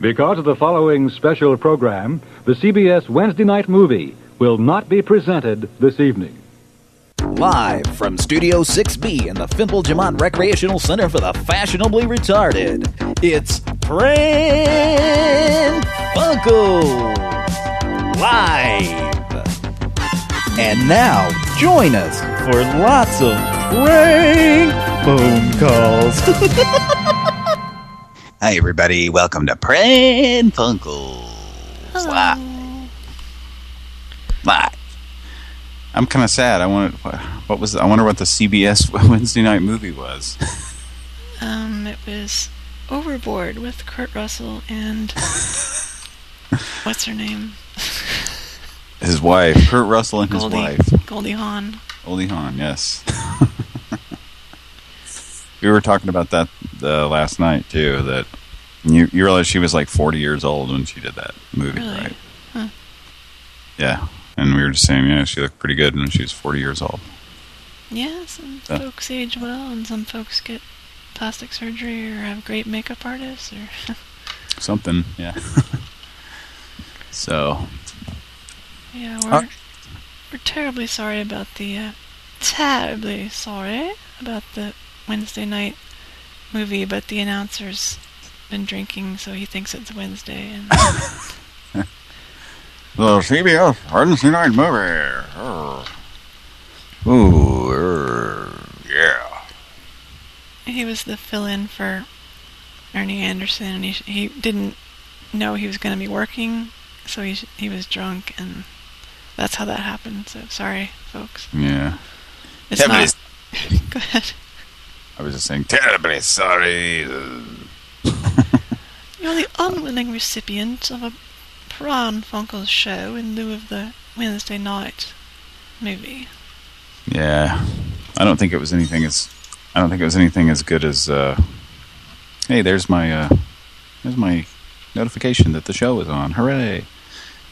Because of the following special program, the CBS Wednesday night movie will not be presented this evening. Live from Studio 6B in the Fimple Jamont Recreational Center for the Fashionably Retarded, it's Pran Funkels Live. And now, join us for lots of prank phone calls. Hi, everybody. Welcome to Pran Funkels Live. Live. I'm kind of sad. I wanted. What was? I wonder what the CBS Wednesday night movie was. Um, it was Overboard with Kurt Russell and what's her name? His wife, Kurt Russell, and Goldie, his wife, Goldie Hawn. Goldie Hawn. Yes. we were talking about that uh, last night too. That you you realize she was like 40 years old when she did that movie, Really? right? Huh. Yeah. And we were just saying, yeah, she looked pretty good when she was 40 years old. Yeah, some Yeah. folks age well, and some folks get plastic surgery or have great makeup artists. Or Something, yeah. so, yeah, we're Uh. we're terribly sorry about the uh, terribly sorry about the Wednesday night movie, but the announcer's been drinking, so he thinks it's Wednesday. And the CBS Wednesday night movie. Ooh, er, yeah. he was the fill-in for Ernie Anderson, and he he didn't know he was going to be working, so he he was drunk, and that's how that happened. So sorry, folks. Yeah. It's Terribly- not. Go ahead. I was just saying, terribly sorry. You're the unwilling recipient of a Pran Funkels show in lieu of the Wednesday night movie. Yeah. I don't think it was anything as, I don't think it was anything as good as, uh, hey, there's my, uh, there's my notification that the show is on. Hooray.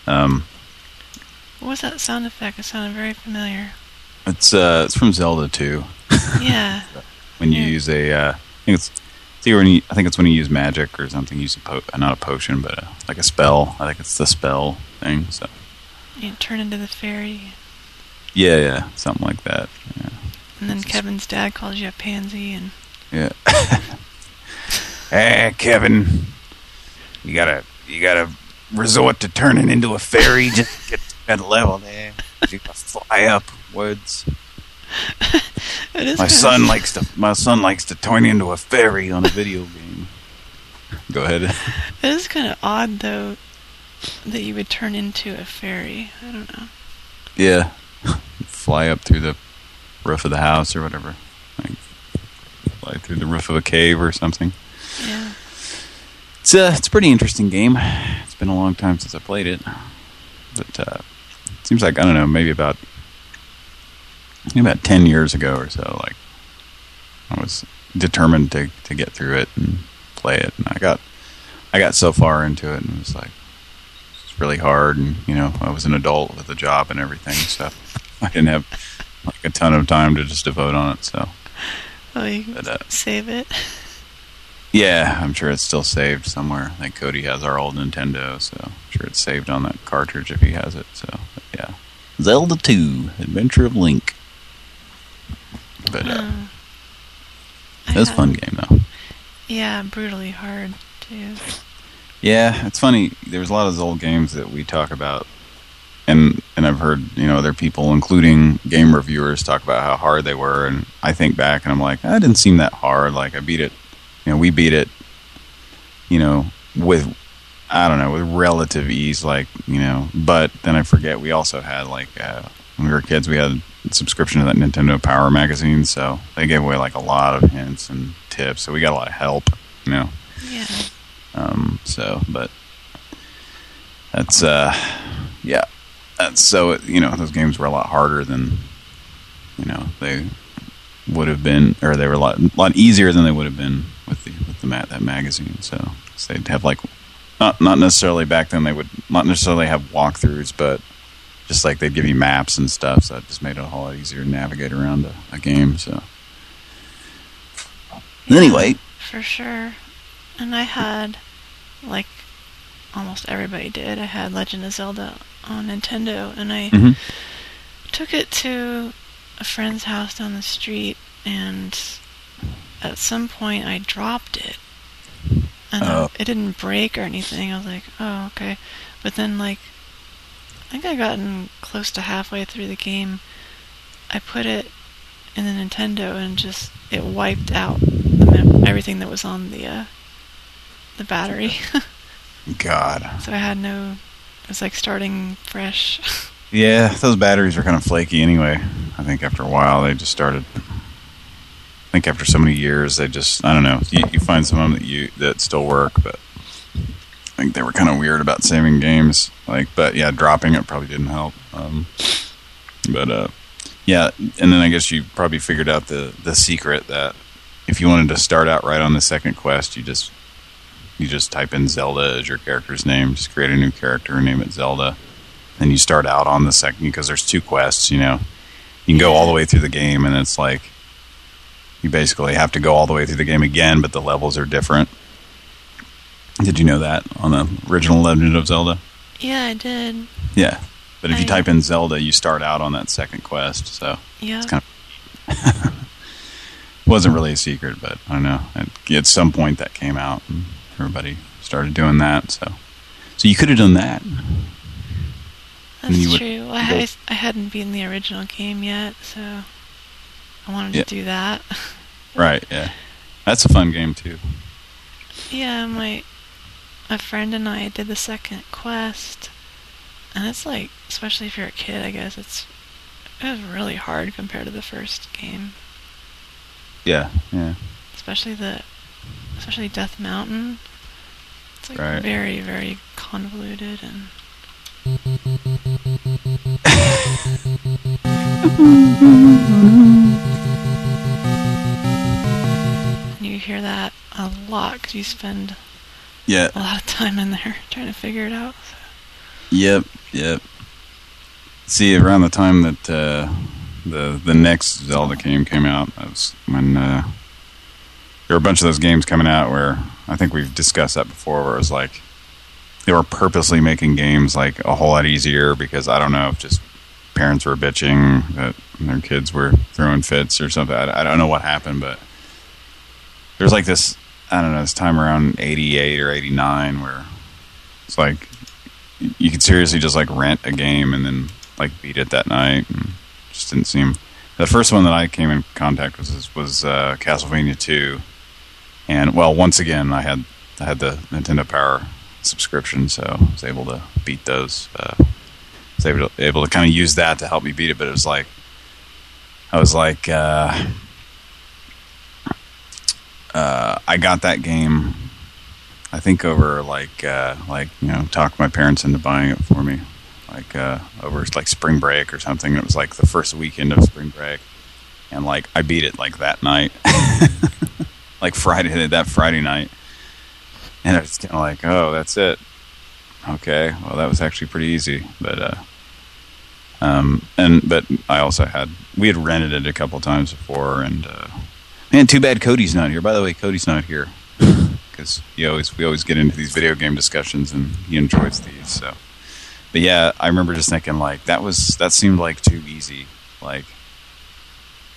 Um, What was that sound effect? It sounded very familiar. it's, uh, it's from Zelda 2. Yeah. when you Yeah. use a, uh, I think it's, either when you, I think it's when you use magic or something. You Use a po not a potion, but a, like a spell. I think it's the spell thing. So You turn into the fairy, yeah, yeah, something like that. Yeah, and then Kevin's dad calls you a pansy, and yeah. hey, Kevin, you gotta, you gotta resort to turning into a fairy just to get to that level there. You gotta fly upwards. My son likes to, my son likes to turn into a fairy on a video game. Go ahead. It is kind of odd, though, that you would turn into a fairy. I don't know. Yeah. Fly up through the roof of the house or whatever. Like, fly through the roof of a cave or something. Yeah. It's a, it's a pretty interesting game. It's been a long time since I played it. But uh, it seems like, I don't know, maybe about about 10 years ago or so, like, I was determined to, to get through it and play it. And I got I got so far into it and it was like, it's really hard. And, you know, I was an adult with a job and everything, so I didn't have like a ton of time to just devote on it. So, Oh, you can but, uh, save it. yeah, I'm sure it's still saved somewhere. I think Cody has our old Nintendo, so I'm sure it's saved on that cartridge if he has it. So, yeah. Zelda 2, Adventure of Link. But uh, it was a fun game, though. Yeah, brutally hard, too. Yeah, it's funny. There's a lot of those old games that we talk about, and and I've heard you know other people, including game reviewers, talk about how hard they were, and I think back and I'm like, I didn't seem that hard. Like I beat it, you know, we beat it, you know, with I don't know, with relative ease, like you know. But then I forget we also had like uh, when we were kids, we had subscription to that Nintendo Power magazine, so they gave away like a lot of hints and tips, so we got a lot of help, you know. Yeah. Um, so, but that's, uh, yeah, that's so, you know, those games were a lot harder than, you know, they would have been, or they were a lot, a lot easier than they would have been with the, with the mat, that magazine. So, so they'd have like, not, not necessarily back then they would not necessarily have walkthroughs, but just like they'd give you maps and stuff. So it just made it a whole lot easier to navigate around a, a game. So Yeah, anyway, For sure. And I had, like, almost everybody did. I had Legend of Zelda on Nintendo, and I Mhm. took it to a friend's house down the street, and at some point I dropped it. And Oh. it didn't break or anything. I was like, oh, okay. But then, like, I think I gotten close to halfway through the game. I put it in the Nintendo and just it wiped out everything that was on the uh, the battery. God. so I had no. It was like starting fresh. Yeah, those batteries are kind of flaky anyway. I think after a while they just started. I think after so many years they just I don't know. You, you find some of them that you that still work, but Think they were kind of weird about saving games. Like, but yeah, dropping it probably didn't help. Um, but uh, yeah, and then I guess you probably figured out the the secret that if you wanted to start out right on the second quest, you just you just type in Zelda as your character's name. Just create a new character and name it Zelda. and you start out on the second because there's two quests. You know, you can go all the way through the game, and it's like you basically have to go all the way through the game again, but the levels are different. Did you know that on the original Legend of Zelda? yeah, I did. Yeah, but if you type in Zelda, you start out on that second quest. So Yeah. it's kind of wasn't really a secret, but I don't know. At, at some point, that came out, and everybody started doing that. So, so you could have done that. That's true. I, I, I hadn't beaten the original game yet, so I wanted Yeah. to do that. Right, yeah. That's a fun game, too. yeah, my a friend and I did the second quest, and it's like, especially if you're a kid, I guess it's it was really hard compared to the first game, Yeah, yeah. especially the especially Death Mountain. It's like Right. very very convoluted and. And you hear that a lot because you spend Yeah, a lot of time in there trying to figure it out. yep, yep. See, around the time that uh, the the next Zelda game came out, that was when uh, there were a bunch of those games coming out where I think we've discussed that before, where it was like they were purposely making games like a whole lot easier because I don't know if just parents were bitching that their kids were throwing fits or something. I, I don't know what happened, but there's like this I don't know this time around '88 or '89 where it's like you could seriously just like rent a game and then like beat it that night. And just didn't seem. The first one that I came in contact with was, was uh, Castlevania 2, and well, once again, I had I had the Nintendo Power subscription, so I was able to beat those. Uh, was able to, able to kind of use that to help me beat it, but it was like I was like uh, uh, I got that game I think over like uh, like you know talked my parents into buying it for me, like uh, over like spring break or something. It was like the first weekend of spring break, and like I beat it like that night, like Friday that Friday night, and I was kind of like, oh, that's it. Okay, well that was actually pretty easy, but uh, um, and but I also had we had rented it a couple times before, and uh, man, too bad Cody's not here. By the way, Cody's not here because he always we always get into these video game discussions and he enjoys these. So, but yeah, I remember just thinking like that was that seemed like too easy, like,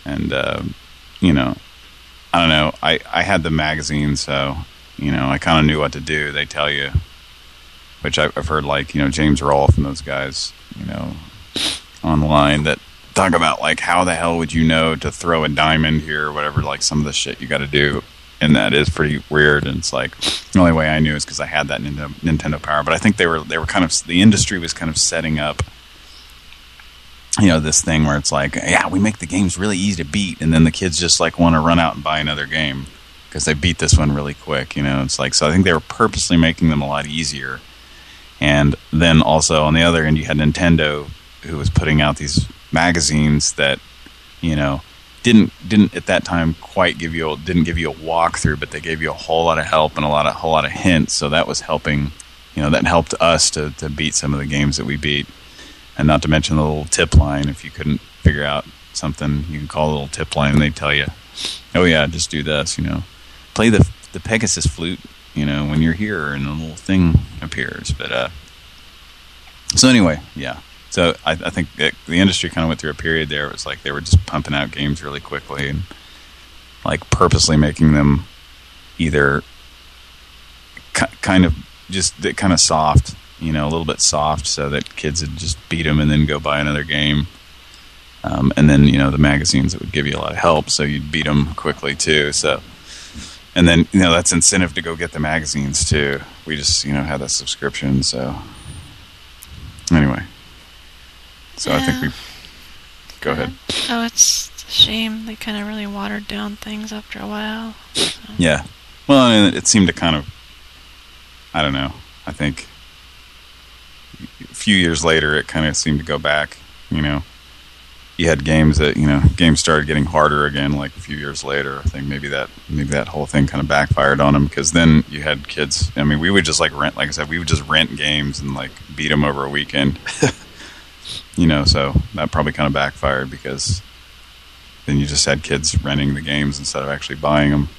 and um, you know, I don't know. I I had the magazine, so you know, I kind of knew what to do. They tell you, which I've, I've heard like you know James Rolfe and those guys, you know, online that talk about like how the hell would you know to throw a diamond here or whatever like some of the shit you got to do and that is pretty weird and it's like the only way I knew is because I had that Nintendo, Power but I think they were they were kind of the industry was kind of setting up you know this thing where it's like yeah we make the games really easy to beat and then the kids just like want to run out and buy another game because they beat this one really quick you know it's like so I think they were purposely making them a lot easier and then also on the other end you had Nintendo who was putting out these magazines that you know didn't didn't at that time quite give you a, didn't give you a walkthrough, but they gave you a whole lot of help and a lot of whole lot of hints. So that was helping, you know, that helped us to to beat some of the games that we beat, and not to mention the little tip line. If you couldn't figure out something, you can call the little tip line and they tell you, oh yeah, just do this. You know, play the the Pegasus flute. you know, when you're here and a little thing appears. But uh, so anyway, yeah. So I, I think it, the industry kind of went through a period there. It was like they were just pumping out games really quickly and like purposely making them either kind of just kind of soft, you know, a little bit soft, so that kids would just beat them and then go buy another game. Um, and then you know the magazines that would give you a lot of help, so you'd beat them quickly too. So, and then you know that's incentive to go get the magazines too. We just you know had that subscription, so anyway. So yeah. I think we go ahead. Oh, it's a shame they kind of really watered down things after a while. So. Yeah, well, I mean, it seemed to kind of I don't know. I think a few years later, it kind of seemed to go back. You know, you had games that you know games started getting harder again. Like a few years later, I think maybe that maybe that whole thing kind of backfired on them because then you had kids. I mean, we would just like rent. Like I said, we would just rent games and like beat them over a weekend. you know, so that probably kind of backfired because then you just had kids renting the games instead of actually buying them.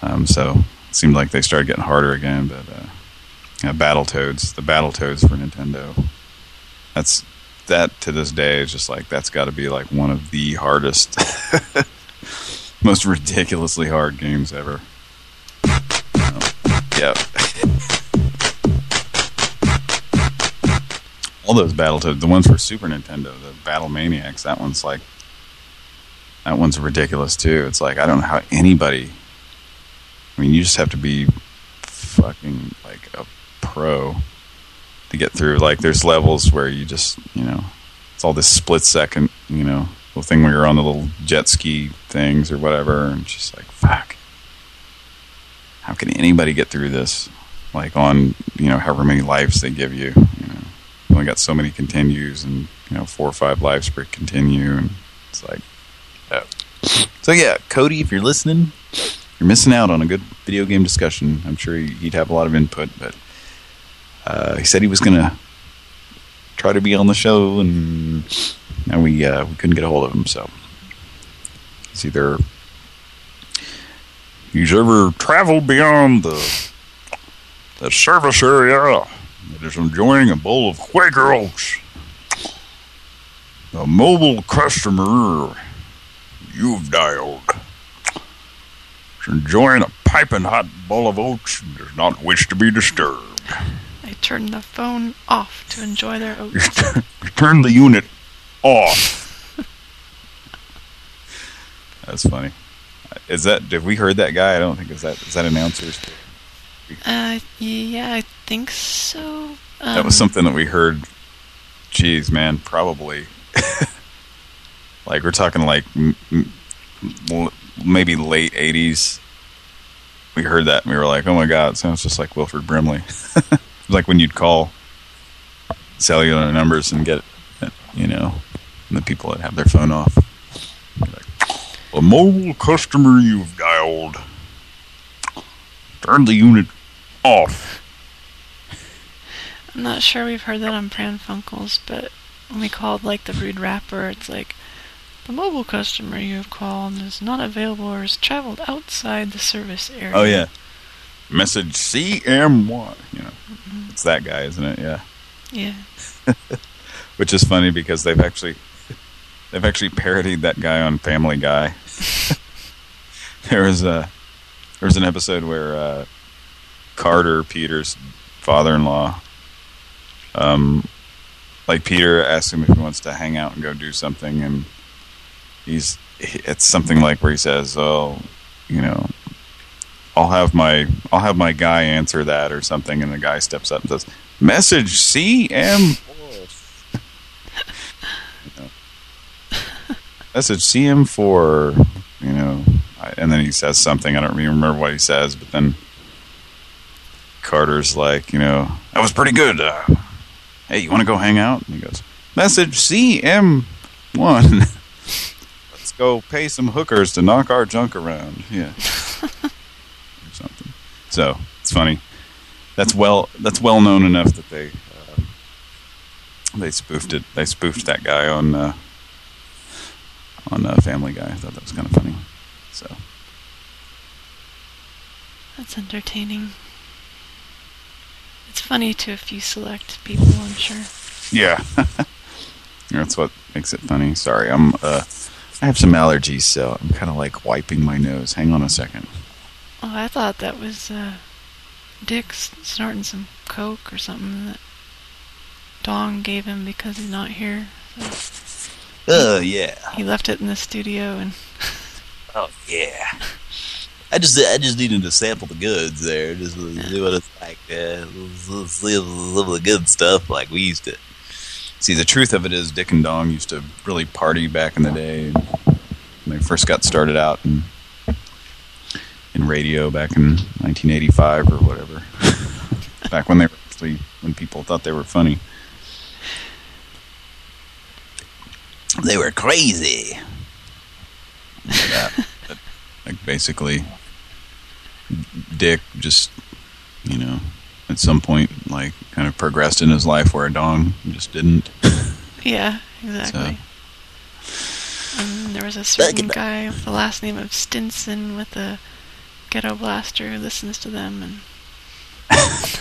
Um, so it seemed like they started getting harder again, but uh, yeah, Battletoads, the Battletoads for Nintendo. That's that to this day is just like that's got to be like one of the hardest, most ridiculously hard games ever. Oh, yeah. All those Battletoads, the ones for Super Nintendo, the Battle Maniacs, that one's like, that one's ridiculous too. It's like, I don't know how anybody I mean, you just have to be fucking like a pro to get through. Like, there's levels where you just, you know, it's all this split second, you know, little thing where you're on the little jet ski things or whatever, and just like, fuck. How can anybody get through this? Like on, you know, however many lives they give you, only got so many continues and, you know, four or five lives per continue, and it's like. So yeah, Cody, if you're listening, you're missing out on a good video game discussion. I'm sure he'd have a lot of input, but uh, he said he was going to try to be on the show, and now we uh, we couldn't get a hold of him. So he's either he's ever traveled beyond the the service area and is enjoying a bowl of Quaker Oats. A mobile customer you've dialed enjoying a piping hot bowl of oats and does not wish to be disturbed. They turn the phone off to enjoy their oats. you turn the unit off. That's funny. Is that, have we heard that guy? I don't think, is that, is that announcers? Uh, yeah, I think so. Um, that was um, something that we heard, geez, man, probably. like, we're talking like maybe late 80s, we heard that and we were like, oh my God, it sounds just like Wilford Brimley. like when you'd call cellular numbers and get, you know, the people that have their phone off. Like, a mobile customer you've dialed. Turn the unit off. I'm not sure we've heard that on Pran Funkels, but when we called like the rude rapper, it's like, the mobile customer you have called is not available or has traveled outside the service area. Oh, yeah. Message CM1. You know, mm -hmm. It's that guy, isn't it? Yeah. Yeah. Which is funny because they've actually they've actually parodied that guy on Family Guy. there was a there was an episode where uh, Carter, Peter's father-in-law, um, like Peter asks him if he wants to hang out and go do something, and he's it's something like where he says, "Oh, you know, I'll have my I'll have my guy answer that or something," and the guy steps up and says, "Message CM." Message CM4, you know, and then he says something. I don't remember what he says, but then Carter's like, you know, that was pretty good. Uh, hey, you want to go hang out? And he goes, message CM1 Let's go pay some hookers to knock our junk around. Yeah. or something. So, it's funny. That's well that's well known enough that they uh, they spoofed it. They spoofed that guy on uh, on uh, Family Guy. I thought that was kind of funny. So That's entertaining. It's funny to a few select people, I'm sure. Yeah. That's what makes it funny. Sorry, I'm uh I have some allergies, so I'm kind of like wiping my nose. Hang on a second. Oh, I thought that was uh, Dick snorting some coke or something that Dong gave him because he's not here. So oh yeah. He left it in the studio and. oh yeah. I just I just needed to sample the goods there, just yeah. see what it's like. Uh, see some of the good stuff like we used to. See, the truth of it is, Dick and Dong used to really party back in the day when they first got started out in in radio back in 1985 or whatever. back when they were actually when people thought they were funny. They were crazy. like basically, Dick just, you know, at some point, like, kind of progressed in his life where a dong just didn't. Yeah, exactly. So. And there was a certain guy with the last name of Stinson with a ghetto blaster who listens to them and.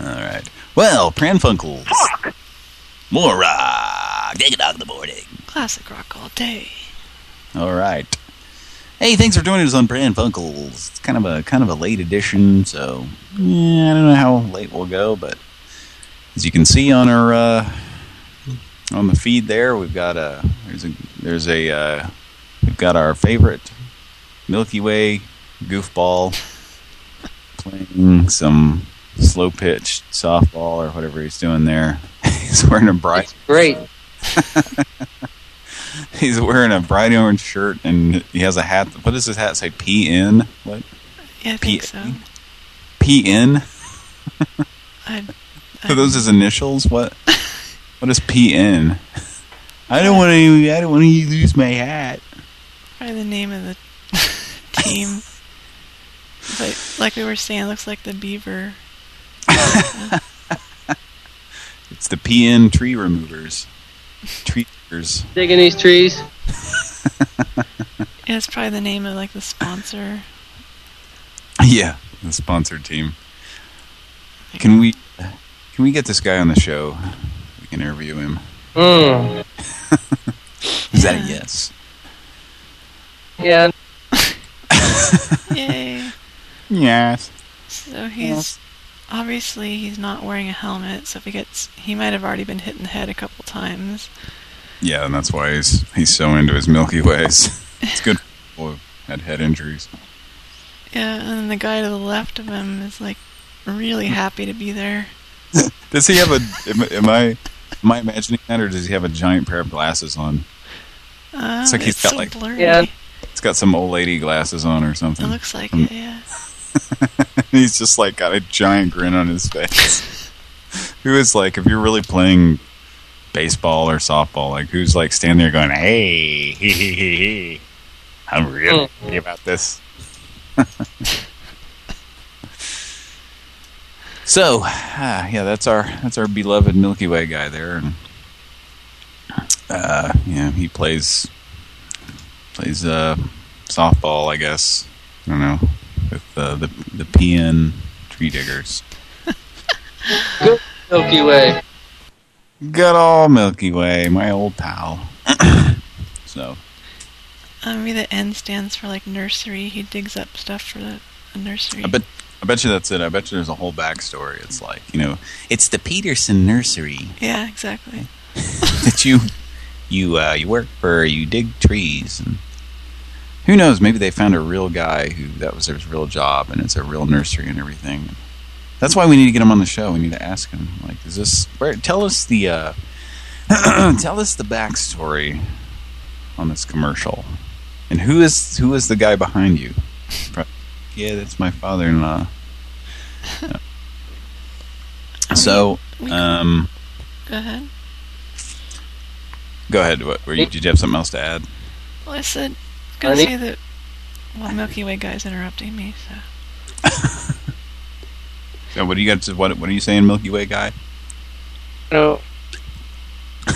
All right. Well, Pranfunkels. Fuck. More rock. Take a dog in the morning. Classic rock all day. All right. Hey, thanks for joining us on Pran Funkels. It's kind of a kind of a late edition, so yeah, I don't know how late we'll go, but as you can see on our uh, on the feed there, we've got a there's a there's a uh, we've got our favorite Milky Way goofball playing some slow pitch softball or whatever he's doing there. he's wearing a bright. great. He's wearing a bright orange shirt and he has a hat. What does his hat say? PN? What? Yeah, I think so. PN? Are those his initials? What? what is PN? I don't want to. I don't want to lose my hat. Probably the name of the team. but like we were saying, it looks like the beaver. it's the PN tree removers. Tree Digging these trees. yeah, it's probably the name of like the sponsor. Yeah, the sponsored team. Can we can we get this guy on the show? We can interview him. Mm. Is yeah. that a yes? Yeah. Yay. Yes. So he's yes. Obviously he's not wearing a helmet, so if he gets he might have already been hit in the head a couple times. Yeah, and that's why he's he's so into his Milky Ways. it's good for people who had head injuries. Yeah, and the guy to the left of him is like really happy to be there. does he have a? Am, am, I am I imagining that, or does he have a giant pair of glasses on? Uh, it's like he's it's got so like blurry. yeah. It's got some old lady glasses on or something. It looks like um, it, yeah. he's just like got a giant grin on his face. Who is like, if you're really playing baseball or softball, like who's like standing there going, "Hey, hee hee hee hee, I'm really mm. about this." so, uh, yeah, that's our that's our beloved Milky Way guy there, and uh, yeah, he plays plays uh, softball, I guess. I don't know with uh, the the PN tree diggers. Good Milky Way. Good old Milky Way, my old pal. so. Um, maybe the N stands for like nursery. He digs up stuff for the nursery. I bet, I bet you that's it. I bet you there's a whole backstory. It's like, you know, it's the Peterson Nursery. Yeah, exactly. that you, you, uh, you work for, you dig trees. And who knows, maybe they found a real guy who, that was his real job and it's a real nursery and everything. That's why we need to get him on the show. We need to ask him, like, is this? Where, tell us the, uh, tell us the backstory on this commercial, and who is who is the guy behind you? yeah, that's my father-in-law. So, um, go ahead. Go ahead. What were you? Did you have something else to add? Well, I said, I was gonna say that. Well, Milky Way guy's interrupting me, so. So what do you got? To, what What are you saying, Milky Way guy? No.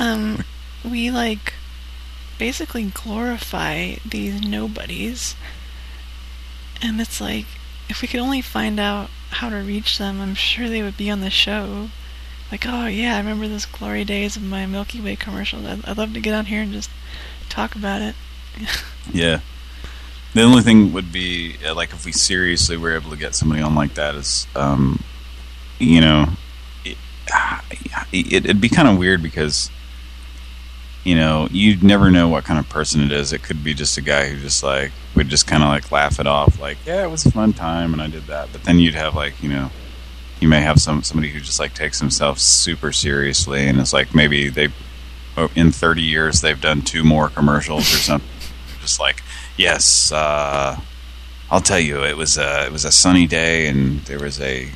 um, we like basically glorify these nobodies, And it's like, if we could only find out how to reach them, I'm sure they would be on the show. Like, oh yeah, I remember those glory days of my Milky Way commercials. I'd, I'd love to get on here and just talk about it. Yeah. The only thing would be, uh, like, if we seriously were able to get somebody on like that is, um, you know, it, it, it'd be kind of weird because, you know, you'd never know what kind of person it is. It could be just a guy who just, like, would just kind of, like, laugh it off, like, yeah, it was a fun time and I did that. But then you'd have, like, you know, you may have some somebody who just, like, takes himself super seriously and it's like maybe they, oh, in 30 years, they've done two more commercials or something. Just like, yes, uh, I'll tell you, it was a, it was a sunny day and there was a,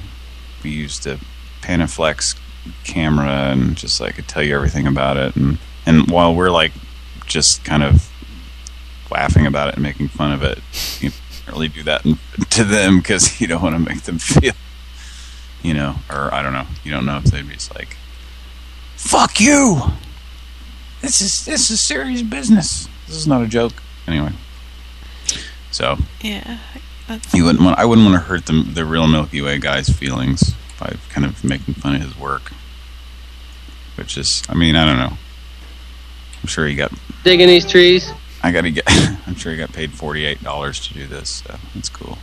we used a Panaflex camera and just like could tell you everything about it. And, and while we're like just kind of laughing about it and making fun of it, you really do that to them because you don't want to make them feel, you know, or I don't know, you don't know if they'd be just like, fuck you! This is, this is serious business. This is not a joke. Anyway. So, Yeah, that's you wouldn't want. I wouldn't want to hurt the the real Milky Way guy's feelings by kind of making fun of his work. Which is, I mean, I don't know. I'm sure he got. Digging these trees. I got to get. I'm sure he got paid forty eight dollars to do this. So that's cool.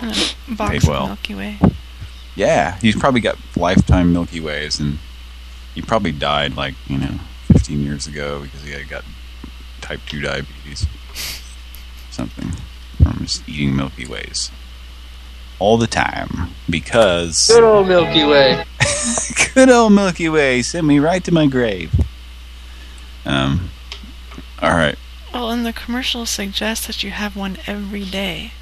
and a box Paid well. Milky Way. Yeah, he's probably got lifetime Milky Ways, and he probably died like you know 15 years ago because he had got type 2 diabetes, something from just eating Milky Ways all the time because Good old Milky Way. good old Milky Way sent me right to my grave. Um. All right. Well, and the commercial suggests that you have one every day.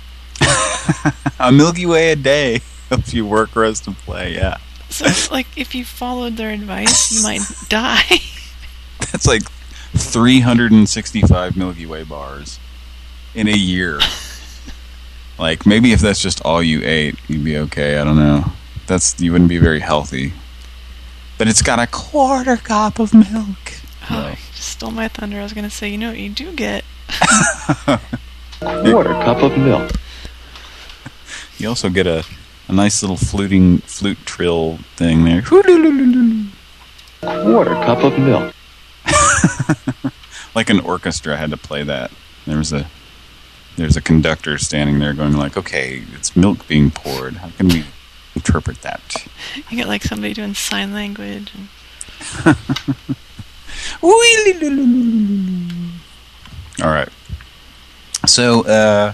a Milky Way a day helps you work, rest, and play. Yeah, So, like, if you followed their advice, you might die. that's like 365 Milky Way bars in a year. like maybe if that's just all you ate, you'd be okay. I don't know. That's you wouldn't be very healthy. But it's got a quarter cup of milk. Oh, you just stole my thunder. I was going to say, you know what you do get? Quarter cup of milk. You also get a a nice little fluting flute trill thing there. Quarter cup of milk. like an orchestra had to play that. There was a there's a conductor standing there going like, "Okay, it's milk being poured. How can we interpret that?" You get like somebody doing sign language. And, All right. So, uh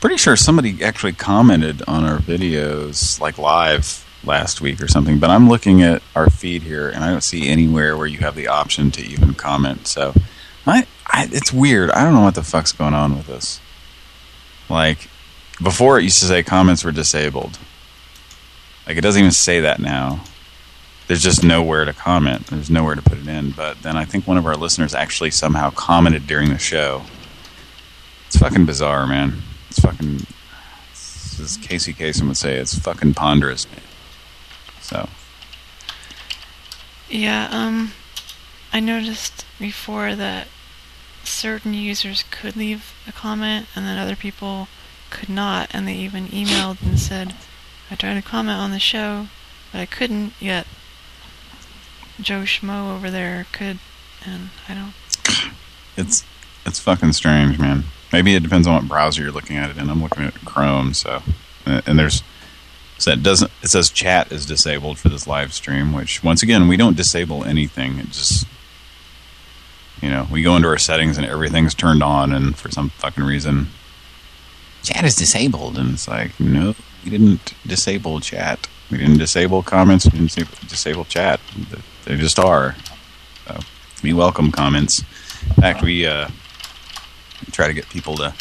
pretty sure somebody actually commented on our videos like live last week or something, but I'm looking at our feed here and I don't see anywhere where you have the option to even comment. So, I, I it's weird. I don't know what the fuck's going on with this. Like before it used to say comments were disabled. Like it doesn't even say that now. There's just nowhere to comment. There's nowhere to put it in. But then I think one of our listeners actually somehow commented during the show. It's fucking bizarre, man. It's fucking... As Casey Kasem would say, it's fucking ponderous. So, yeah, um, I noticed before that certain users could leave a comment and then other people could not. And they even emailed and said, I tried to comment on the show, but I couldn't yet. Joe Schmo over there could, and I don't. it's it's fucking strange, man. Maybe it depends on what browser you're looking at it in. I'm looking at Chrome, so... And there's... So it doesn't. It says chat is disabled for this live stream, which once again we don't disable anything. It just, you know, we go into our settings and everything's turned on, and for some fucking reason, chat is disabled, and it's like, no, we didn't disable chat. We didn't disable comments. We didn't disable, disable chat. They just are. So we welcome comments. In fact, we uh, try to get people to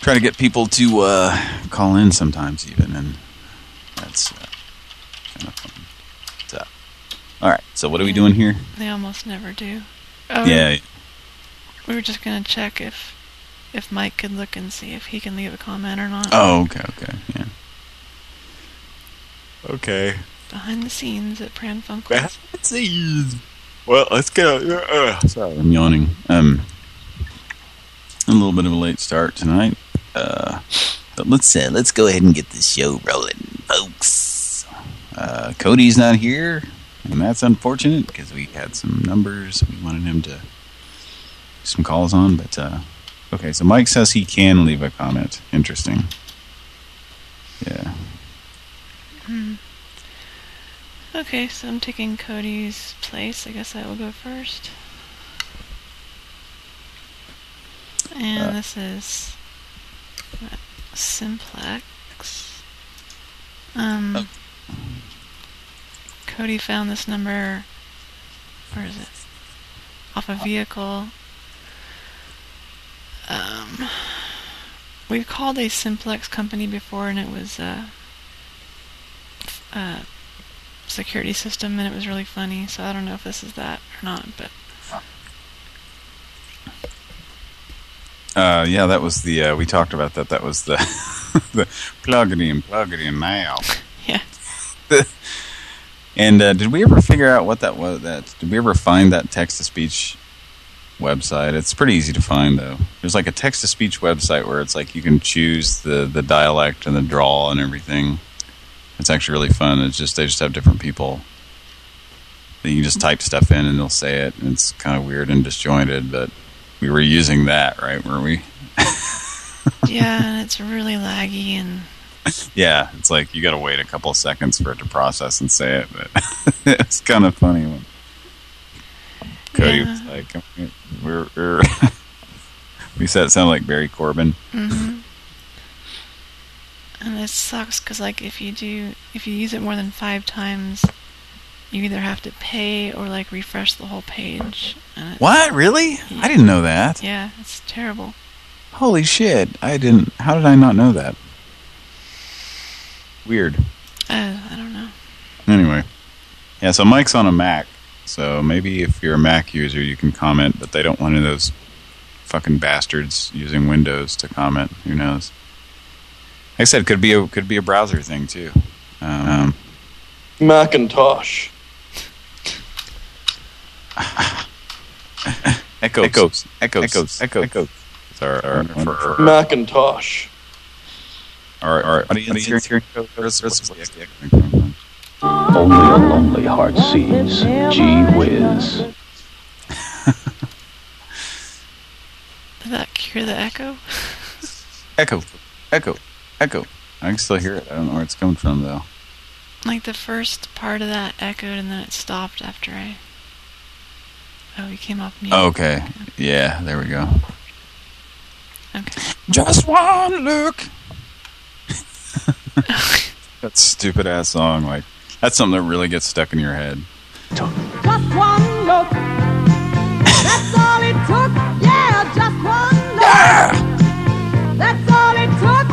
try to get people to uh, call in sometimes even, and that's uh, kind of fun. So, all right, so what are we doing here? They almost never do. Oh, Yeah, We were just gonna check if if Mike could look and see if he can leave a comment or not. oh, okay, okay, yeah. Okay. Behind the scenes at Pran Funkels. Let's see. Well, let's go. Uh, sorry, I'm yawning. Um, A little bit of a late start tonight. Uh, but let's uh, let's go ahead and get this show rolling, folks. Uh, Cody's not here, and that's unfortunate because we had some numbers we wanted him to some calls on. But uh, okay, so Mike says he can leave a comment. Interesting. Yeah. Hmm. Okay, so I'm taking Cody's place. I guess I will go first. And Uh. this is Simplex. Um, Oh. Cody found this number. Where is it? Off a vehicle. Um, we've called a Simplex company before, and it was a, uh, security system, and it was really funny. So I don't know if this is that or not, but Uh, yeah, that was the, uh, we talked about that. That was the, the plug it in, plug it in now. yeah. And uh, did we ever figure out what that was? That Did we ever find that text-to-speech website? It's pretty easy to find, though. There's like a text-to-speech website where it's like you can choose the, the dialect and the drawl and everything. It's actually really fun. It's just, they just have different people. that You can just type stuff in and they'll say it. And it's kind of weird and disjointed, but we were using that, right? Were we? yeah, and it's really laggy and Yeah, it's like you got to wait a couple of seconds for it to process and say it. But it's kind of funny when Cody Yeah. was like, "We're, we're we said it sounded like Barry Corbin." hmm And it sucks because, like, if you do, if you use it more than five times, you either have to pay or like refresh the whole page. And What? Really? I didn't know that. Yeah, it's terrible. Holy shit! I didn't. How did I not know that? Weird. Uh, I don't know. Anyway, yeah. So Mike's on a Mac, so maybe if you're a Mac user, you can comment, but they don't want any of those fucking bastards using Windows to comment. Who knows? Like I said, could be a could be a browser thing too. Um, Macintosh. echoes, echoes, echoes, echoes, echoes. echoes. It's our, our, for Macintosh. our, our audience here. here where's- where's the echoing? Only a lonely heart sees. Gee whiz. Did that cure the echo? Echo, echo, echo. I can still hear it. I don't know where it's coming from though. Like the first part of that echoed and then it stopped after I. Oh, you came off mute. Okay. Yeah, there we go. Okay. Just one look. that stupid ass song, like that's something that really gets stuck in your head. Just one look. That's all it took. Yeah, just one look. That's all it took.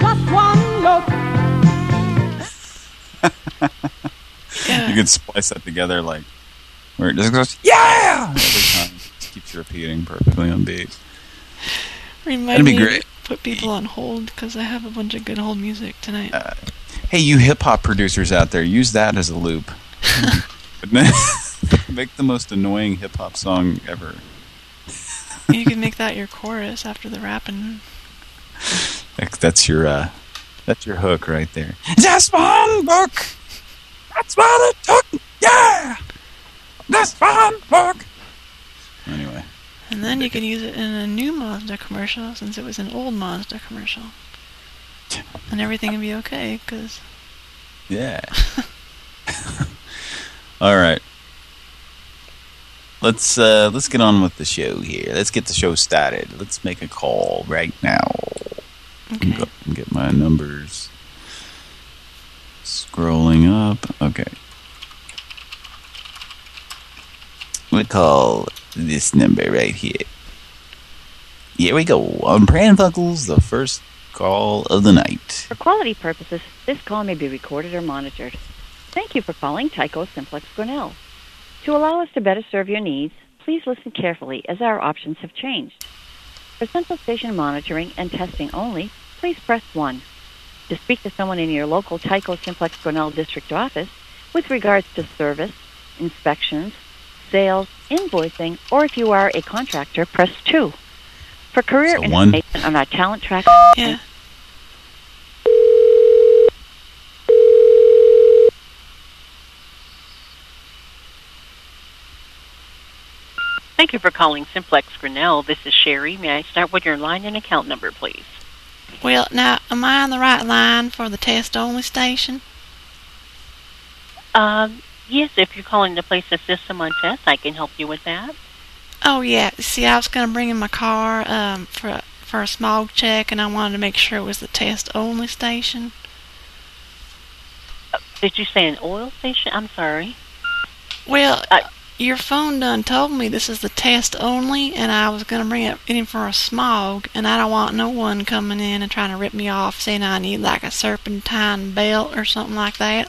Just one look. Yeah. You could splice that together like where it just goes, yeah, every time. Keeps repeating perfectly on beat. Remind That'd be me great. to put people on hold because I have a bunch of good hold music tonight. Uh, Hey, you hip hop producers out there, use that as a loop. Make the most annoying hip hop song ever. you can make that your chorus after the rapping. That's- That's your uh, that's your hook right there. Just one book. That's what it took. Yeah. Just one book. Anyway, And then you can use it in a new Mazda commercial since it was an old Mazda commercial. And everything will be okay because yeah. All right. Let's uh, let's get on with the show here. Let's get the show started. Let's make a call right now. okay. Go and get my numbers. Scrolling up. Okay. We call this number right here. Here we go. On Pranfuckles, the first call of the night. For quality purposes, this call may be recorded or monitored. Thank you for calling Tyco Simplex Grinnell. To allow us to better serve your needs, please listen carefully as our options have changed. For central station monitoring and testing only, please press 1. To speak to someone in your local Tyco Simplex Grinnell district office with regards to service, inspections, sales, invoicing, or if you are a contractor, press 2. For career So one- information on our talent track. Yeah. Thank you for calling Simplex Grinnell. This is Sherry. May I start with your line and account number, please? Well, now, am I on the right line for the test only station? Um, yes, if you're calling to place a system on test, I can help you with that. Oh yeah. See, I was gonna bring in my car um, for a, for a smog check, and I wanted to make sure it was the test only station. Uh, Did you say an oil station? I'm sorry. Well, Uh, your phone done told me this is the test only, and I was gonna bring it in for a smog, and I don't want no one coming in and trying to rip me off, saying I need like a serpentine belt or something like that.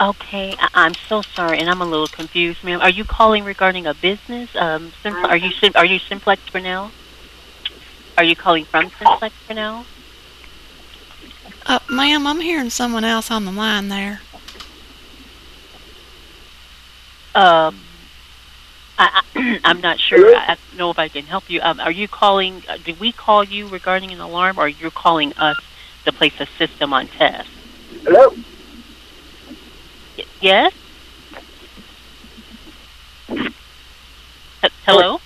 Okay, I- I'm so sorry, and I'm a little confused, ma'am. Are you calling regarding a business? Um, Sim- are you Sim- are you Simplex Grinnell? Are you calling from Simplex Grinnell? Uh, ma'am, I'm hearing someone else on the line there. Um, I, I, I'm not sure. I, I don't know if I can help you. Um, are you calling? Uh, did we call you regarding an alarm, or you're calling us to place a system on test? Hello? Yes. Hello.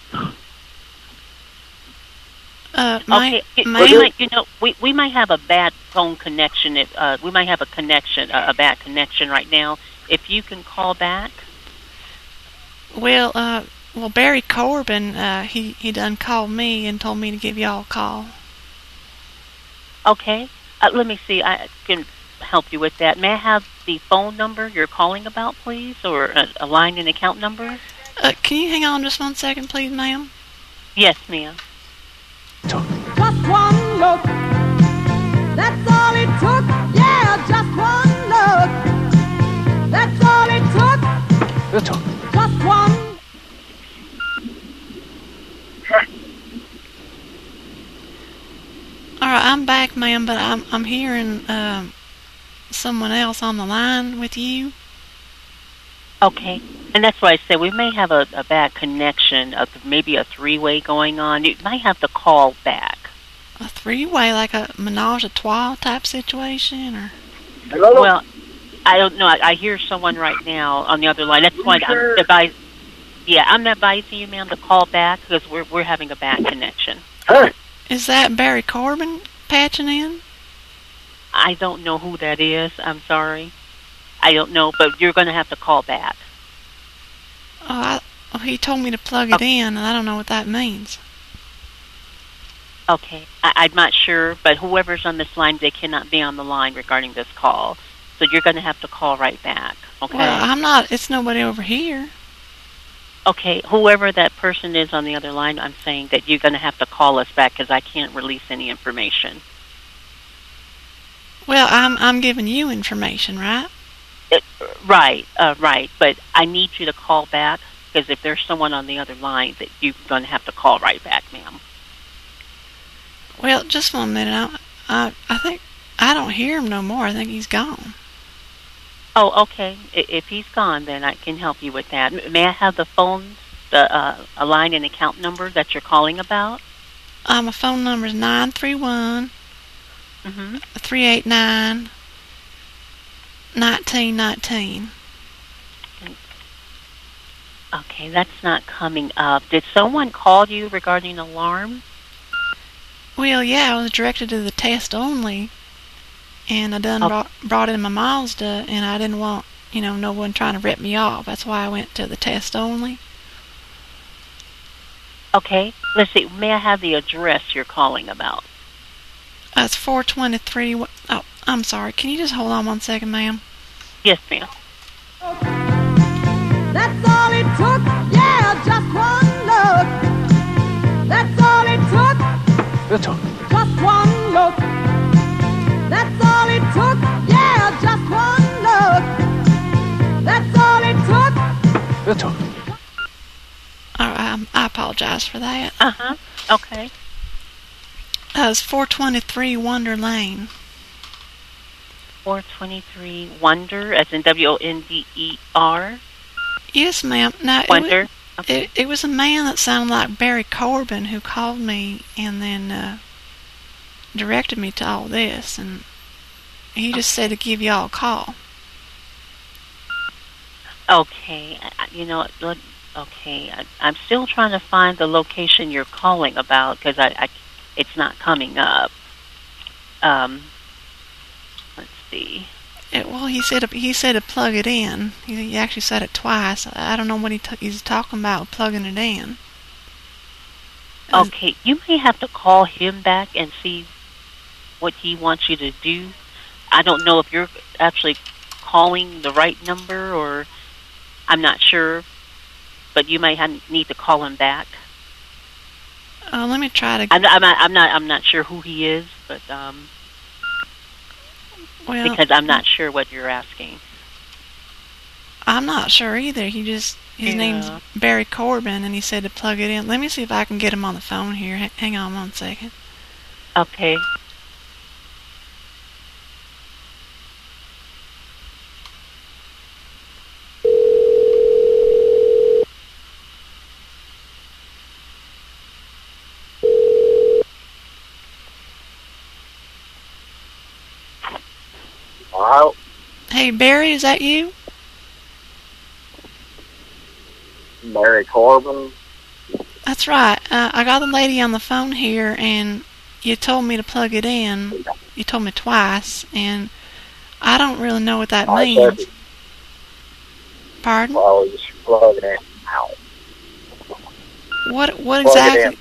Uh, my, Okay, y- ma'am? we might, you know, we we might have a bad phone connection. If uh, we might have a connection, a, a bad connection right now. If you can call back. Well, uh, well, Barry Corbin, uh, he he done called me and told me to give y'all a call. Okay. Uh, let me see. I can help you with that. May I have the phone number you're calling about, please, or a, a line and account number? Uh, can you hang on just one second, please, ma'am? Yes, ma'am. Just one look. That's all it took. Yeah, just one look. That's all it took. Just one. All right, I'm back, ma'am, but I'm I'm hearing um someone else on the line with you. Okay. And that's why I said we may have a, a bad connection, of maybe a three-way going on. You might have to call back. A three-way, like a menage a trois type situation, or Well, I don't know. I, I hear someone right now on the other line. That's why I'm advise. Yeah, I'm advising you, ma'am, to call back because we're we're having a bad connection. is that Barry Corbin patching in? I don't know who that is. I'm sorry. I don't know, but you're going to have to call back. Oh, I, oh, he told me to plug it in, and I don't know what that means. Okay. I, I'm not sure, but whoever's on this line, they cannot be on the line regarding this call. So you're going to have to call right back. Okay. Well, I'm not. It's nobody over here. okay. Whoever that person is on the other line, I'm saying that you're going to have to call us back because I can't release any information. Well, I'm I'm giving you information, right? It, right. Uh, right. But I need you to call back because if there's someone on the other line, that you're going to have to call right back, ma'am. Well, just one minute. I I, I think I don't hear him no more. I think he's gone. Oh, okay. If he's gone, then I can help you with that. May I have the phone, the uh, a line and account number that you're calling about? Uh, my phone number is nine three one Mm-hmm. three eight nine nineteen nineteen. Okay, that's not coming up. Did someone call you regarding an alarm? Well, yeah, I was directed to the test only, and I done Oh. brought, brought in my Mazda, and I didn't want, you know, no one trying to rip me off. That's why I went to the test only. Okay, let's see. May I have the address you're calling about? It's 423. wa- Oh, I'm sorry. Can you just hold on one second, ma'am? Yes, ma'am. That's all it took. Yeah, just one look. That's all it took. Just one look. That's all it took. Yeah, just one look. That's all it took. All right, um, I apologize for that. Uh huh. Okay. Uh, it's 423 Wonder Lane. 423 Wonder, as in W O N D E R. Yes, ma'am. It Wonder. was, It, it was a man that sounded like Barry Corbin who called me and then uh, directed me to all this, and he just said to give y'all a call. Okay, you know, okay, I, I'm still trying to find the location you're calling about because I, I, it's not coming up. Um, let's see. It, well, he said he said to plug it in. He, he actually said it twice. I don't know what he t- he's talking about plugging it in. Okay, you may have to call him back and see what he wants you to do. I don't know if you're actually calling the right number or I'm not sure, but you may have, need to call him back. Uh, let me try to. I'm not, I'm not, I'm not, I'm not sure who he is, but um, well, because I'm not sure what you're asking. I'm not sure either. He just his Yeah. name's Barry Corbin, and he said to plug it in. Let me see if I can get him on the phone here. H- hang on one second. Okay. Hey Barry, is that you? Barry Corbin. That's right. Uh, I got the lady on the phone here, and you told me to plug it in. You told me twice, and I don't really know what that I means. Pardon? well, you should plug it in now. What what Plug exactly?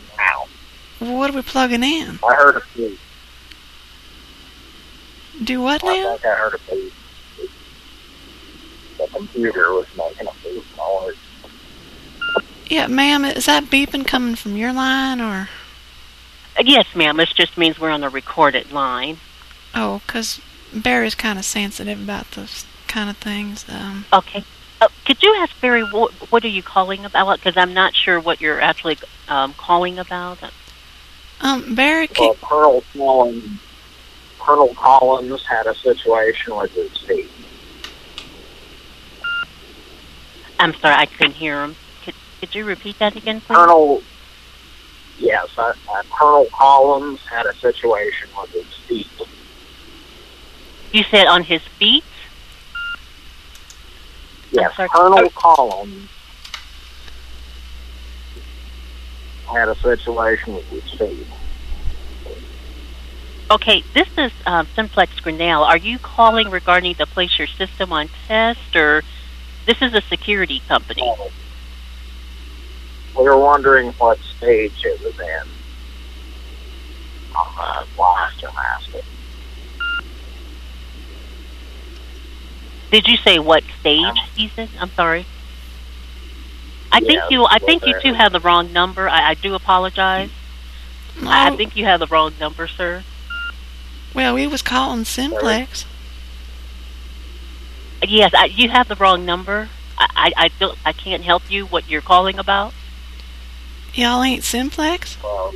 What are we plugging in? I heard a beep. Do what now? I think I heard a beep. The computer was making a beep noise. Yeah, ma'am, is that beeping coming from your line or? Uh, Yes, ma'am. This just means we're on the recorded line. Oh, because Barry's kind of sensitive about those kind of things. Um, Okay. Uh, could you ask Barry what, what are you calling about? Because I'm not sure what you're actually um, calling about. um, Barry, Well, can, Colonel Collins, Colonel Collins had a situation with his feet. I'm sorry, I couldn't hear him. Could, could you repeat that again, please? Colonel, yes, uh, uh, Colonel Collins had a situation with his feet. You said on his feet. Yes. Colonel Collins had a situation with his feet. Okay, this is um, Simplex Grinnell. Are you calling regarding to place your system on test, or this is a security company? We were wondering what stage it was in on the blaster master. Did you say what stage uh-huh. he's in? I'm sorry. I think you. I think you there- two have the wrong number. I, I do apologize. Mm, I I Oh. think you have the wrong number, sir. Well, we was calling Simplex. Yes, I, you have the wrong number. I, I, I don't. I can't help you. What you're calling about? Y'all ain't Simplex? Well,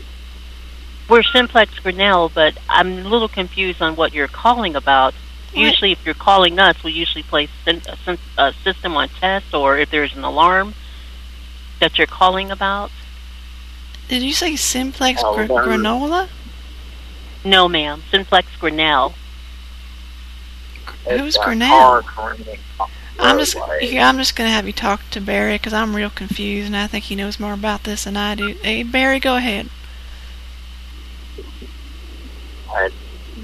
We're Simplex Grinnell, but I'm a little confused on what you're calling about. What? Usually, if you're calling us, we usually place syn- a, syn- a system on test, or if there's an alarm that you're calling about. Did you say Simplex Oh, gr- there- granola? No, ma'am. Simplex Grinnell. Who's a Grinnell? car careening on the I'm just roadway. here. I'm just gonna have you talk to Barry because I'm real confused, and I think he knows more about this than I do. Hey, Barry, go ahead. I,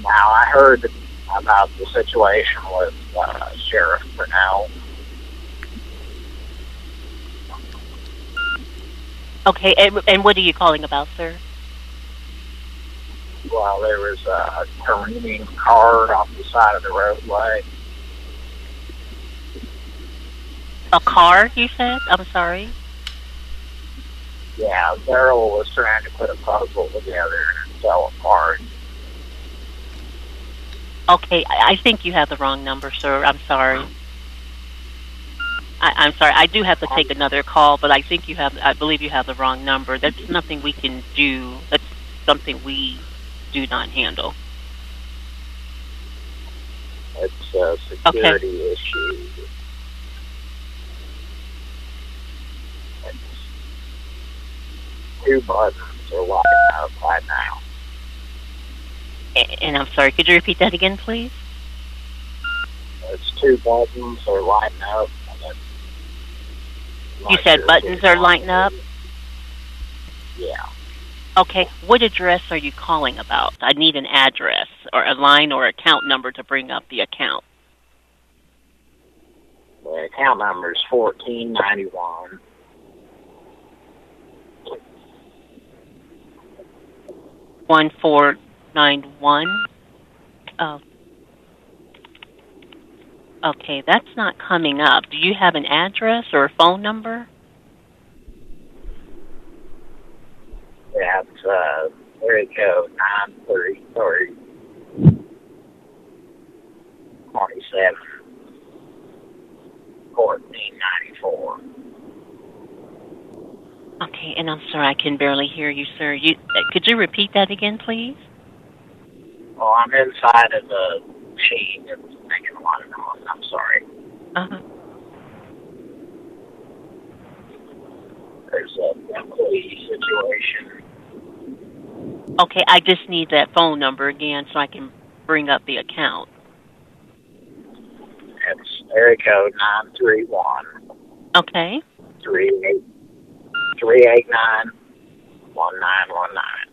now I heard about the situation with uh, Sheriff Brunel. Okay, and, and what are you calling about, sir? Well, there was a careening car off the side of the roadway. A car, you said? I'm sorry. Yeah, Daryl was trying to put a puzzle together and it fell apart. Okay, I, I think you have the wrong number, sir. I'm sorry. I, I'm sorry. I do have to take another call, but I think you have. I believe you have the wrong number. That's nothing we can do. That's something we do not handle. It's a security issue. It's, two buttons are lighting up right now. And I'm sorry, could you repeat that again, please? It's two buttons are lighting up. You said buttons are lighting up? Yeah. Okay, what address are you calling about? I need an address or a line or account number to bring up the account. The account number is fourteen ninety one. One four nine one. Oh. Okay, that's not coming up. Do you have an address or a phone number? That's uh area code nine three three twenty seven fourteen ninety four. Okay, and I'm sorry, I can barely hear you, sir. You uh, could you repeat that again, please? Well, I'm inside of the machine. It's making a lot of noise. I'm sorry. Uh-huh. There's a employee situation. Okay, I just need that phone number again so I can bring up the account. It's area code nine three one Okay. three eight three eight nine one nine one nine.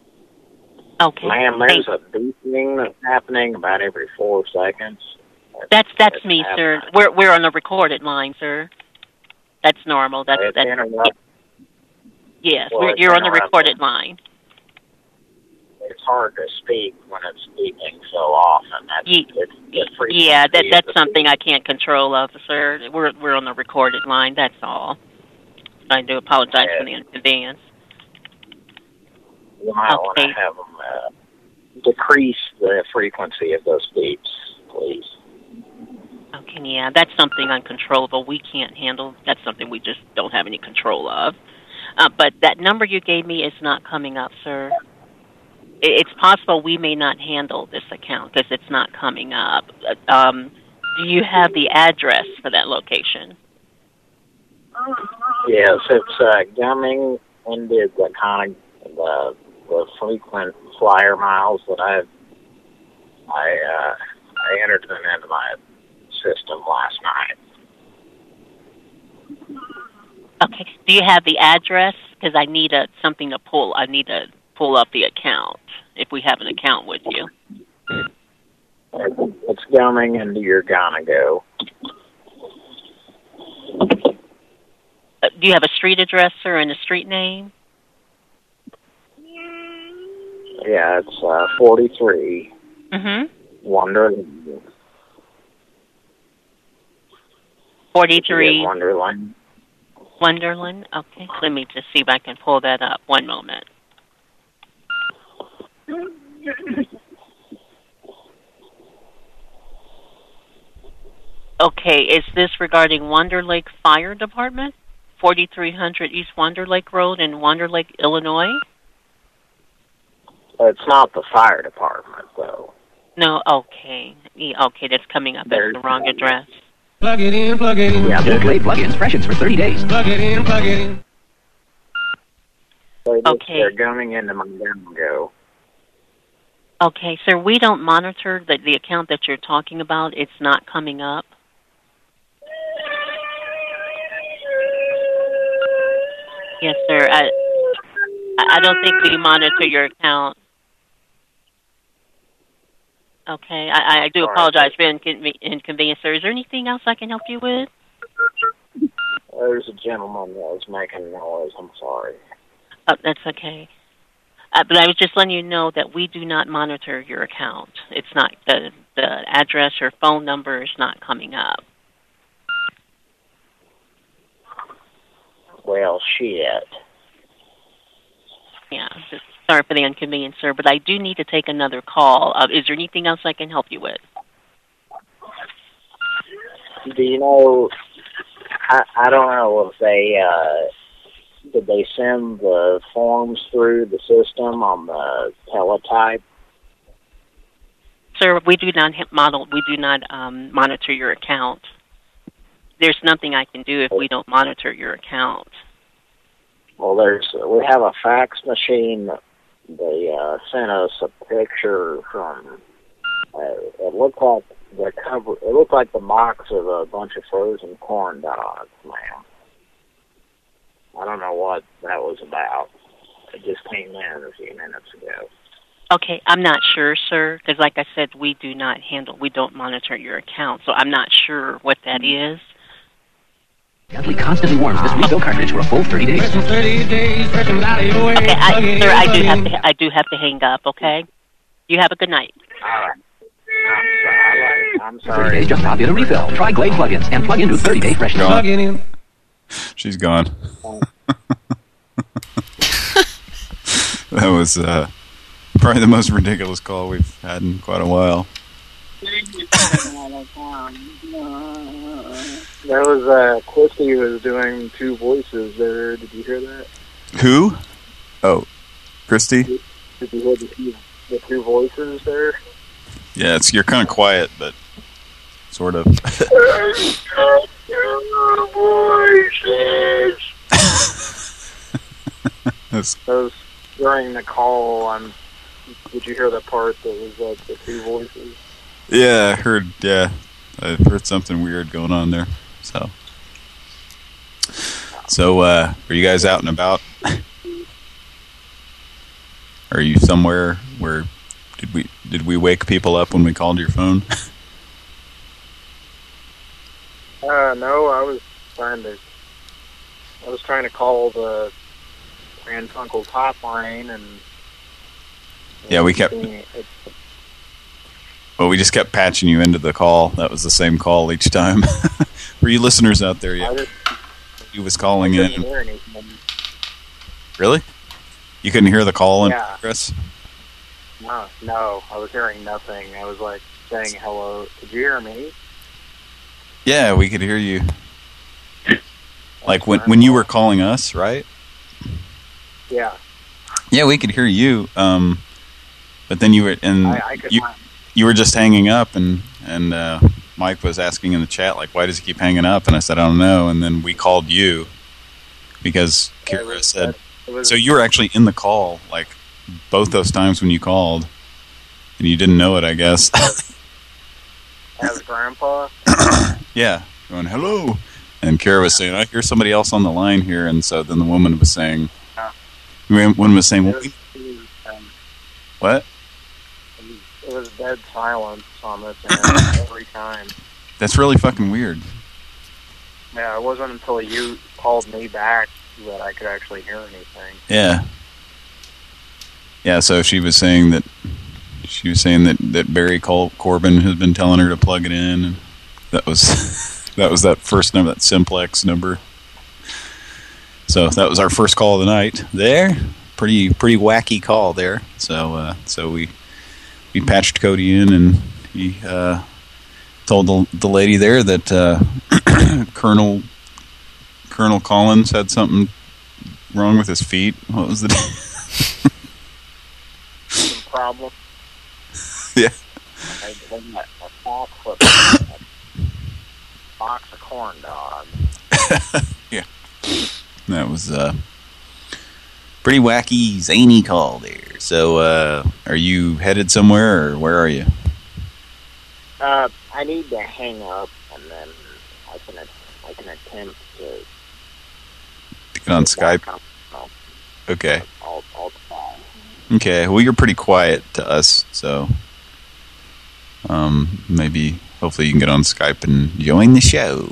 Okay. Ma'am, there's a beeping that's happening about every four seconds. That's that's me, sir. We're we're on a recorded line, sir. That's normal. That's It's that's yes. well, you're on the recorded line. It's hard to speak when it's beeping so often. That's Ye- it's Yeah, that that's something I can't control of, sir. We're we're on the recorded line. That's all. I do apologize for the inconvenience. You might want to Okay. have them uh, decrease the frequency of those beeps, please. Okay, yeah, that's something uncontrollable. We can't handle. That's something we just don't have any control of. Uh, but that number you gave me is not coming up, sir. It's possible we may not handle this account because it's not coming up. Um, do you have the address for that location? Yes, it's uh, Gumming ended the kind of the, the frequent flyer miles that I've I uh, I entered them into my system last night. Okay. Do you have the address? Because I need a something to pull. I need to pull up the account if we have an account with you. It's Gumming into your Gonna Go. Uh, do you have a street address or and a street name? Yeah, it's uh, 43 Mm-hmm. Wonderland. Forty-three Wonderland. Wonderland. Okay. Let me just see if I can pull that up. One moment. Okay, is this regarding Wonder Lake Fire Department? 4300 East Wonder Lake Road in Wonder Lake, Illinois? It's not the fire department though. No, okay. Yeah, okay, that's coming up as the wrong address. Plug it in, plug it in. Yeah, Just play plug-ins, freshens for 30 days. Plug it in, plug it in. Okay. They're gumming into my Gonna Go. Okay, sir, we don't monitor the, the account that you're talking about. It's not coming up. Yes, sir. I, I don't think we monitor your account. Okay, I, I do apologize for inconven- inconvenience, sir. Is there anything else I can help you with? There's a gentleman that was making noise. I'm sorry. Oh, that's okay. Uh, but I was just letting you know that we do not monitor your account. It's not the the address or phone number is not coming up. Well, shit. Yeah, just sorry for the inconvenience, sir. But I do need to take another call. Uh, is there anything else I can help you with? Do you know? I I don't know if they uh did they send the forms through the system on the teletype. Sir, we do not model. We do not um, monitor your account. There's nothing I can do if we don't monitor your account. Well, there's we have a fax machine. They uh, sent us a picture from. Uh, it looked like the cover. It looked like the box of a bunch of frozen corn dogs, ma'am. I don't know what that was about. It just came in a few minutes ago. Okay, I'm not sure, sir, because like I said, we do not handle, we don't monitor your account, so I'm not sure what that is. Bentley constantly warms this refill cartridge for a full 30 days. 30 days, fresh and out of your way. Okay, I, Plug it sir, in, I plug do have to, I do have to hang up. Okay, you have a good night. All right. I'm sorry. I'm sorry. 30 days just stop in a refill. Try Glade plugins and plug into 30 day freshness. Gone. Plug in. She's gone. that was uh, probably the most ridiculous call we've had in quite a while. That was uh, Christy was doing two voices there. Did you hear that? Who? Oh, Christy? Did you hear the two, the two voices there? Yeah, it's you're kind of quiet, but sort of. That's- That was during the call. I'm. did you hear the part that was like the two voices? yeah, I heard. Yeah, I heard something weird going on there. So, so uh, are you guys out and about? Are you somewhere where did we did we wake people up when we called your phone? Uh, no, I was trying to. I was trying to call the Grand Funkle hotline and. Yeah, we kept- Well, we just kept patching you into the call. That was the same call each time. For you listeners out there, yeah, just he was calling in. hear. Really? You couldn't hear the call in Yeah. progress? No, no, I was hearing nothing. I was like saying hello. Could you hear me? Yeah, we could hear you. Like when when you were calling us, right? Yeah, Yeah, we could hear you. Um, but then you were and I, I you you were just hanging up, and and uh, Mike was asking in the chat like, why does he keep hanging up? And I said, I don't know. And then we called you because Kira said. So you were actually in the call, like both those times when you called, and you didn't know it, I guess. as Grandpa. yeah, going hello, and Kara was saying, I hear somebody else on the line here, and so then the woman was saying, the woman was saying, was, what? it was, dead silence on this end every time. That's really fucking weird. Yeah, it wasn't until you called me back that I could actually hear anything. Yeah. Yeah, so she was saying that she was saying that that Barry Col Corbin has been telling her to plug it in. That was that was that first number, that simplex number. So that was our first call of the night. There, pretty pretty wacky call there. So uh, so we we patched Cody in, and he uh, told the the lady there that uh, Colonel Colonel Collins had something wrong with his feet. What was the? Problem. yeah. I wasn't a, a box of a box of corn dogs. yeah. That was uh pretty wacky zany call there. So uh are you headed somewhere or where are you? Uh, I need to hang up and then I can I can attempt to Get on Skype. Okay. I'll, I'll. Okay. Well you're pretty quiet to us, so um maybe hopefully you can get on Skype and join the show.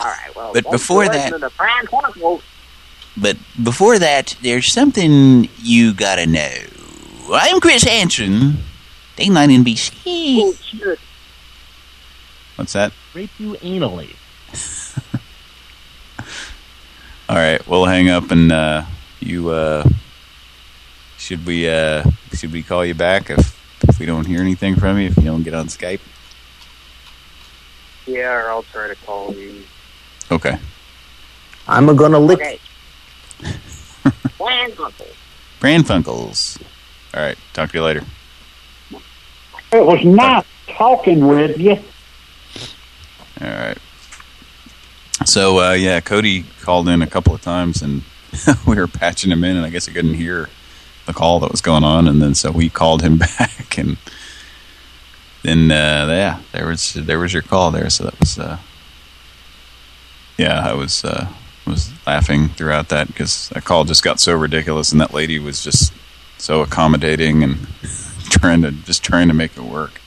All right. Well, But before that- listening to Fran Funkle. But before that, there's something you gotta know. I'm Chris Hansen, Dateline NBC. Oh, shit. What's that? Rape you anally. All right, we'll hang up and uh, you. Uh, should we? Uh, should we call you back if if we don't hear anything from you? If you don't get on Skype? Yeah, or I'll try to call you. Okay. I'm gonna lick. Okay. Fran Funkle. Brand Funkles. All right. Talk to you later. It was nice talking with you. All right. So uh, yeah, Cody called in a couple of times, and we were patching him in, and I guess he couldn't hear the call that was going on, and then so we called him back, and then uh, yeah, there was there was your call there. So that was uh, yeah, I was uh, was laughing throughout that because that call just got so ridiculous, and that lady was just so accommodating and trying to just trying to make it work,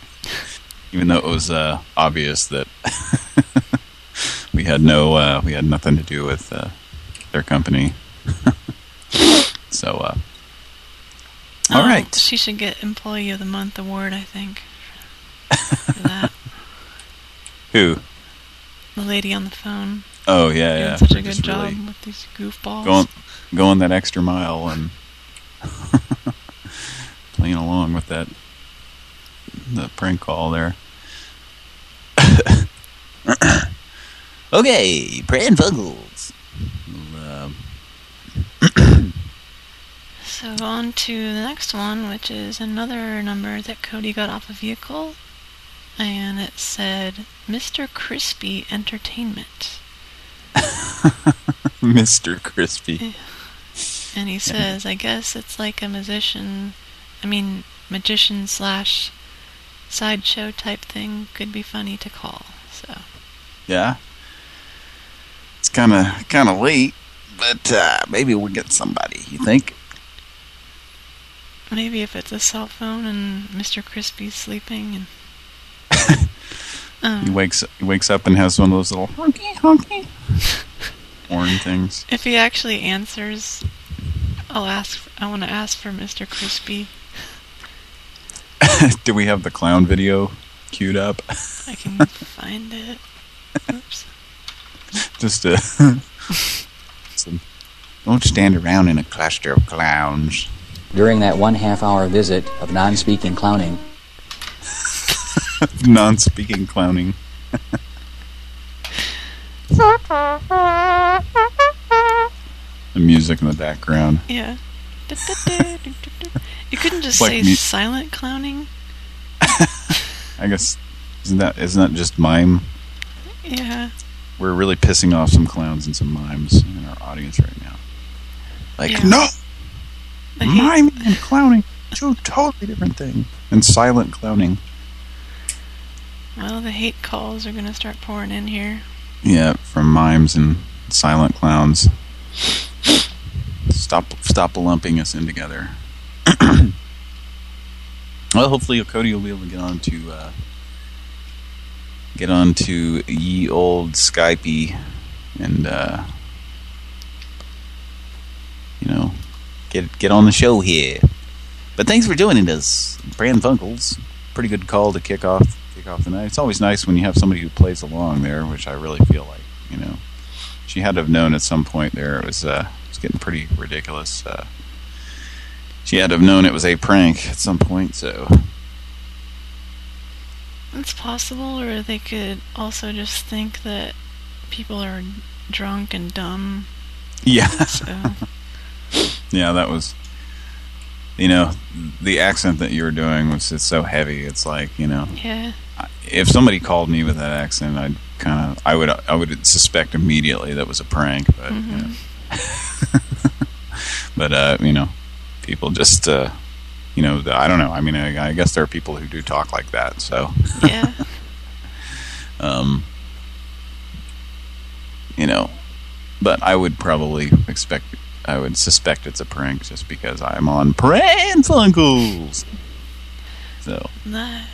even though it was uh, obvious that we had no uh, we had nothing to do with uh, their company. so, uh, all Oh, right. She should get Employee of the Month award, I think. For that. Who? The lady on the phone. Oh yeah, doing yeah. such They're a good job really with these goofballs. Going going that extra mile and playing along with that the prank call there. okay, Pran Funkels. Um, So on to the next one, which is another number that Cody got off a vehicle. And it said, Mr. Crispy Entertainment. Mr. Crispy. And he says, I guess it's like a musician, I mean, magician slash sideshow type thing. Could be funny to call. So, Yeah. It's kind of kind of late, but uh, maybe we'll get somebody. You think? Maybe if it's a cell phone and Mr. Crispy's sleeping and. He um, wakes he wakes up and has one of those little honky honky horn things. If he actually answers, I'll ask. I want to ask for Mr. Crispy. Do we have the clown video queued up? I can find it. Oops. Just uh, to don't stand around in a cluster of clowns. During that one half hour visit of non speaking clowning, Non-speaking clowning. the music in the background. Yeah. You couldn't just Like say mu- silent clowning. I guess isn't that isn't that just mime? Yeah. We're really pissing off some clowns and some mimes in our audience right now. Like Yeah. no, Miming and clowning, two totally different things. And silent clowning. Well, the hate calls are gonna start pouring in here. Yeah, from mimes and silent clowns. Stop stop lumping us in together. well, hopefully Cody will be able to get on to uh, get on to ye old Skypey and uh, you know get get on the show here. But thanks for joining us, Brand Funkles. Pretty good call to kick off kick off the night. It's always nice when you have somebody who plays along there, which I really feel like you know. She had to have known at some point there it was uh, it was getting pretty ridiculous. Uh, she had to have known it was a prank at some point, so It's possible, or they could also just think that people are drunk and dumb. yeah. So, Yeah, that was, you know, the accent that you were doing was just so heavy. It's like, you know, yeah. if somebody called me with that accent, I'd kind of, I would, I would suspect immediately that was a prank. But, you know. but uh, you know, people just, uh, you know, I don't know. I mean, I, I guess there are people who do talk like that. So, Yeah. um, you know, but I would probably expect, I would suspect it's a prank just because I'm on Pran Funkels. So, Live.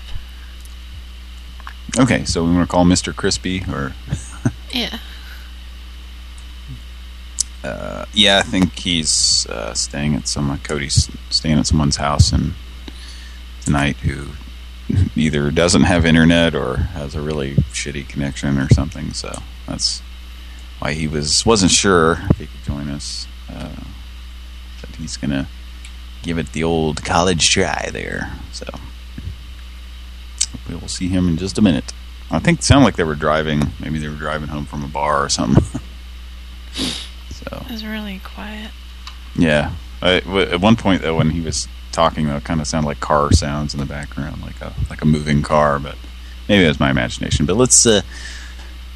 okay, so we want to call Mr. Crispy or, Yeah. uh, yeah, I think he's uh, staying at some, Cody's staying at someone's house and tonight who either doesn't have internet or has a really shitty connection or something. So that's why he was wasn't sure if he could join us. Uh, but he's gonna give it the old college try there. So we will see him in just a minute. I think it sounded like they were driving. Maybe they were driving home from a bar or something. so It was really quiet. yeah. I, w- at one point though, when he was talking, though, it kind of sounded like car sounds in the background, like a like a moving car. But maybe it was my imagination. But let's uh,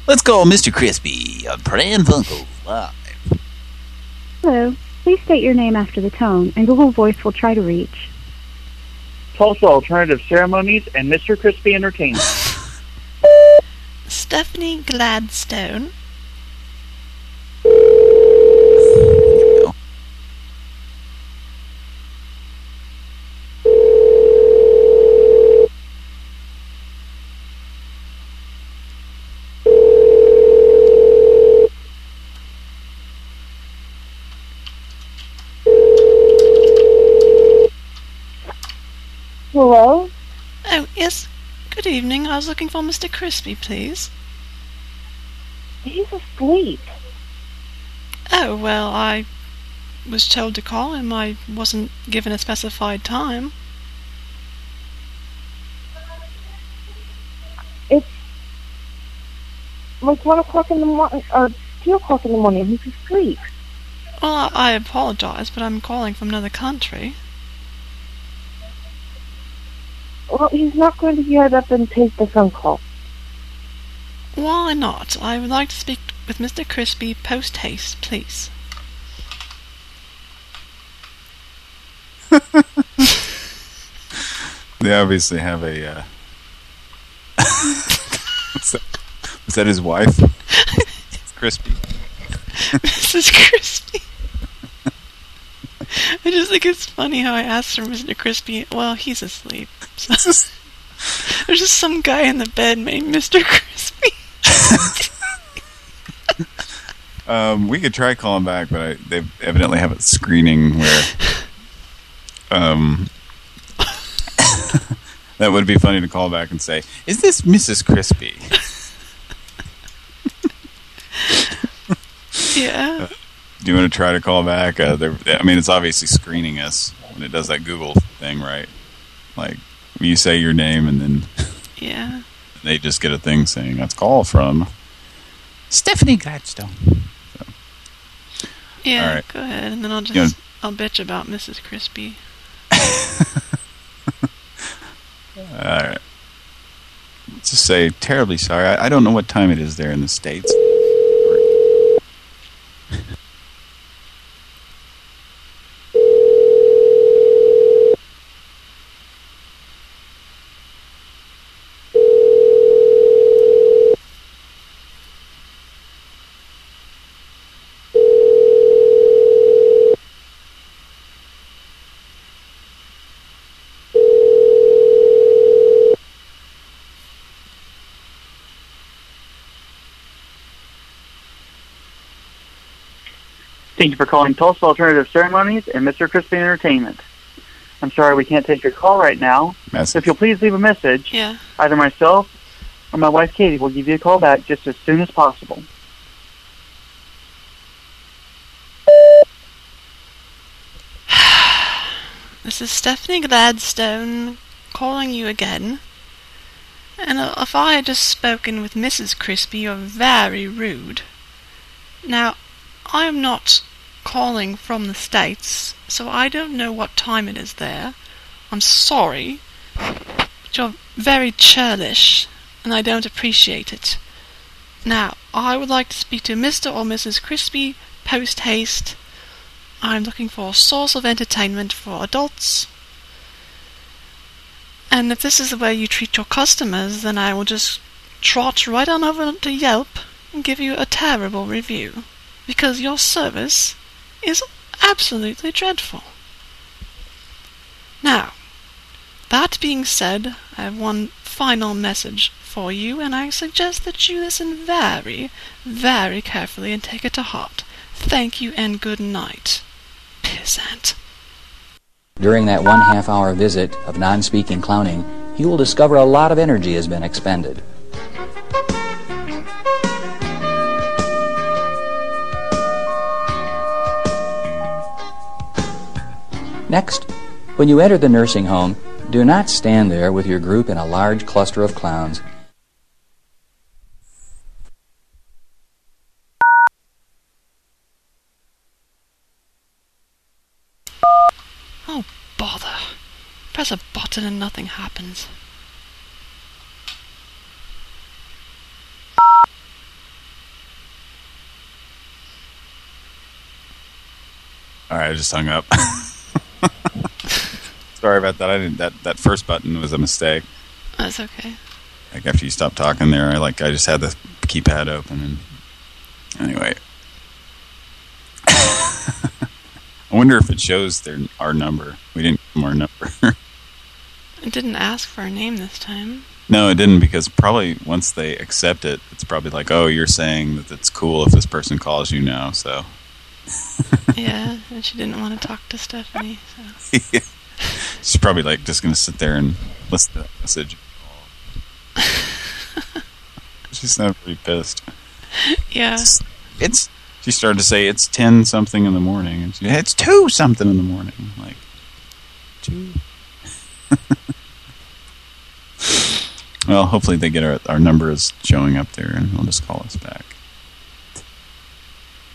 Let's call Mr. Crispy on Pran Funkels live. Hello. Please state your name after the tone, and Google Voice will try to reach. Tulsa Alternative Ceremonies and Mr. Crispy Entertainment. Stephanie Gladstone. Hello? Oh, yes. Good evening. I was looking for Mr. Crispy, please. He's asleep. Oh, well, I was told to call him. I wasn't given a specified time. It's like one o'clock in the morning, or two o'clock in the morning. He's asleep. Well, I, I apologize, but I'm calling from another country. Well, he's not going to get up and take the phone call. Why not? I would like to speak with Mr. Crispy post haste, please. They obviously have a. Uh... What's that? That his wife? Crispy. Mrs. Crispy. I just think it's funny how I asked for Mr. Crispy. Well, he's asleep. So. There's just some guy in the bed named Mr. Crispy. Um, we could try calling back, but I, they evidently have a screening where um, that would be funny to call back and say, "Is this Mrs. Crispy?" yeah. Do you want to try to call back? Uh, I mean, it's obviously screening us when it does that Google thing, right? Like, you say your name and then Yeah. they just get a thing saying, "That's call from Stephanie Gladstone." Yeah, All right. go ahead, and then I'll just You know- I'll bitch about Mrs. Crispy. All right. Let's just say, terribly sorry. I, I don't know what time it is there in the States. Thank you for calling Tulsa Alternative Ceremonies and Mr. Crispy Entertainment. I'm sorry we can't take your call right now. Message. If you'll please leave a message, Yeah. either myself or my wife Katie will give you a call back just as soon as possible. This is Stephanie Gladstone calling you again. And if I had just spoken with Mrs. Crispy, you're very rude. Now, I am not calling from the States, so I don't know what time it is there. I'm sorry, but you're very churlish, and I don't appreciate it. Now, I would like to speak to Mr. or Mrs. Crispy post haste. I'm looking for a source of entertainment for adults. And if this is the way you treat your customers, then I will just trot right on over to Yelp and give you a terrible review. Because your service is absolutely dreadful. Now, that being said, I have one final message for you, and I suggest that you listen very, very carefully and take it to heart. Thank you and good night. Pissant. During that one half hour visit of non speaking clowning, you will discover a lot of energy has been expended. Next, when you enter the nursing home, do not stand there with your group in a large cluster of clowns. Oh, bother. Press a button and nothing happens. All right, I just hung up. Sorry about that. I didn't. That that first button was a mistake. That's okay. Like after you stopped talking there, I like I just had the keypad open and anyway. I wonder if it shows their our number. We didn't give our number. It didn't ask for a name this time. no, it didn't because probably once they accept it, it's probably like, oh, you're saying that it's cool if this person calls you now. So yeah, and she didn't want to talk to Stephanie. So. she's probably like just gonna sit there and listen to that message. She's not pretty pissed. Yeah. It's, it's she started to say it's ten something in the morning, and she it's two something in the morning. Like two. well, hopefully they get our our number is showing up there, and they'll just call us back.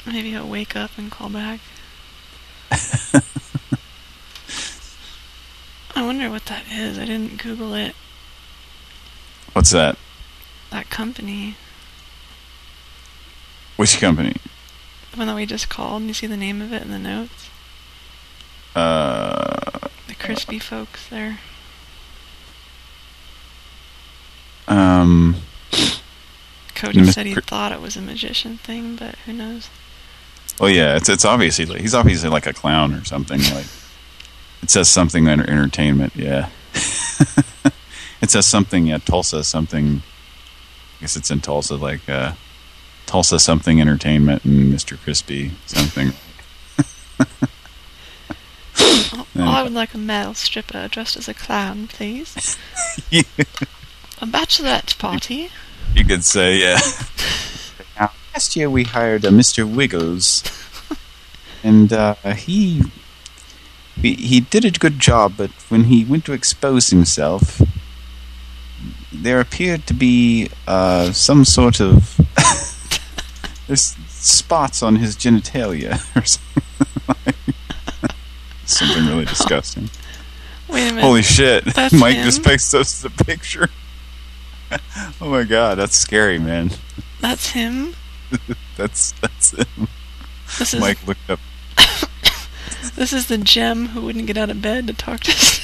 Maybe he'll wake up and call back. I wonder what that is. I didn't Google it. What's that? That company. Which company? The one that we just called. You see the name of it in the notes? Uh, The crispy folks there. um, Cody said he thought it was a magician thing, but who knows? Well, yeah, it's it's obviously like, he's obviously like a clown or something. Like it says something under entertainment. Yeah, it says something. Yeah, Tulsa something. I guess it's in Tulsa, like uh, Tulsa something entertainment and Mr. Crispy something. Oh, I would like a male stripper dressed as a clown, please. Yeah. A bachelorette party. You could say, yeah. Now, last year we hired a Mr. Wiggles, and uh, he he he did a good job, but when he went to expose himself, there appeared to be uh, some sort of there's spots on his genitalia or something. something really disgusting. Wait a minute. Holy shit! That's Mike him? just posted us a picture. oh my god, that's scary, man. That's him. that's that's him. This is Mike looked up. this is the gem who wouldn't get out of bed to talk to.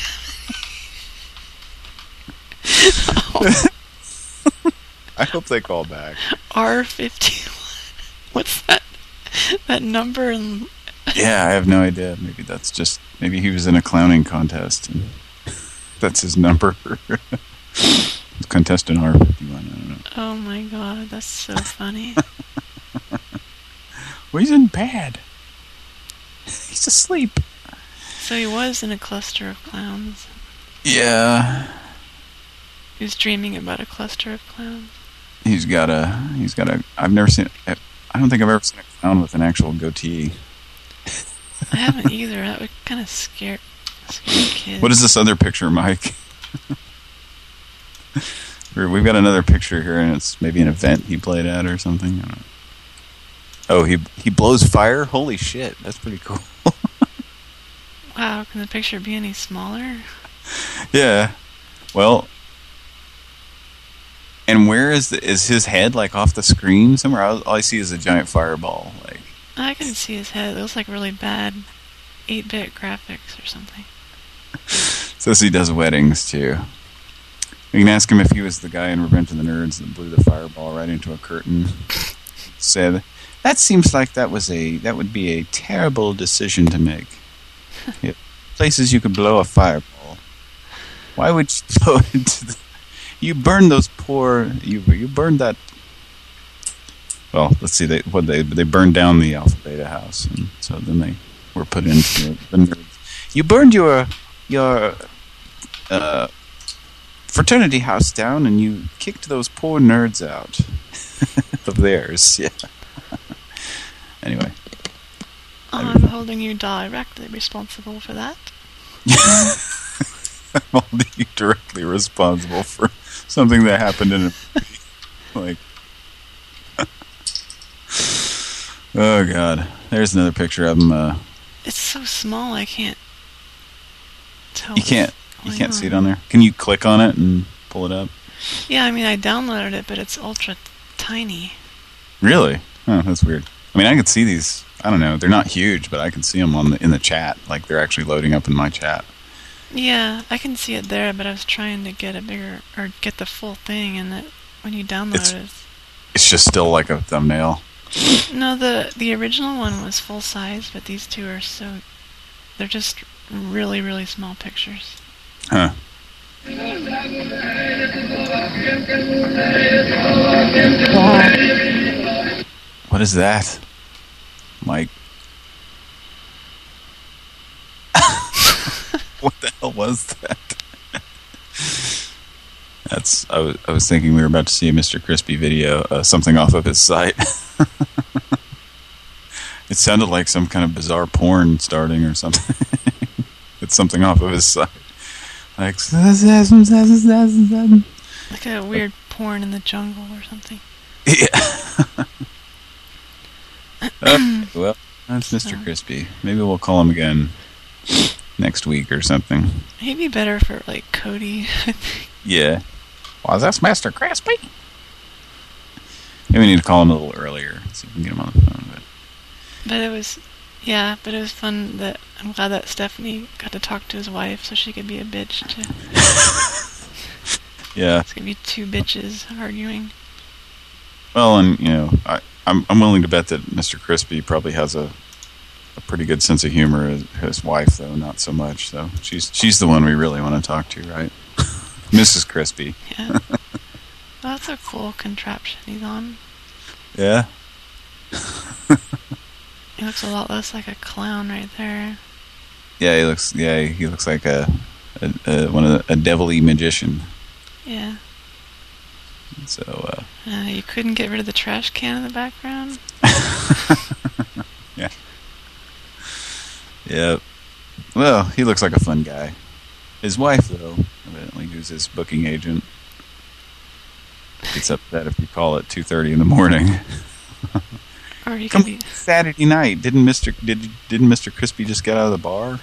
I hope they call back. R fifty one. What's that? That number and Yeah, I have no idea. Maybe that's just maybe he was in a clowning contest and that's his number. Contestant R fifty one. I don't know. oh my god, that's so funny. Well, he's in bed. He's asleep. so he was in a cluster of clowns. Yeah, He was dreaming about a cluster of clowns. he's got a he's got a. I've never seen. I don't think I've ever seen a clown with an actual goatee. I haven't either. That would kind of scare scare kids. What is this other picture, Mike? We've got another picture here, and it's maybe an event he played at or something. I don't know. Oh, he he blows fire. Holy shit, that's pretty cool. Wow, can the picture be any smaller? yeah. Well, and where is the, is his head? Like off the screen somewhere? All, all I see is a giant fireball. Like I can see his head. It looks like really bad 8-bit graphics or something. says he does weddings too. We can ask him if he was the guy in Revenge of the Nerds that blew the fireball right into a curtain. Said that seems like that was a that would be a terrible decision to make. Yeah, Places you could blow a fireball. Why would you blow it into the? You burned those poor. You you burned that. Well, let's see. They what they they burned down the Alpha Beta house, and so then they were put into the nerds. You burned your your uh, fraternity house down, and you kicked those poor nerds out of theirs. Yeah. anyway, I'm holding you directly responsible for that. I'm holding you directly responsible for something that happened in a like. oh God! There's another picture of him. Uh, It's so small I can't tell. you can't you can't see it on there. Can you click on it and pull it up? Yeah, I mean I downloaded it, but it's ultra tiny. Really? Oh, that's weird. I mean, I can see these. I don't know. They're not huge, but I can see them on the, in the chat. Like they're actually loading up in my chat. Yeah, I can see it there, but I was trying to get a bigger or get the full thing, and it, when you download It's- it, It's just still like a thumbnail. no, the the original one was full size, but these two are so they're just really really small pictures. Huh. What is that? Mike. what the hell was that? That's. I was. I was thinking we were about to see a Mr. Crispy video, uh, something off of his site. it sounded like some kind of bizarre porn starting or something. it's something off of his site. Like. Like a weird porn in the jungle or something. Yeah. Okay, oh, well, that's Mr. Oh. Crispy. Maybe we'll call him again next week or something. He'd better for like Cody. Yeah. Was this Mr. Crispy? Maybe we need to call him a little earlier. See if we can get him on the phone. But But it was, yeah, but it was fun that I'm glad that Stephanie got to talk to his wife so she could be a bitch too. yeah. It's gonna be two bitches arguing. Well, and you know, I, I'm I'm willing to bet that Mr. Crispy probably has a a pretty good sense of humor. His, his wife, though, not so much. So she's she's the one we really want to talk to, right? Mrs. Crispy. Yeah. well, that's a cool contraption he's on. Yeah. He looks a lot less like a clown right there. Yeah, he looks. Yeah, he looks like a, a, a one of the, a devilly magician. Yeah. So uh, Uh, you couldn't get rid of the trash can in the background. yeah, yeah. Well, he looks like a fun guy. His wife, though, evidently, who's his booking agent, gets upset if you call at two thirty in the morning. Or he Come could be. Saturday night. Didn't Mister did didn't Mister Crispy just get out of the bar?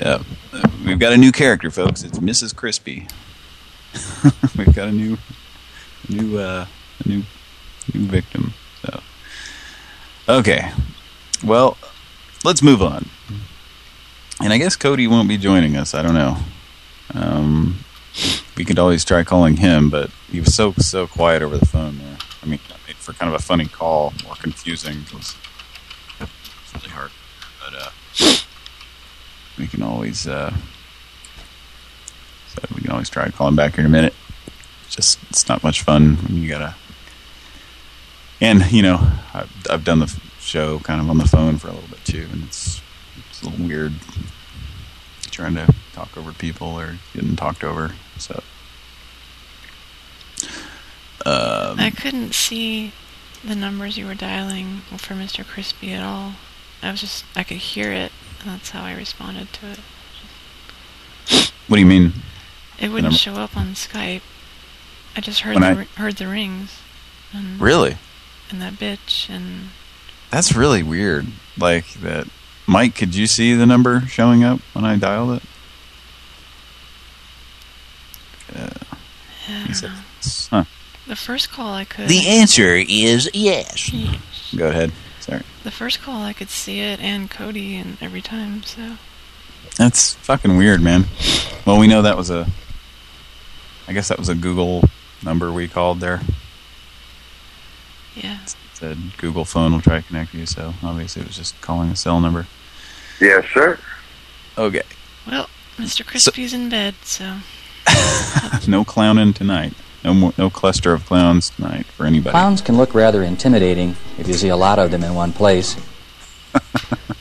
yeah, we've got a new character, folks. It's Mrs. Crispy. we've got a new, new, uh, a new, new victim. So, okay. Well, let's move on. And I guess Cody won't be joining us. I don't know. Um, we could always try calling him, but he was so so quiet over the phone there. I mean, for kind of a funny call or confusing, it was it's really hard. But uh, we can always uh, so we can always try to call him back here in a minute. It's just it's not much fun when you gotta. And you know, I've I've done the show kind of on the phone for a little bit too, and it's it's a little weird trying to talk over people or getting talked over. So. Um, I couldn't see the numbers you were dialing for Mr. Crispy at all. I was just, I could hear it, and that's how I responded to it. what do you mean? It wouldn't show up on Skype. I just heard When the I- heard the rings. And, Really? And that bitch and That's really weird. Like that. Mike, could you see the number showing up when I dialed it? Uh, I he don't said, know. huh. The first call I could. The answer is yes. Go ahead. Sorry. The first call I could see it and Cody and every time. So That's fucking weird, man. Well, we know that was a. I guess that was a Google number we called there. yeah. It said Google phone will try to connect you, so obviously it was just calling a cell number. Yes, sir. Okay. Well, Mr. Crispy's in bed, so no clowning tonight. No more. No cluster of clowns tonight for anybody. Clowns can look rather intimidating if you see a lot of them in one place.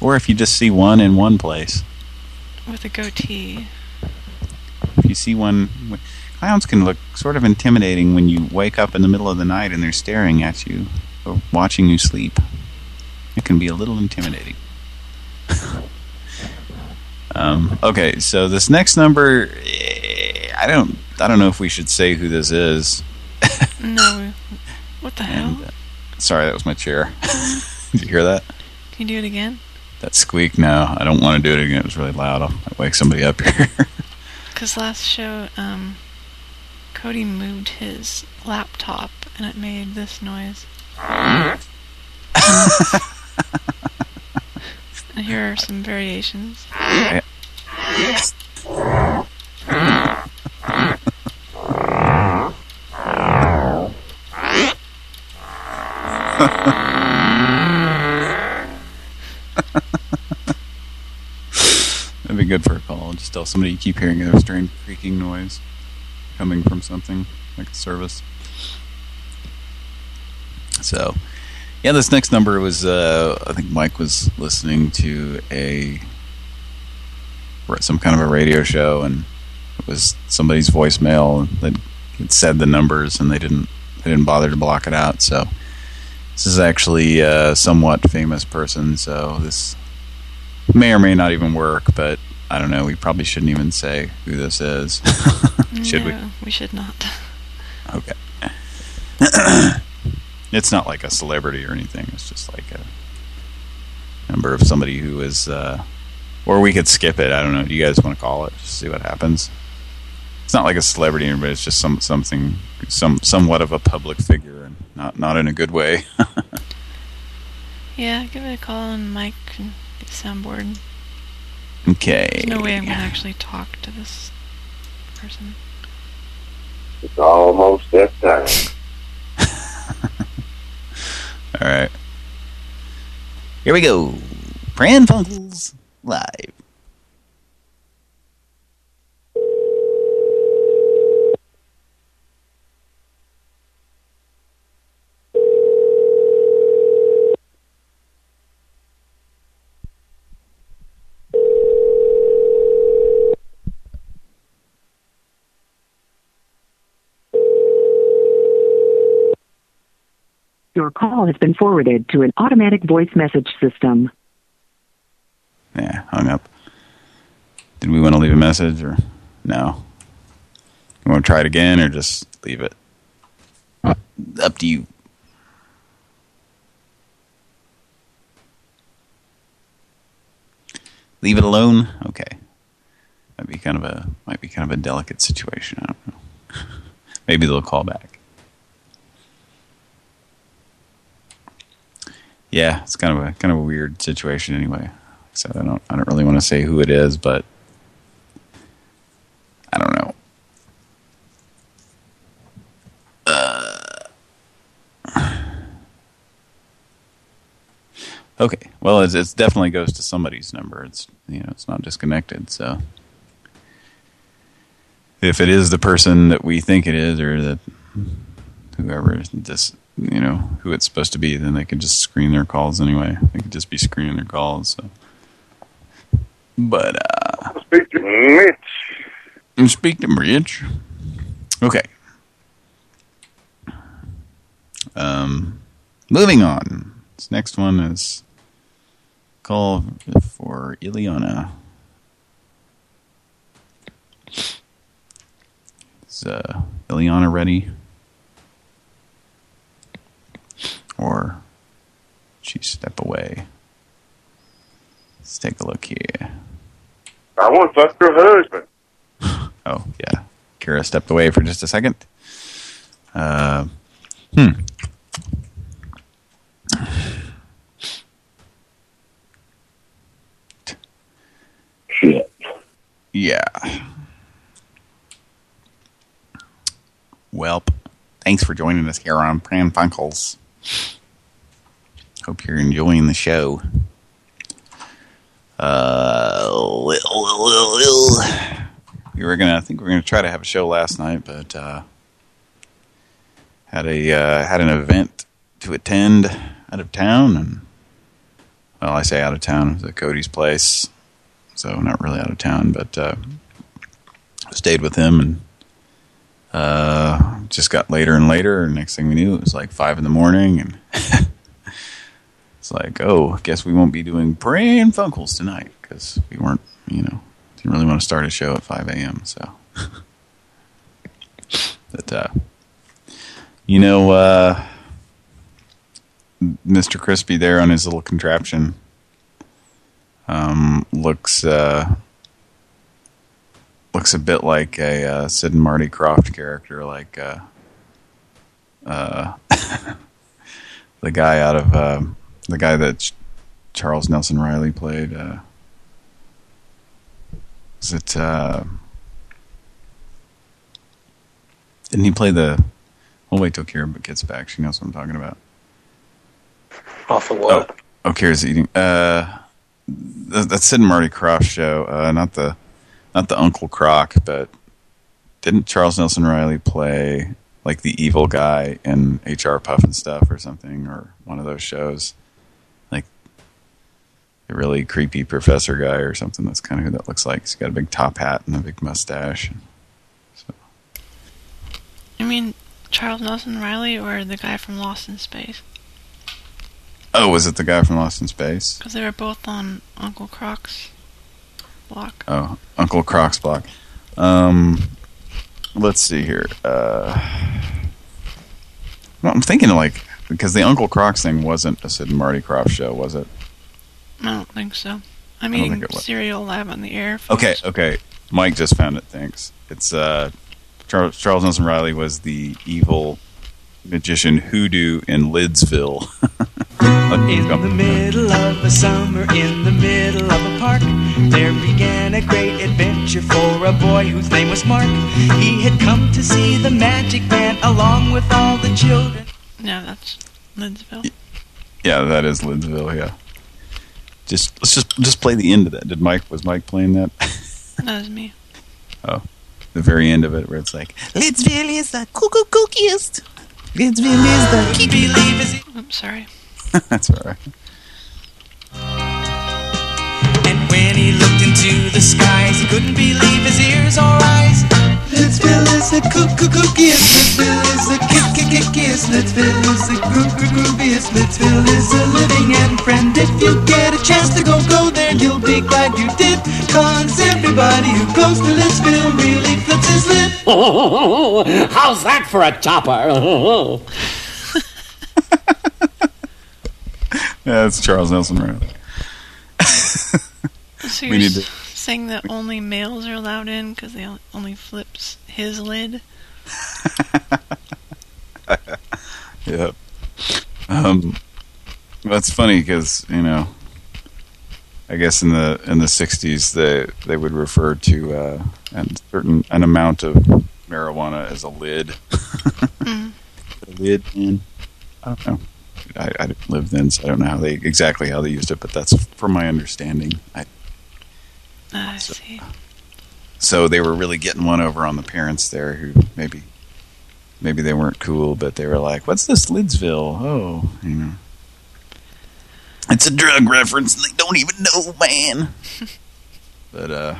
Or if you just see one in one place. with a goatee. If you see one, clowns can look sort of intimidating when you wake up in the middle of the night and they're staring at you or watching you sleep. It can be a little intimidating. um, okay, so this next number, eh, I don't, I don't know if we should say who this is. No. What the hell? And, uh, sorry, that was my chair. Did you hear that? Can you do it again? That squeak? No, I don't want to do it again. It was really loud. I'll, I'll wake somebody up here. Because last show, um, Cody moved his laptop and it made this noise. and here are some variations. That'd be good for a call. Just tell somebody you keep hearing a strange creaking noise coming from something, like a service. So, yeah, this next number was, uh, I think Mike was listening to a some kind of a radio show, and it was somebody's voicemail that said the numbers, and they didn't they didn't bother to block it out. So, this is actually a somewhat famous person, so this may or may not even work, but I don't know. We probably shouldn't even say who this is. should we? no, we should not. Okay. it's not like a celebrity or anything. It's just like a number of somebody who is, uh, or we could skip it. I don't know. Do you guys want to call it? Just see what happens. It's not like a celebrity, but it's just some something, some somewhat of a public figure, not not in a good way. Yeah, give it a call and Mike can get soundboard. okay. There's no way I'm going to actually talk to this person. It's almost that time. All right. Here we go. Pran Funkels live. Your call has been forwarded to an automatic voice message system. Yeah, hung up. Did we want to leave a message or no? You want to try it again or just leave it? Uh, up to you. Leave it alone? Okay. Might be kind of a might be kind of a delicate situation. I don't know. Maybe they'll call back. Yeah, it's kind of a kind of a weird situation anyway. So I don't I don't really want to say who it is, but I don't know. Uh, okay, well, it's, it's definitely goes to somebody's number. It's you know it's not disconnected. So if it is the person that we think it is, or that whoever this you know who it's supposed to be, then they can just screen their calls anyway. They could just be screening their calls. So, but uh, Speak to Mitch. speak to Rich. Okay. Um, moving on. This next one is call for Ileana. Is uh, Ileana ready? Or she step away? Let's take a look here. I want to fuck your husband. Oh, yeah. Kira stepped away for just a second. Uh, hmm. Shit. Yeah. Welp. Thanks for joining us here on Pran Funkels. Hope you're enjoying the show. Uh, we were gonna, I think we are gonna try to have a show last night, but uh, had a uh, had an event to attend out of town, and well, I say out of town, it was at Cody's place, so not really out of town, but uh, stayed with him and uh, just got later and later. And next thing we knew, it was like five in the morning, and it's like, oh, guess we won't be doing Pran Funkels tonight because we weren't, you know, didn't really want to start a show at 5 a.m. So, but uh, you know, uh, Mr. Crispy there on his little contraption um, looks uh, looks a bit like a uh, Sid and Marty Krofft character, like uh, uh, the guy out of uh, the guy that Ch Charles Nelson Reilly played. Uh, is it? Uh, didn't he play the? We'll wait till Kira gets back. She knows what I'm talking about. Off of what? Oh, Kira's eating. Uh, th- that Sid and Marty Krofft show. Uh, not the, not the Uncle Croc, but didn't Charles Nelson Reilly play like the evil guy in HR Pufnstuf or something, or one of those shows? Like a really creepy professor guy or something. That's kind of who that looks like. He's got a big top hat and a big mustache. So. I mean Charles Nelson Reilly or the guy from Lost in Space? Oh, was it the guy from Lost in Space? Because they were both on Uncle Croc's block. Oh, Uncle Croc's block. Um, let's see here. Uh, well, I'm thinking like because the Uncle Croc's thing wasn't a Sid and Marty Krofft show, was it? I don't think so. I'm eating think it was. cereal live on the air. folks. Okay, okay. Mike just found it. Thanks. It's uh, Charles, Charles Nelson Reilly was the evil magician hoodoo in Lidsville. In the middle of a summer, in the middle of a park, there began a great adventure for a boy whose name was Mark. He had come to see the magic man along with all the children. No, that's Lidsville. yeah, that is Lidsville. Yeah. Just let's just just play the end of that. Did Mike was Mike playing that? That was me. Oh, the very end of it where it's like Lidsville is the cuckoo cookiest. Lidsville is the keep believe is I'm sorry. that's all right. And when he looked into the skies, he couldn't believe his ears or eyes. Lidsville is the cuckoo cookiest. Lidsville is the kick kick kickiest. Lidsville is the cuckoo grooviest. Lidsville is a living and friend. If you get a chance to go go there, you'll be glad you did. Cause everybody who goes to Lidsville really flips his lid. How's that for a topper? Yeah, it's Charles Nelson Reilly. So We you're need to- saying that only males are allowed in because they only flips his lid? Yep. Um, that's funny because you know, I guess in the in the '60s they they would refer to uh, a certain an amount of marijuana as a lid. Mm. a lid in. I don't know. I, I didn't live then, so I don't know how they exactly how they used it, but that's from my understanding. I, Ah, I see. so they were really getting one over on the parents there who maybe maybe they weren't cool, but they were like, "What's this Lidsville?" Oh, you know. It's a drug reference and they don't even know, man. but uh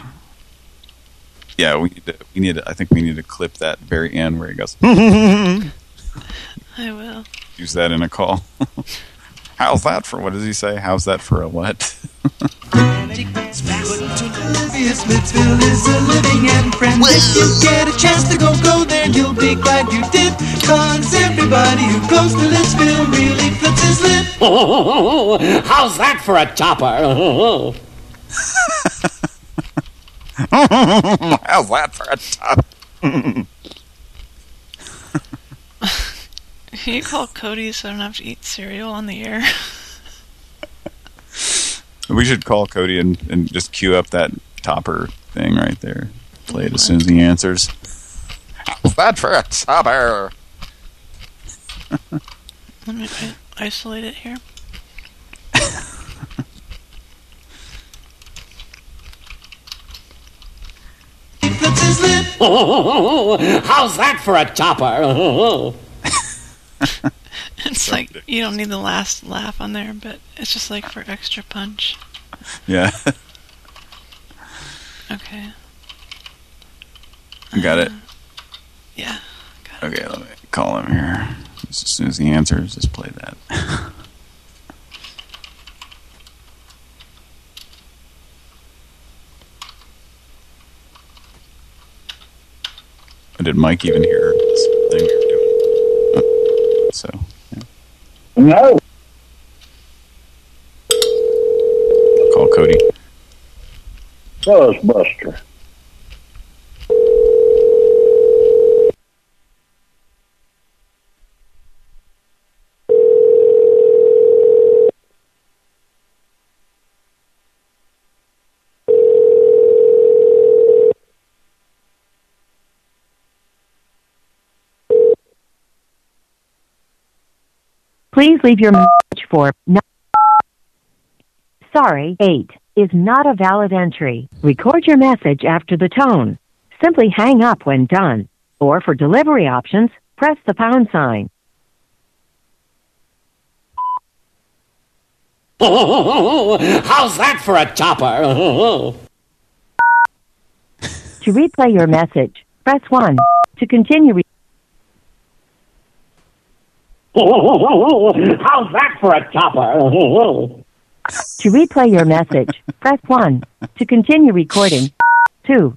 yeah, we need to we need to, I think we need to clip that very end where he goes I will. Use that in a call. How's that for what does he say? How's that for a what? Oblivious Lidsville is a living and friend. If you get a chance to go go there, you'll be glad you did. Cause everybody who goes to Lidsville really flips his lid. How's that for a topper? How's that for a top? Can you call Cody so I don't have to eat cereal on the air? We should call Cody and, and just cue up that topper thing right there. Play it as soon as he answers. How's that for a topper? Let me isolate it here. Flips. How's that for a topper? It's like you don't need the last laugh on there, but it's just like for extra punch. Yeah. Okay. Got it? Yeah. Okay, let me call him here. As soon as he answers, just play that. Did Mike even hear this thing? Uh, So, yeah. No. call Cody. Ghostbuster. Please leave your message for no- Sorry, 8 is not a valid entry. Record your message after the tone. Simply hang up when done. Or for delivery options, press the pound sign. How's that for a topper? To replay your message, press 1. To continue, How's that for a topper? to replay your message, press 1. To continue recording, 2.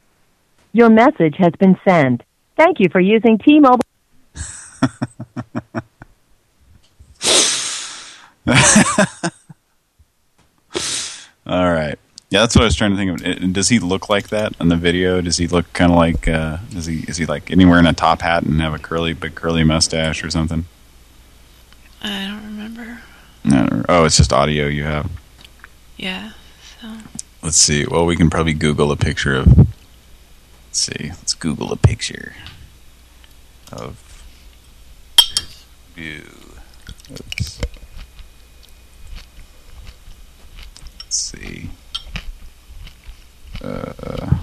Your message has been sent. Thank you for using T-Mobile. All right. Yeah, that's what I was trying to think of. Does he look like that in the video? Does he look kind of like? Uh, is he is he like? anywhere in a top hat and have a curly, big curly mustache or something? I don't remember. No. Oh, it's just audio you have. Yeah. So Let's see. Well, we can probably Google a picture of. Let's see. Let's Google a picture of view. Oops. Let's see. Uh.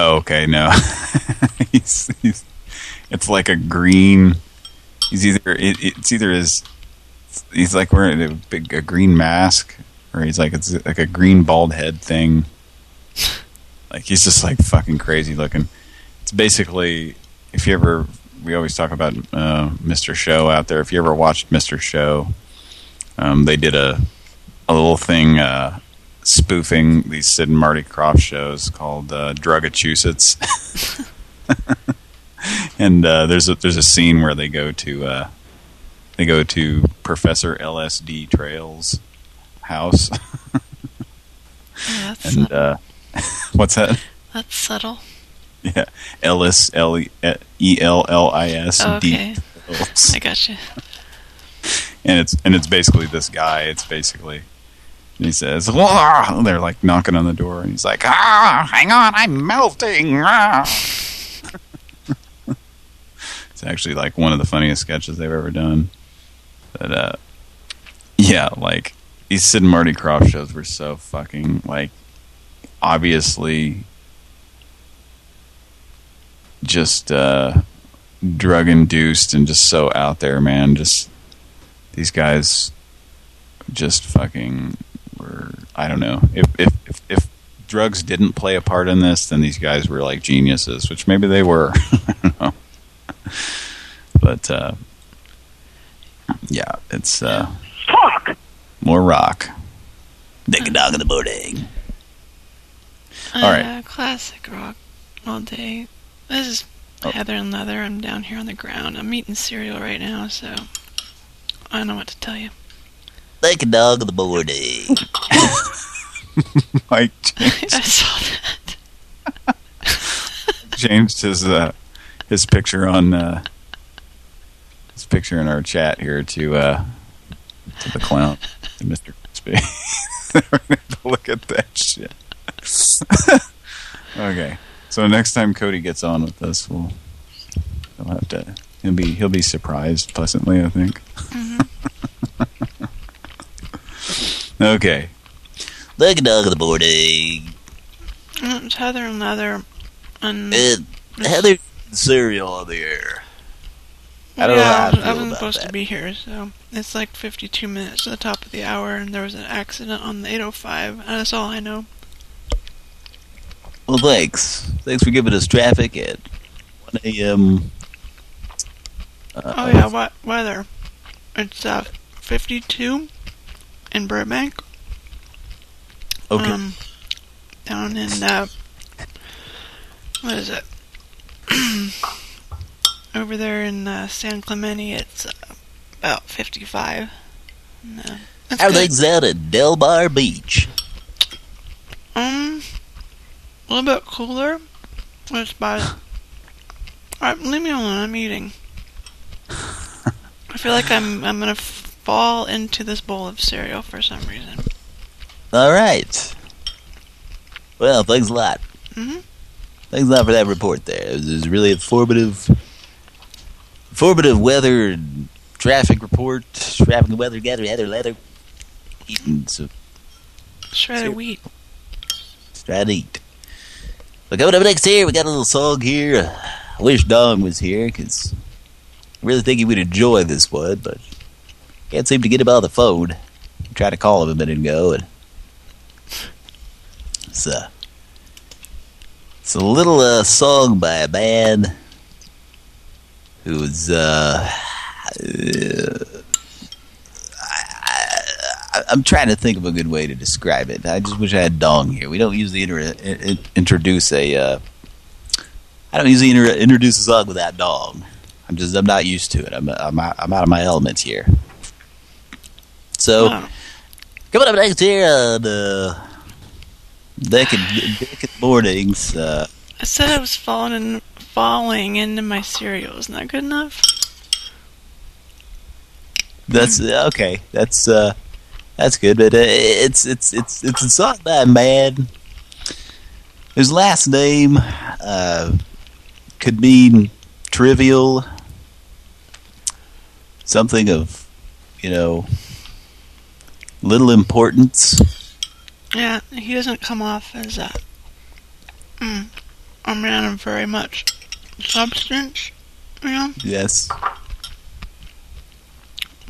Oh, okay, no. he's, he's, it's like a green. He's either it, it's either his. He's like wearing a big a green mask, or he's like it's like a green bald head thing. Like he's just like fucking crazy looking. It's basically if you ever we always talk about uh, Mr. Show out there. If you ever watched Mr. Show, um, they did a a little thing uh, spoofing these Sid and Marty Krofft shows called uh, Drugachusetts. and uh, there's a there's a scene where they go to uh, they go to Professor LSD Trails house. Yeah, and uh, what's that? that's subtle. Yeah, Ellis L E L L I S Oh, D. okay. I got you. and it's and it's basically this guy. It's basically he says, "Wah!" they're like knocking on the door, and he's like, "Ah, hang on, I'm melting." Ah. it's actually like one of the funniest sketches they've ever done. But uh, yeah, like these Sid and Marty Krofft shows were so fucking like obviously just uh drug induced and just so out there, man. Just these guys just fucking were I don't know. If if if, if drugs didn't play a part in this, then these guys were like geniuses, which maybe they were. I don't know. But uh yeah, it's uh Fuck! more rock. Dick a dog in the morning. All right. Uh, classic rock all day. This is Oh. Heather and Leather. I'm down here on the ground. I'm eating cereal right now, so I don't know what to tell you. Like a dog in the morning. Mike I saw that. changed his uh, his picture on uh, his picture in our chat here to uh, to the clown, to Mr. Crispy. Look at that shit. okay, so next time Cody gets on with us, we'll he'll have to he'll be he'll be surprised pleasantly, I think. Okay. Like a dog in the morning. Mm, It's Heather and Leather. And And Heather cereal on the air. I don't know yeah, how I I was- feel I wasn't about supposed that. to be here, so it's like 52 minutes to the top of the hour, and there was an accident on the 805. And that's all I know. Well, thanks. Thanks for giving us traffic at 1 a.m. Uh, Oh yeah, what weather? It's uh 52 in Burbank. Okay. Um, down in uh, what is it? Over there in uh, San Clemente, it's uh, about 55. No, that's How good. out at Del Mar Beach? Um, a little bit cooler. It's about. Alright, leave me alone. I'm eating. I feel like I'm I'm gonna fall into this bowl of cereal for some reason. All right. Well, thanks a lot. Mhm. Thanks a lot for that report there. It was, it was really informative, informative weather traffic report, traffic weather, gather, heather, leather, eating some Shredded wheat. to eat. But coming up next here, we got a little song here. I wish Dong was here, because I really think he would enjoy this one, but can't seem to get him on the phone. Tried to call him a minute ago, and it's a, it's a little uh, song by a band who's, uh, I, I'm trying to think of a good way to describe it. I just wish I had Dong here. We don't usually introduce a. Uh, I don't usually introduce a song without Dong. I'm just I'm not used to it. I'm I'm out, I'm out of my element here. So coming up next here on uh, Naked Naked Mornings. Uh, I said I was falling in, falling into my cereal. Isn't that good enough? That's okay. That's uh, that's good, but uh, it's it's it's it's a song by a man whose last name uh, could mean trivial, something of you know little importance. Yeah, he doesn't come off as a, mm, a man of very much substance. You know, Yes.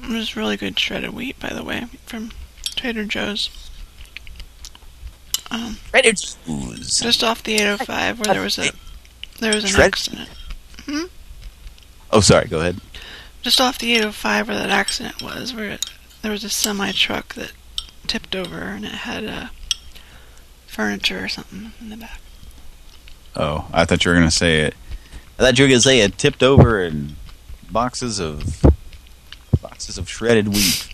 it was really good shredded wheat, by the way, from Trader Joe's. Um, Trader Joe's. Just off the 805, where there was a there was an Shred- accident. Hmm? Oh, sorry. Go ahead. Just off the 805 where that accident was, where it, there was a semi truck that tipped over and it had uh, furniture or something in the back. Oh, I thought you were going to say it. I thought you were going to say it tipped over and boxes of boxes of shredded wheat.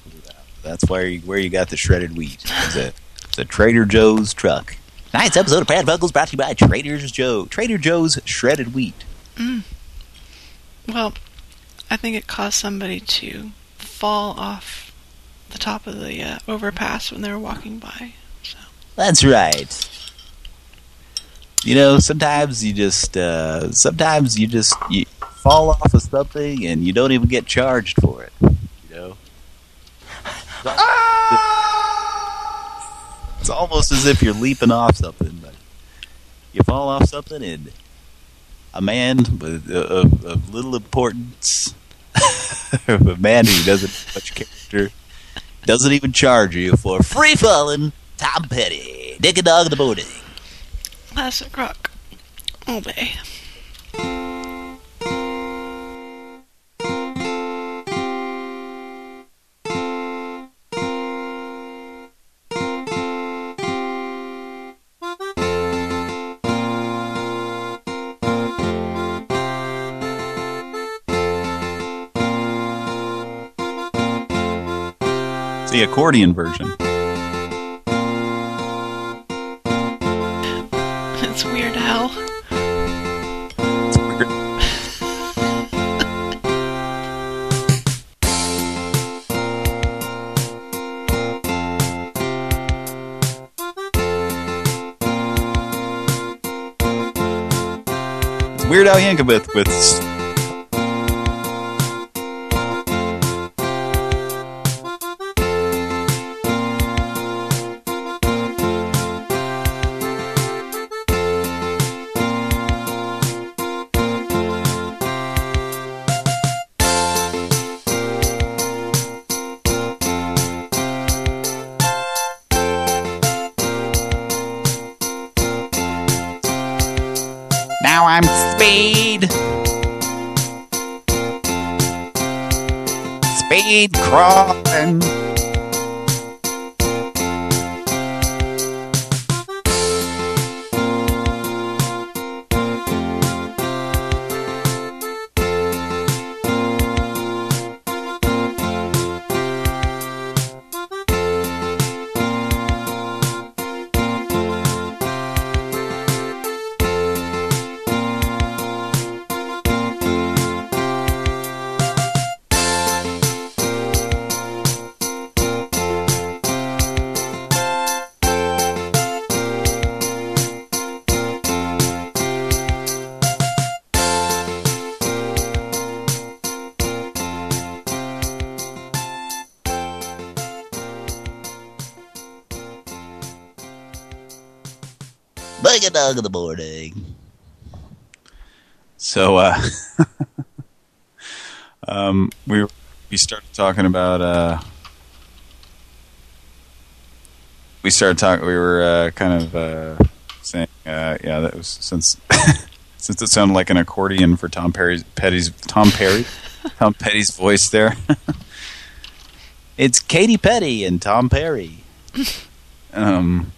That's where you, where you got the shredded wheat. It's a, it's a Trader Joe's truck. Tonight's episode of Brad Buckles brought to you by Trader Joe. Trader Joe's shredded wheat. Mm. Well, I think it caused somebody to fall off the top of the uh, overpass when they were walking by. That's right. You know, sometimes you just, uh, sometimes you just you fall off of something and you don't even get charged for it. You know? It's almost as if you're leaping off something, but you fall off something and a man with uh, of, of little importance, a man who doesn't have much character, doesn't even charge you for free falling Tom Petty, Dick and Dog in the morning. Classic rock. Obey. It's the accordion version. It's Weird Al. It's Weird Al Yankovic with Speed crawling. Like a dog in the morning. So, uh, um, we we started talking about uh, we started talking. We were uh, kind of uh, saying, uh, yeah, that was since since it sounded like an accordion for Tom Perry's Petty's Tom Perry, Tom Petty's voice there. It's Katy Petty and Tom Perry. Um,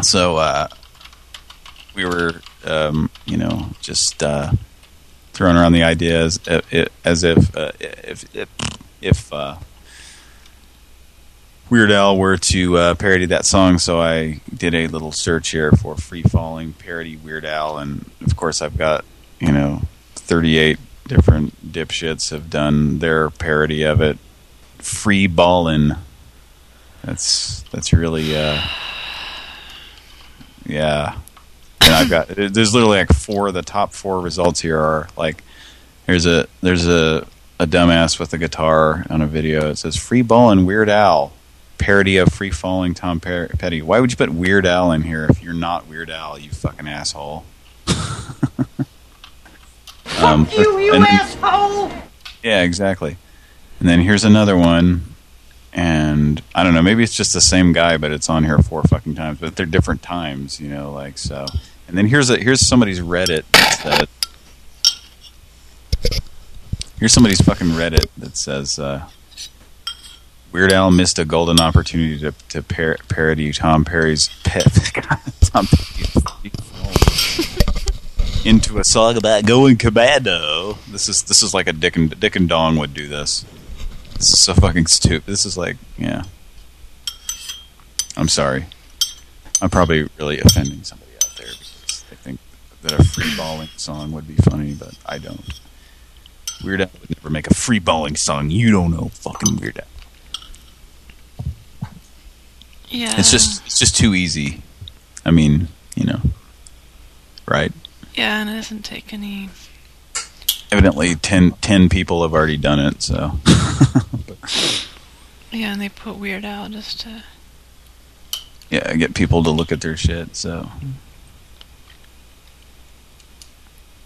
so uh, we were, um, you know, just uh, throwing around the idea as, as if uh, if if, if uh, Weird Al were to uh, parody that song. So I did a little search here for free falling parody Weird Al, and of course I've got you know 38 different dipshits have done their parody of it. Free ballin'. That's that's really uh yeah. And I've got there's literally like four of the top four results here are like there's a there's a a dumbass with a guitar on a video. It says Free Ballin' Weird Al parody of Free Falling Tom per Petty. Why would you put Weird Al in here if you're not Weird Al, you fucking asshole? um, you, you and- asshole! yeah, exactly. And then here's another one. And I don't know, maybe it's just the same guy, but it's on here four fucking times. But they're different times, you know, like so. And then here's a here's somebody's Reddit that here's somebody's fucking Reddit that says uh, Weird Al missed a golden opportunity to to par parody Tom Perry's pet Tom into a song about going commando. This is this is like a Dick and Dick and Dong would do this. This is so fucking stupid. This is like, yeah. I'm sorry. I'm probably really offending somebody out there because they think that a free balling song would be funny, but I don't. Weird Al would never make a free balling song. You don't know fucking Weird Al. Yeah. It's just it's just too easy. I mean, you know, right? Yeah, and it doesn't take any. Evidently, 10, 10 people have already done it, so. Yeah, and they put Weird Al just to. yeah, get people to look at their shit, so.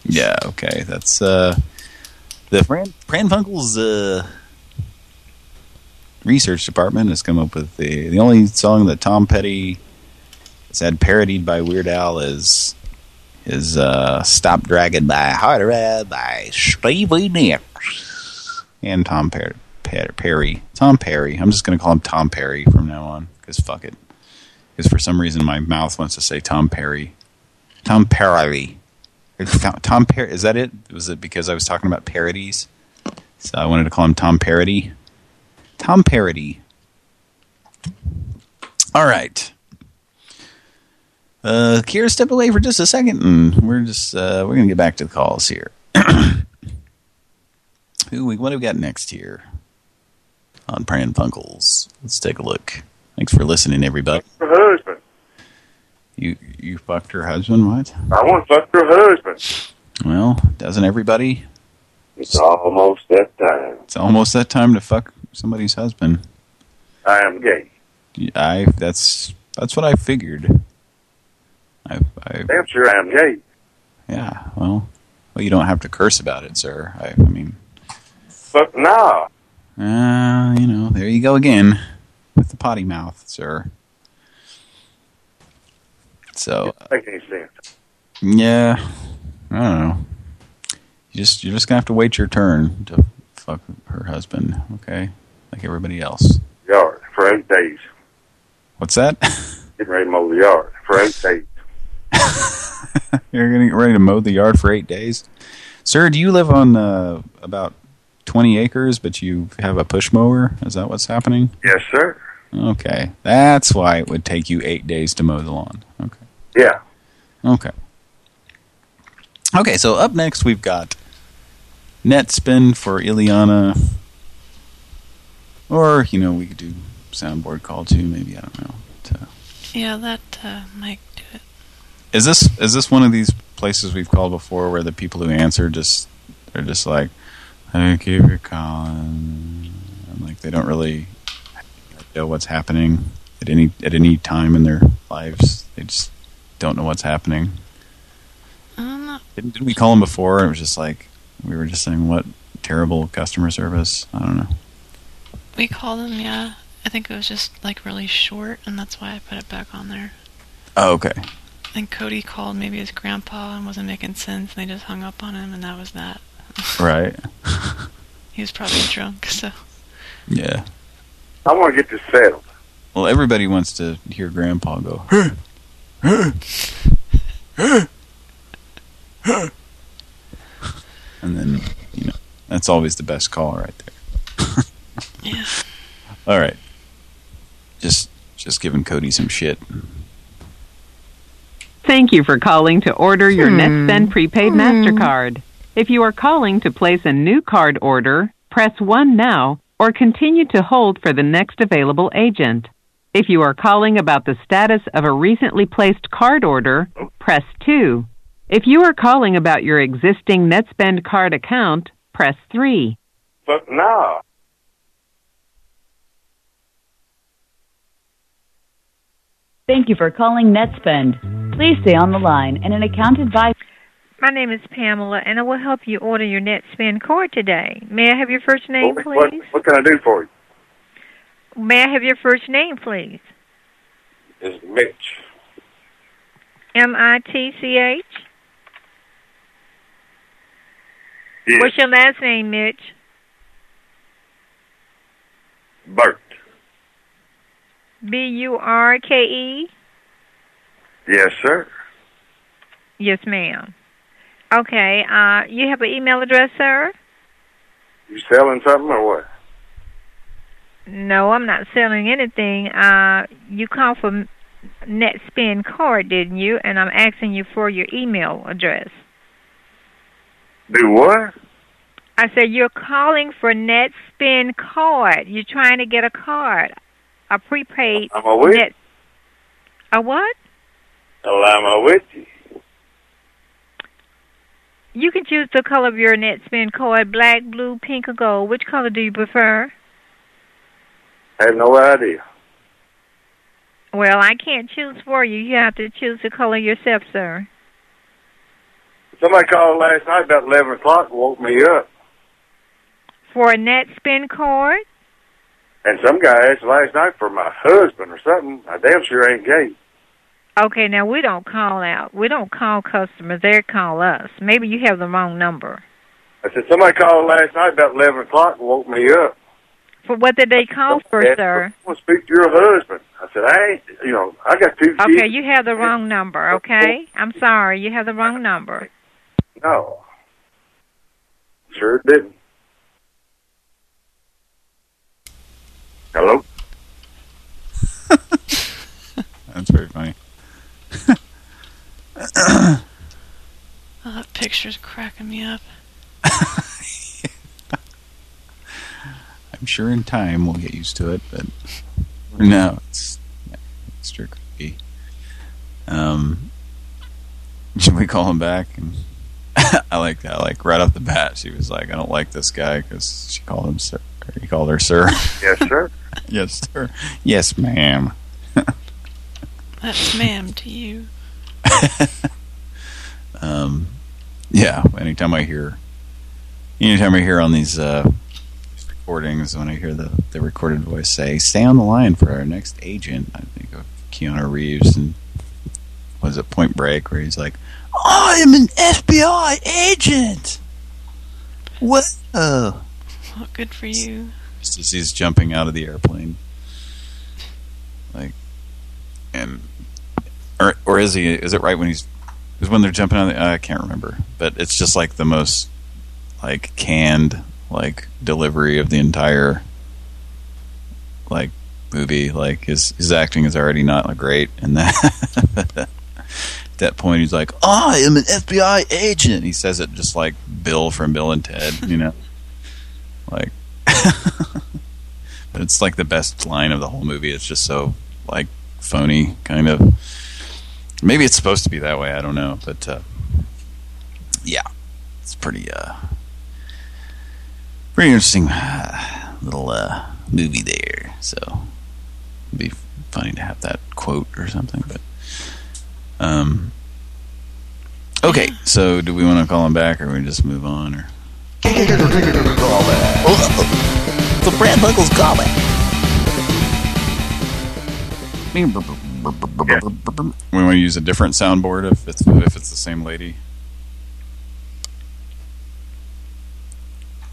Yeah, okay, that's, uh, the Fran, Pran Funkel's, uh, research department has come up with the, the only song that Tom Petty has had parodied by Weird Al is, is, uh, Stop Dragging by Red by Stevie Nicks and Tom Perry. Perry. Tom Perry. I'm just going to call him Tom Perry from now on, because fuck it. Because for some reason my mouth wants to say Tom Perry. Tom Perry. Tom, Perry. Is that it? Was it because I was talking about parodies? So I wanted to call him Tom Parody. Tom Parody. All right. Uh, Kira, step away for just a second, and we're just uh, we're gonna get back to the calls here. Who we what do we got next here on Pran Funkels? Let's take a look. Thanks for listening, everybody. You you fucked her husband? What? I want to fuck her husband. Well, doesn't everybody? It's almost that time. It's almost that time to fuck somebody's husband. I am gay. I that's that's what I figured. I, I Damn sure I am gay. yeah. Well, well, you don't have to curse about it, sir. I, I mean, Fuck nah. uh, you know, there you go again with the potty mouth, sir. So Make any sense. yeah, I don't know. You just you're just gonna have to wait your turn to fuck her husband, okay? Like everybody else. Yard for eight days. What's that? Getting ready to mow the yard for eight days. You're gonna get ready to mow the yard for eight days, sir. Do you live on uh, about 20 acres, but you have a push mower? Is that what's happening? Yes, sir. Okay, that's why it would take you eight days to mow the lawn. Okay. Yeah. Okay. Okay, so up next we've got NetSpend for Ileana. Or, you know, we could do soundboard call too, maybe, I don't know. To, Yeah, that uh, might do it. is this is this one of these places we've called before where the people who answer just they're just like, Thank you for calling and like they don't really know what's happening at any at any time in their lives. They just don't know what's happening. I don't know. Didn't, didn't we call him before? It was just like we were just saying what terrible customer service. I don't know. We called him, yeah. I think it was just like really short, and that's why I put it back on there. Oh, okay. And Cody called maybe his grandpa and wasn't making sense, and they just hung up on him, and that was that. Right. He was probably drunk, so. Yeah. I want to get this settled. Well, everybody wants to hear Grandpa go. And then, you know, that's always the best call right there. yeah. All right. Just, just giving Cody some shit. Thank you for calling to order your hmm. NetSpend prepaid hmm. MasterCard. If you are calling to place a new card order, press 1 now or continue to hold for the next available agent. If you are calling about the status of a recently placed card order, press 2. If you are calling about your existing NetSpend card account, press 3. But now. Thank you for calling NetSpend. Please stay on the line, and an account advisor. My name is Pamela, and I will help you order your NetSpend card today. May I have your first name, What, please? what can I do for you? May I have your first name, please? It's Mitch. M I T C H. Yes. What's your last name, Mitch? Bert. B U R K E. Yes, sir. Yes, ma'am. Okay. Uh, you have an email address, sir? You selling something or what? No, I'm not selling anything. Uh, you called for NetSpend card, didn't you? And I'm asking you for your email address. Do what? I said you're calling for NetSpend card. You're trying to get a card, a prepaid I'm I with net. A what? Well, am I with you? You can choose the color of your NetSpend card: black, blue, pink, or gold. Which color do you prefer? I have no idea. Well, I can't choose for you. You have to choose the color yourself, sir. Somebody called last night about 11 o'clock and woke me up. For a NetSpend card? And some guy asked last night for my husband or something. I damn sure ain't gay. Okay, now we don't call out. We don't call customers. They call us. Maybe you have the wrong number. I said, somebody called last night about 11 o'clock and woke me up. For what did they call for, Asked sir? I want to speak to your husband. I said, I ain't, you know, I got two Okay, kids. you have the wrong number, okay? I'm sorry, you have the wrong number. No. Sure didn't. Hello? That's very funny. Oh, that picture's cracking me up. I'm sure in time we'll get used to it, but for now it's extra creepy. Um, should we call him back? And I like that. Like right off the bat, she was like, "I don't like this guy" because she called him sir. Or he called her sir. Yes, sir. yes, sir. Yes, ma'am. That's ma'am to you. Um, yeah. Anytime I hear, anytime I hear on these uh, recordings, when I hear the the recorded voice say, "Stay on the line for our next agent," I think of Keanu Reeves and was it Point Break, where he's like, "I am an FBI agent." What? Oh. Well, good for you. Just as he's jumping out of the airplane, like, and or or is he? Is it right when he's? Is when they're jumping out? Of the, I can't remember, but it's just like the most like canned like delivery of the entire like movie. Like his his acting is already not like, great, and that at that point he's like, "I am an FBI agent." He says it just like Bill from Bill and Ted, you know, like. but it's like the best line of the whole movie. It's just so like phony, kind of. Maybe it's supposed to be that way. I don't know, but uh, yeah, it's pretty uh, pretty interesting uh, little uh, movie there. So it'd be funny to have that quote or something. But Um. Okay, so do we want to call him back, or we just move on, or? The Brad Buckles callback. We want to use a different soundboard if it's if it's the same lady.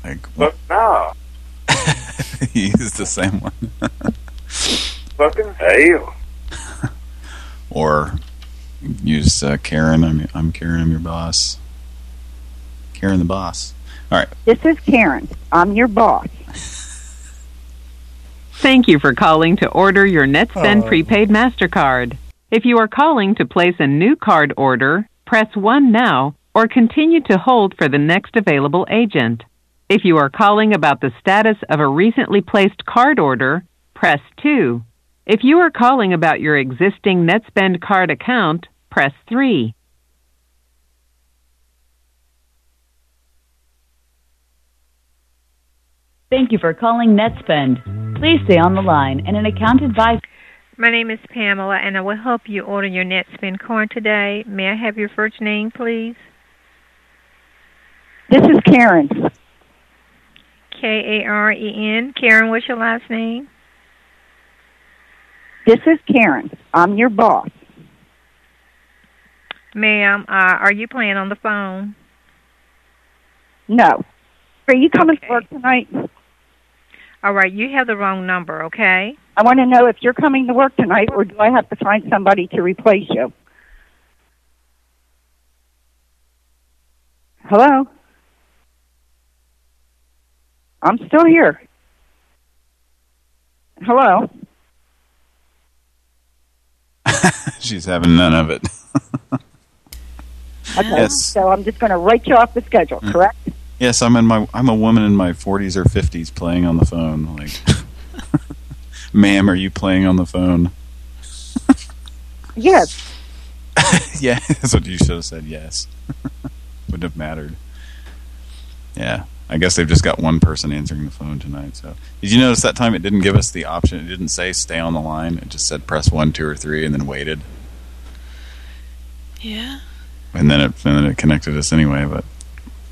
Like, But no. use the same one. Fucking hell. or use uh, Karen. I'm I'm Karen. I'm your boss. Karen the boss. All right. This is Karen. I'm your boss. Thank you for calling to order your NetSpend Oh. prepaid MasterCard. If you are calling to place a new card order, press 1 now or continue to hold for the next available agent. If you are calling about the status of a recently placed card order, press 2. If you are calling about your existing NetSpend card account, press 3. Thank you for calling NetSpend. Please stay on the line, and an account advisor. My name is Pamela, and I will help you order your NetSpend card today. May I have your first name, please? This is Karen. K A R E N. Karen, what's your last name? This is Karen. I'm your boss. Ma'am, uh, are you playing on the phone? No. Are you coming to work tonight? All right, you have the wrong number, okay? I want to know if you're coming to work tonight or do I have to find somebody to replace you? Hello? I'm still here. Hello? She's having none of it. Okay. Yes. So I'm just going to write you off the schedule, Mm. correct? Yes, I'm in my I'm a woman in my 40s or 50s playing on the phone. Like, ma'am, are you playing on the phone? Yes. yeah, that's what you should have said. Yes, wouldn't have mattered. Yeah, I guess they've just got one person answering the phone tonight. So, did you notice that time it didn't give us the option? It didn't say stay on the line. It just said press one, two, or three, and then waited. Yeah. And then it and then it connected us anyway. But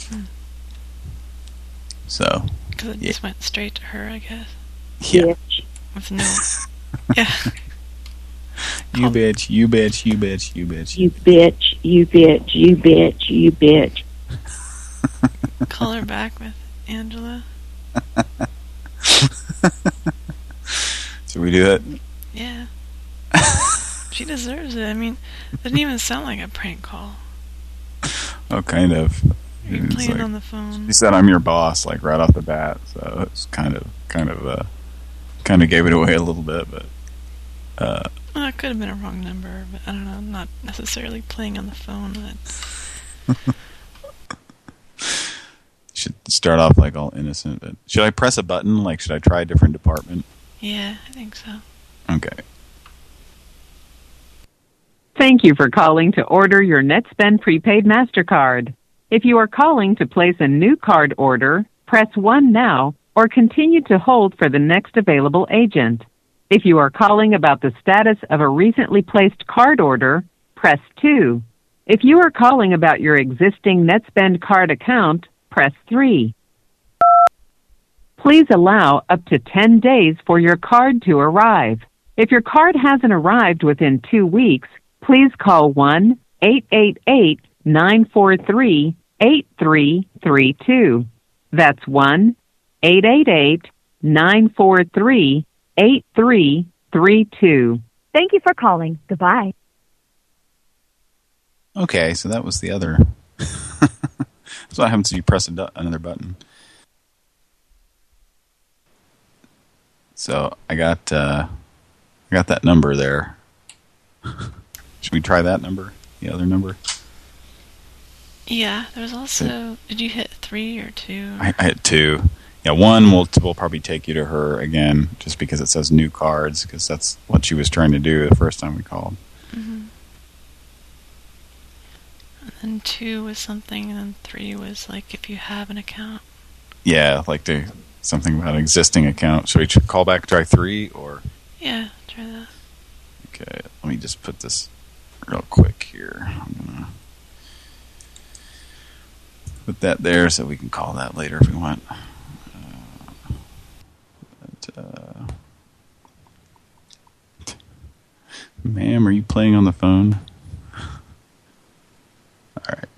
Hmm. so Because it just went straight to her, I guess. yeah, With no. yeah. you bitch, you bitch, you bitch, you bitch. You bitch, you bitch, you bitch, you bitch. Call her back with Angela. Should we do it? Yeah. she deserves it. I mean, it didn't even sound like a prank call. Oh, kind of. You're playing like- on the phone. He said, "I'm your boss," like right off the bat. So it's kind of, kind of, uh, kind of gave it away a little bit, but uh, Well, it could have been a wrong number, but I don't know. I'm not necessarily playing on the phone. But start off like all innocent. But should I press a button? Like, should I try a different department? yeah, I think so. Okay. Thank you for calling to order your NetSpend prepaid MasterCard. If you are calling to place a new card order, press 1 now or continue to hold for the next available agent. If you are calling about the status of a recently placed card order, press 2. If you are calling about your existing NetSpend card account, press 3. Please allow up to 10 days for your card to arrive. If your card hasn't arrived within two weeks, please call 1 888 943 8332. That's 1 888 943 8332. Thank you for calling. Goodbye. Okay, so that was the other. That's what happens if you press a another button. So I got uh, I got that number there. Should we try that number? The other number? Yeah, there's also. Did you hit three or two? I, I had two. Yeah, one will will probably take you to her again, just because it says new cards, because that's what she was trying to do the first time we called. hmm And then two was something, and then three was like if you have an account. Yeah, like the something about an existing account. Should we call back, try three, or Yeah, try that. okay? Let me just put this real quick here. I'm gonna put that there so we can call that later if we want. Uh, but, uh, Ma'am, are you playing on the phone?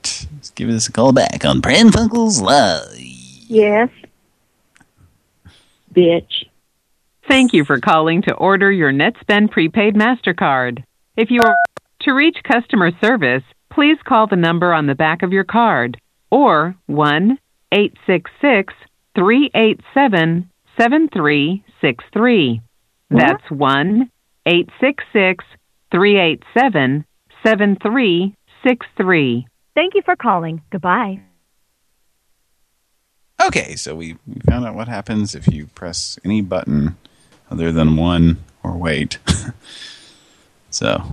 All right. Let's give us a call back on Pran Funkels Live. Yes. Bitch. Thank you for calling to order your NetSpend prepaid MasterCard. If you are to reach customer service, please call the number on the back of your card or 1 866 387 7363. That's 1 866 387 7363. Thank you for calling. Goodbye. Okay, so we, we found out what happens if you press any button other than one or wait. so,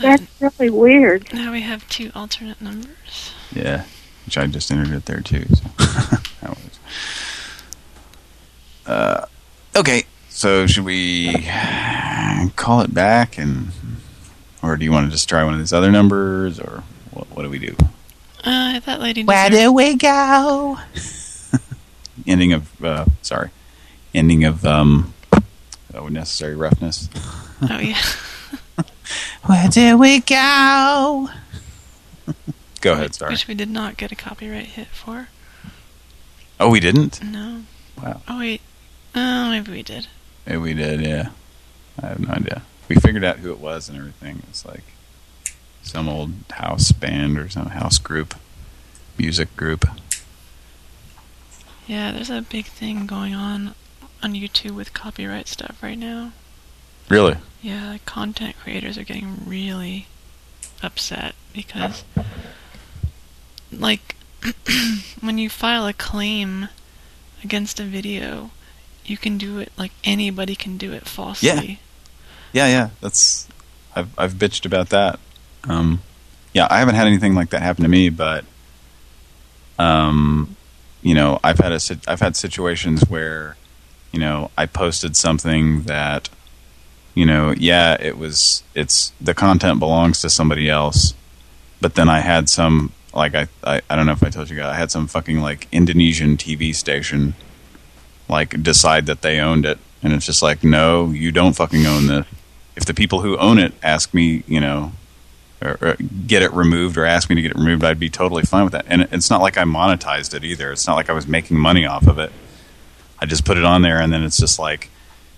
That's really weird. Now we have two alternate numbers. yeah, which I just entered it there too. So. that was. Uh, okay, so should we call it back and, or do you want to just try one of these other numbers, or what? What do we do? Uh, thought lady. Where deserved- do we go? ending of uh, sorry, ending of um, oh, necessary roughness. Oh yeah. Where do we go? Go ahead, sorry. Which we did not get a copyright hit for. Oh, we didn't. No. Wow. Oh wait. Oh, maybe we did. Maybe we did. Yeah, I have no idea. We figured out who it was and everything. It's like some old house band or some house group, music group. Yeah, there's a big thing going on on YouTube with copyright stuff right now. Really? Yeah, like content creators are getting really upset because, like, when you file a claim against a video, you can do it like anybody can do it falsely. Yeah. Yeah, yeah. That's I've I've bitched about that. Um, yeah, I haven't had anything like that happen to me, but um, you know, I've had a I've had situations where you know I posted something that you know, yeah, it was it's the content belongs to somebody else, but then I had some like I I, I don't know if I told you guys I had some fucking like Indonesian TV station like decide that they owned it and it's just like no you don't fucking own this if the people who own it ask me you know or, or get it removed or ask me to get it removed I'd be totally fine with that. And it's not like I monetized it either. It's not like I was making money off of it. I just put it on there and then it's just like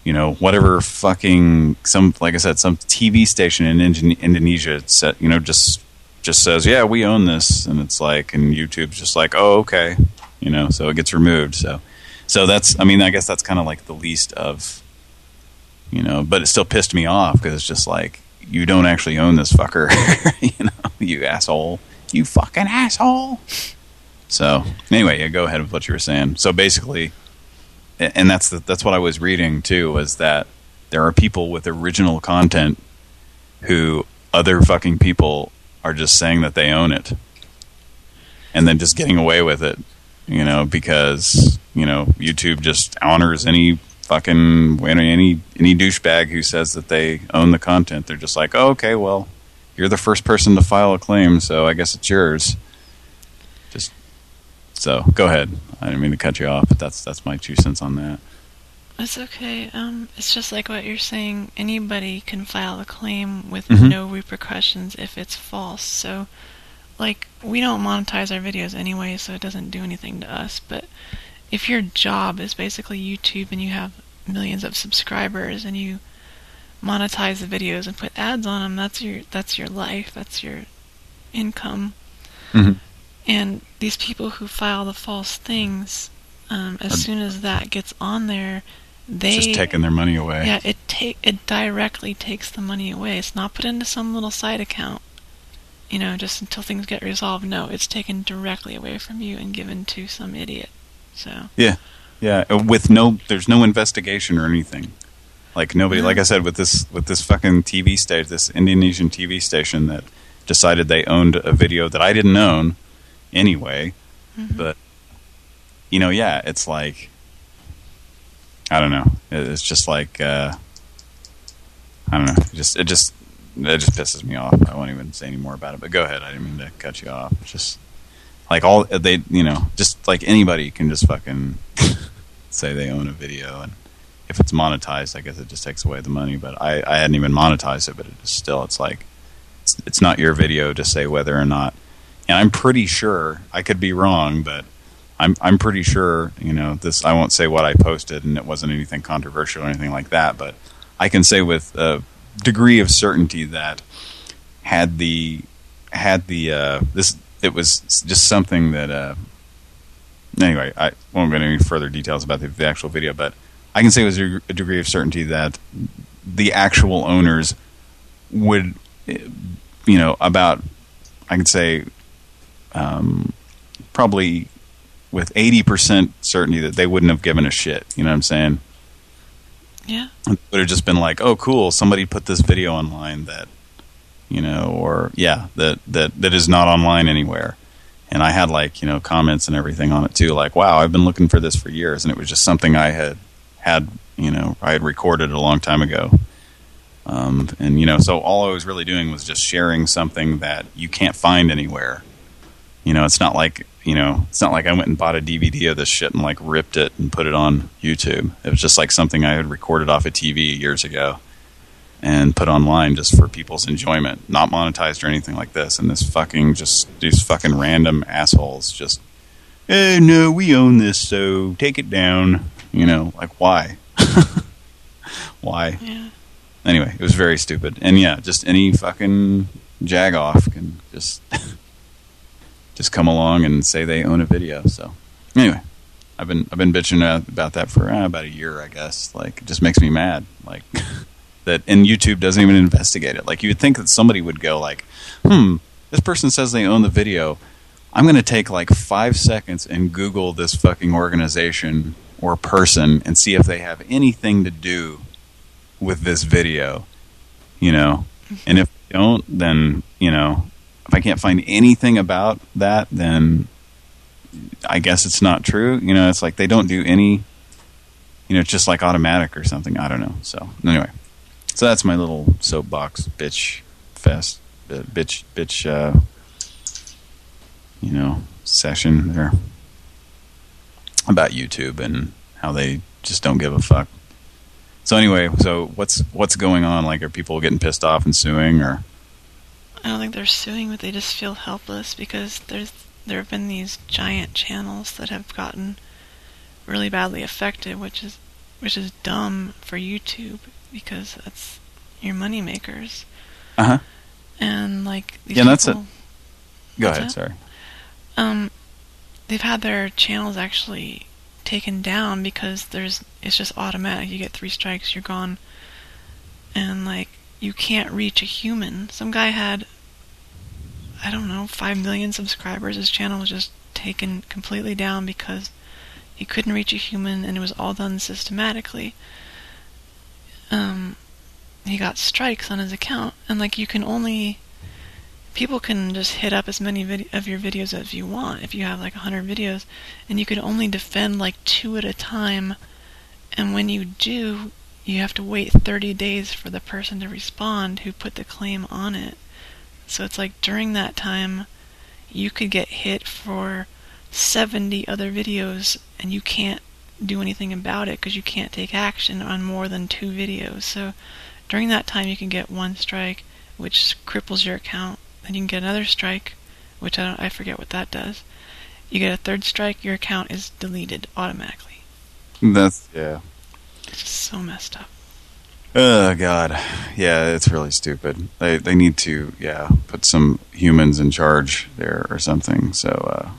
you know whatever fucking some like I said some TV station in Indone- Indonesia you know just just says yeah we own this. And it's like and YouTube's just like oh okay you know so it gets removed. So so that's, I mean, I guess that's kind of like the least of, you know, but it still pissed me off because it's just like, you don't actually own this fucker, you know, you asshole, you fucking asshole. So anyway, yeah, go ahead with what you were saying. So basically, and that's the, that's what I was reading too, was that there are people with original content who other fucking people are just saying that they own it and then just getting away with it, you know, because, you know, YouTube just honors any fucking, any, any any douchebag who says that they own the content. They're just like, oh, okay, well, you're the first person to file a claim, so I guess it's yours. Just, so, go ahead. I didn't mean to cut you off, but that's that's my two cents on that. It's okay. Um, it's just like what you're saying. Anybody can file a claim with Mhm. no repercussions if it's false. So, like, we don't monetize our videos anyway, so it doesn't do anything to us. But if your job is basically YouTube and you have millions of subscribers and you monetize the videos and put ads on them, that's your that's your life. That's your income. Mhm. And these people who file the false things, um, as soon as that gets on there, they just taking their money away. yeah, it take it directly takes the money away. It's not put into some little side account, you know, just until things get resolved. No, it's taken directly away from you and given to some idiot. So Yeah, yeah. uh, With no, there's no investigation or anything. Like nobody, No. like I said, with this with this fucking TV station, this Indonesian TV station that decided they owned a video that I didn't own anyway. But you know, yeah, it's like I don't know. It's just like uh, I don't know. It just it just it just pisses me off. I won't even say any more about it. But go ahead. I didn't mean to cut you off. Just like all they, you know, just like anybody can just fucking say they own a video, and if it's monetized, I guess it just takes away the money. But I I hadn't even monetized it, but it is still it's like it's, it's not your video to say whether or not. And I'm pretty sure I could be wrong, but I'm I'm pretty sure you know this. I won't say what I posted, and it wasn't anything controversial or anything like that, but I can say with a degree of certainty that had the had the uh, this it was just something that uh, anyway I won't go into any further details about the, the actual video, but I can say with a degree of certainty that the actual owners would you know about I can say um, probably with 80% certainty that they wouldn't have given a shit. You know what I'm saying? Yeah. It would have just been like, oh, cool, somebody put this video online that, you know, or, yeah, that, that, that is not online anywhere. And I had, like, you know, comments and everything on it, too. Like, wow, I've been looking for this for years. And it was just something I had, had you know, I had recorded a long time ago. Um, and, you know, so all I was really doing was just sharing something that you can't find anywhere. You know, it's not like, you know, it's not like I went and bought a DVD of this shit and like ripped it and put it on YouTube. It was just like something I had recorded off a of TV years ago and put online just for people's enjoyment, not monetized or anything like this. And this fucking just these fucking random assholes just, eh, no, we own this, so take it down. You know, like why? why? Yeah. Anyway, it was very stupid. And yeah, just any fucking jag off can just just come along and say they own a video. So anyway, I've been I've been bitching about that for uh, about a year, I guess. Like, it just makes me mad. Like that, and YouTube doesn't even investigate it. Like, you would think that somebody would go like, "Hmm, this person says they own the video. I'm going to take like five seconds and Google this fucking organization or person and see if they have anything to do with this video." You know, and if they don't, then you know if I can't find anything about that, then I guess it's not true. You know, it's like they don't do any, you know, it's just like automatic or something. I don't know. So anyway, so that's my little soapbox bitch fest, uh, bitch, bitch, uh, you know, session there about YouTube and how they just don't give a fuck. So anyway, so what's what's going on? Like, are people getting pissed off and suing or? I don't think they're suing, but they just feel helpless because there's there have been these giant channels that have gotten really badly affected, which is which is dumb for YouTube because that's your money makers. Uh huh. And like these yeah, people, that's it. Go ahead. that? Sorry. Um, they've had their channels actually taken down because there's it's just automatic. You get three strikes, you're gone. And like you can't reach a human. Some guy had, I don't know, 5 million subscribers. His channel was just taken completely down because he couldn't reach a human and it was all done systematically. Um, he got strikes on his account. And, like, you can only. People can just hit up as many of your videos as you want if you have like a 100 videos, and you can only defend like two at a time. And when you do, you have to wait 30 days for the person to respond who put the claim on it. So it's like during that time, you could get hit for 70 other videos and you can't do anything about it because you can't take action on more than two videos. So during that time, you can get one strike, which cripples your account. Then you can get another strike, which I, I forget what that does. You get a third strike, your account is deleted automatically. That's yeah. So messed up. Oh God, yeah, it's really stupid. They they need to yeah put some humans in charge there or something. So uh,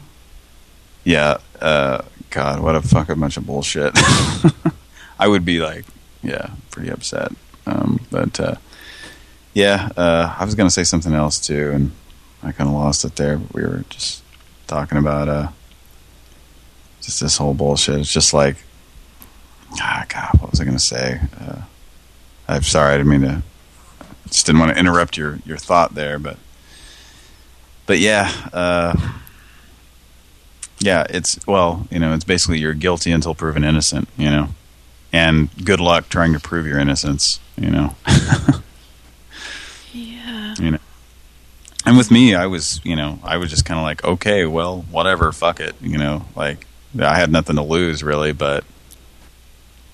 yeah, uh, God, what a fucking bunch of bullshit. I would be like, yeah, pretty upset. Um, but uh, yeah, uh, I was gonna say something else too, and I kind of lost it there. We were just talking about uh, just this whole bullshit. It's just like ah, God, what was I going to say? Uh, I'm sorry, I didn't mean to. Just didn't want to interrupt your your thought there, but but yeah, uh, yeah, it's well, you know, it's basically you're guilty until proven innocent, you know, and good luck trying to prove your innocence, you know. yeah. You know. And with me, I was, you know, I was just kind of like, okay, well, whatever, fuck it, you know, like I had nothing to lose really, but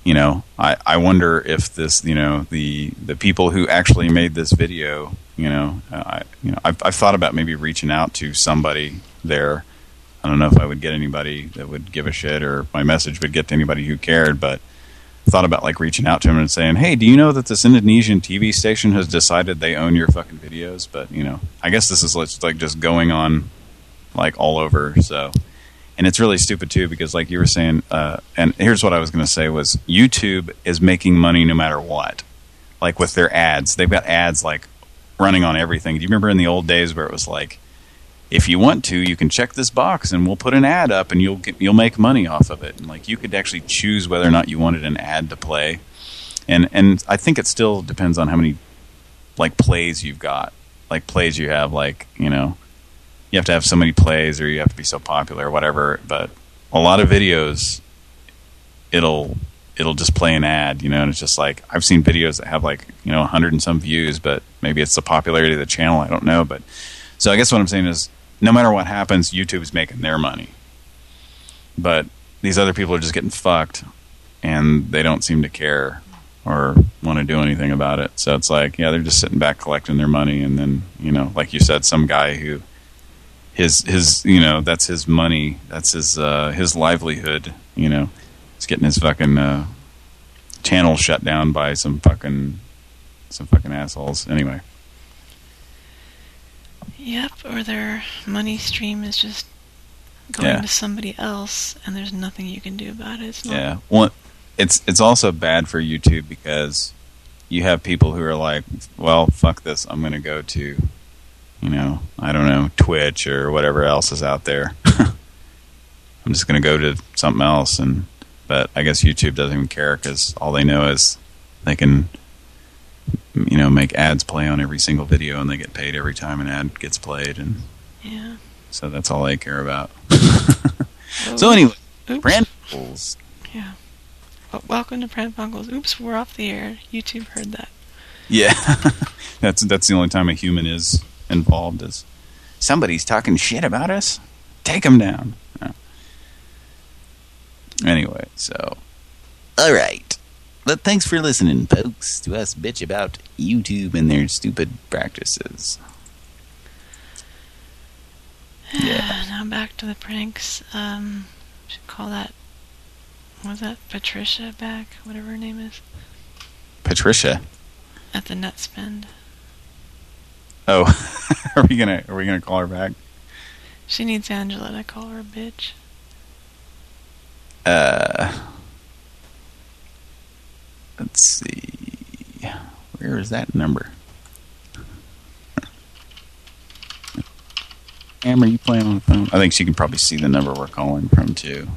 you know, I I wonder if this, you know, the the people who actually made this video, you know, uh, I you know, I've, I've thought about maybe reaching out to somebody there. I don't know if I would get anybody that would give a shit or my message would get to anybody who cared, but thought about like reaching out to him and saying, "Hey, do you know that this Indonesian TV station has decided they own your fucking videos?" But you know, I guess this is like just going on like all over. So, and it's really stupid too because like you were saying, uh, and here's what I was going to say was YouTube is making money no matter what. Like with their ads, they've got ads like running on everything. Do you remember in the old days where it was like? If you want to, you can check this box and we'll put an ad up and you'll get, you'll make money off of it. And like you could actually choose whether or not you wanted an ad to play. And and I think it still depends on how many like plays you've got. Like plays you have like, you know, you have to have so many plays or you have to be so popular or whatever, but a lot of videos it'll it'll just play an ad, you know, and it's just like I've seen videos that have like, you know, 100 and some views, but maybe it's the popularity of the channel, I don't know, but so I guess what I'm saying is no matter what happens, YouTube's making their money. But these other people are just getting fucked, and they don't seem to care or want to do anything about it. So it's like, yeah, they're just sitting back collecting their money, and then, you know, like you said, some guy who his his you know that's his money, that's his uh, his livelihood, you know, he's getting his fucking uh, channel shut down by some fucking some fucking assholes. Anyway. Yep, or their money stream is just going Yeah. to somebody else, and there's nothing you can do about it. It's not, Yeah. Well, it's it's also bad for YouTube because you have people who are like, well, fuck this. I'm going to go to, you know, I don't know, Twitch or whatever else is out there. I'm just going to go to something else. and But I guess YouTube doesn't even care because all they know is they can, you know, make ads play on every single video and they get paid every time an ad gets played. and Yeah. So that's all they care about. so anyway, Oops. brand. Yeah. Well, welcome to Funkels. Oops, we're off the air. YouTube heard that. Yeah, that's that's the only time a human is involved. Is somebody's talking shit about us? Take them down. No. Anyway, so All right. But thanks for listening, folks, to us bitch about YouTube and their stupid practices. Yeah. now back to the pranks. Um, should call that. Was that Patricia back? Whatever her name is. Patricia. At the nut spend. Oh, are we gonna are we gonna call her back? She needs Angela to call her a bitch. Uh, let's see. Where is that number? Am, are you playing on the phone? I think she can probably see the number we're calling from too.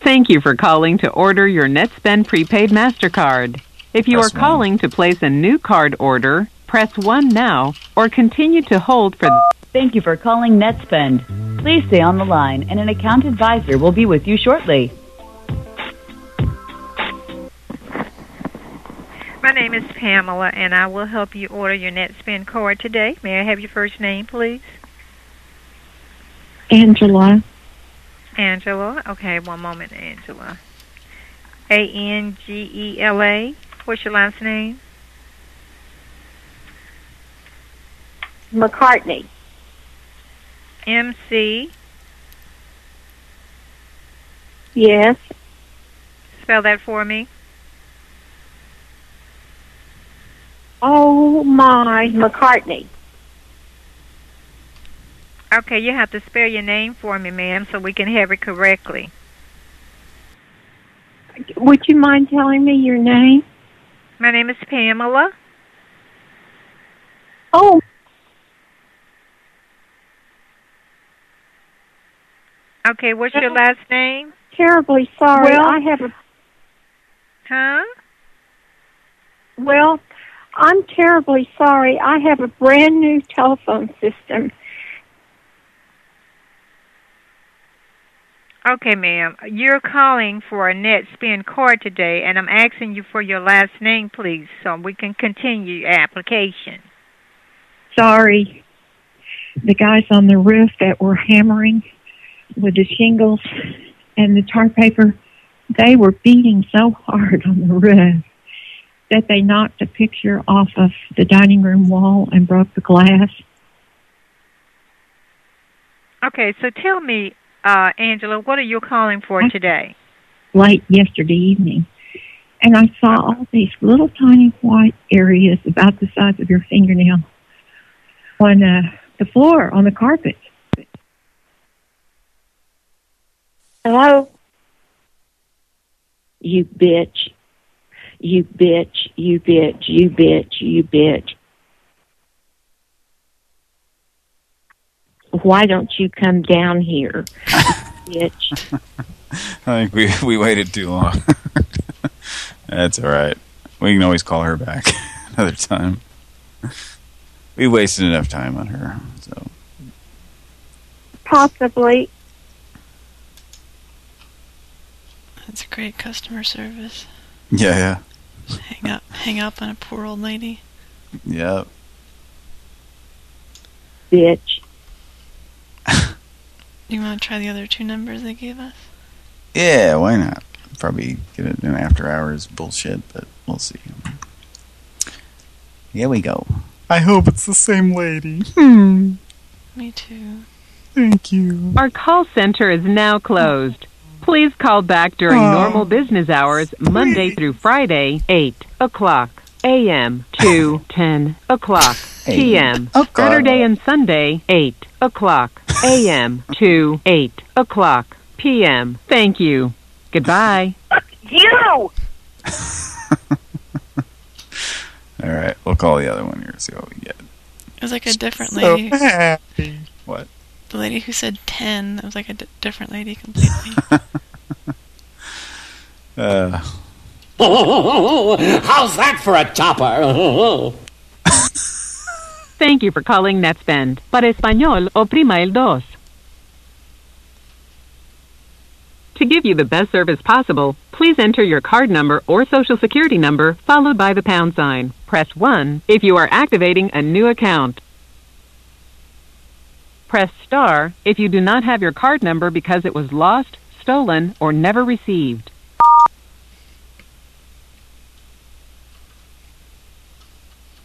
Thank you for calling to order your NetSpend prepaid MasterCard. If you Press are calling to place a new card order, press 1 now or continue to hold for Thank you for calling NetSpend. Please stay on the line and an account advisor will be with you shortly. My name is Pamela, and I will help you order your NetSpend card today. May I have your first name, please? Angela. Angela. Okay, one moment, Angela. A N G E L A. What's your last name? McCartney. M C. Yes. Spell that for me. Oh my, McCartney. Okay, you have to spell your name for me, ma'am, so we can have it correctly. Would you mind telling me your name? My name is Pamela. Oh, Okay, what's your last name? terribly sorry. Well- I have a Huh? well, I'm terribly sorry. I have a brand new telephone system. Okay, ma'am. You're calling for a NetSpend card today, and I'm asking you for your last name, please, so we can continue your application. Sorry. the guys on the roof that were hammering with the shingles and the tar paper, they were beating so hard on the roof that they knocked a picture off of the dining room wall and broke the glass. Okay, so tell me, uh, Angela, what are you calling for today? late yesterday evening. And I saw all these little tiny white areas about the size of your fingernail on uh, the floor, on the carpet. Hello? You bitch. You bitch. You bitch. You bitch. You bitch. Why don't you come down here, bitch? I think we we waited too long. That's all right. We can always call her back another time. We wasted enough time on her, so Possibly. That's a great customer service. yeah, yeah, Hang up, hang up on a poor old lady. yeah. Bitch. You want to try the other two numbers they gave us? Yeah, why not? Probably get it in after hours bullshit, but we'll see. Here we go. I hope it's the same lady. Hmm. Me too. Thank you. Our call center is now closed. Please call back during Oh. normal business hours, Monday through Friday, 8 o'clock a.m. to 10 o'clock p.m. o'clock. Saturday and Sunday, 8 o'clock a.m. to 8 o'clock p.m. Thank you. Goodbye. You! All right, we'll call the other one here. See what we get. It was like a different So lady. happy. What? The lady who said 10, that was like a d- different lady completely. Uh, How's that for a topper? Thank you for calling NetSpend. Para español, oprima el dos. To give you the best service possible, please enter your card number or social security number followed by the pound sign. Press 1 if you are activating a new account. Press star if you do not have your card number because it was lost, stolen, or never received.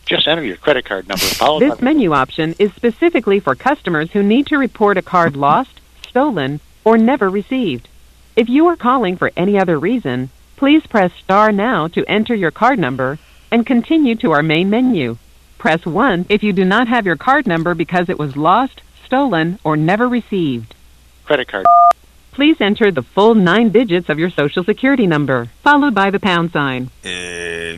Just enter your credit card number followed by This menu option is specifically for customers who need to report a card lost, stolen, or never received. If you are calling for any other reason, please press star now to enter your card number and continue to our main menu. Press 1 if you do not have your card number because it was lost, stolen, or never received. credit card. Please enter the full nine digits of your social security number, followed by the pound sign. uh,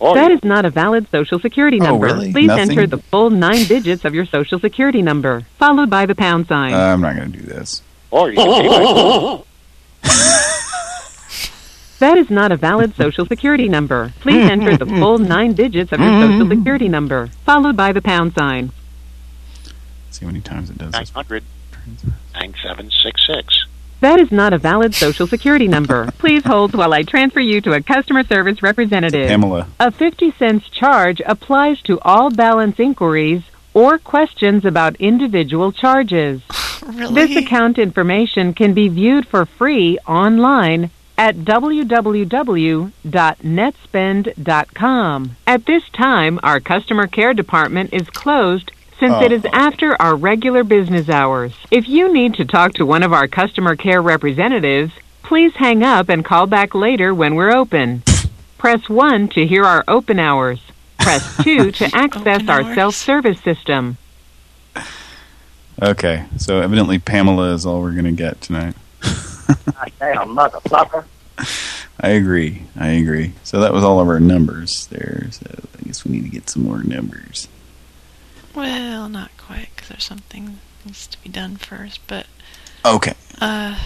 That is not a valid social security Oh, number. really? Please Nothing? enter the full nine digits of your social security number, followed by the pound sign. Uh, I'm not going to do this. Or you can pay by that is not a valid social security number. Please mm, enter mm, the mm. full nine digits of your social mm-hmm. security number, followed by the pound sign. See how many times it does this. 900 9766. That is not a valid social security number. Please hold while I transfer you to a customer service representative. Pamela. A 50 cents charge applies to all balance inquiries or questions about individual charges. Really? This account information can be viewed for free online at www.netspend.com. At this time, our customer care department is closed since it is oh. after our regular business hours. If you need to talk to one of our customer care representatives, please hang up and call back later when we're open. Press 1 to hear our open hours. Press 2 to access our self-service system. Okay, so evidently Pamela is all we're going to get tonight. Damn, motherfucker. I agree. I agree. So that was all of our numbers there. So I guess we need to get some more numbers. well, not quite, because there's something that needs to be done first. But Okay. uh,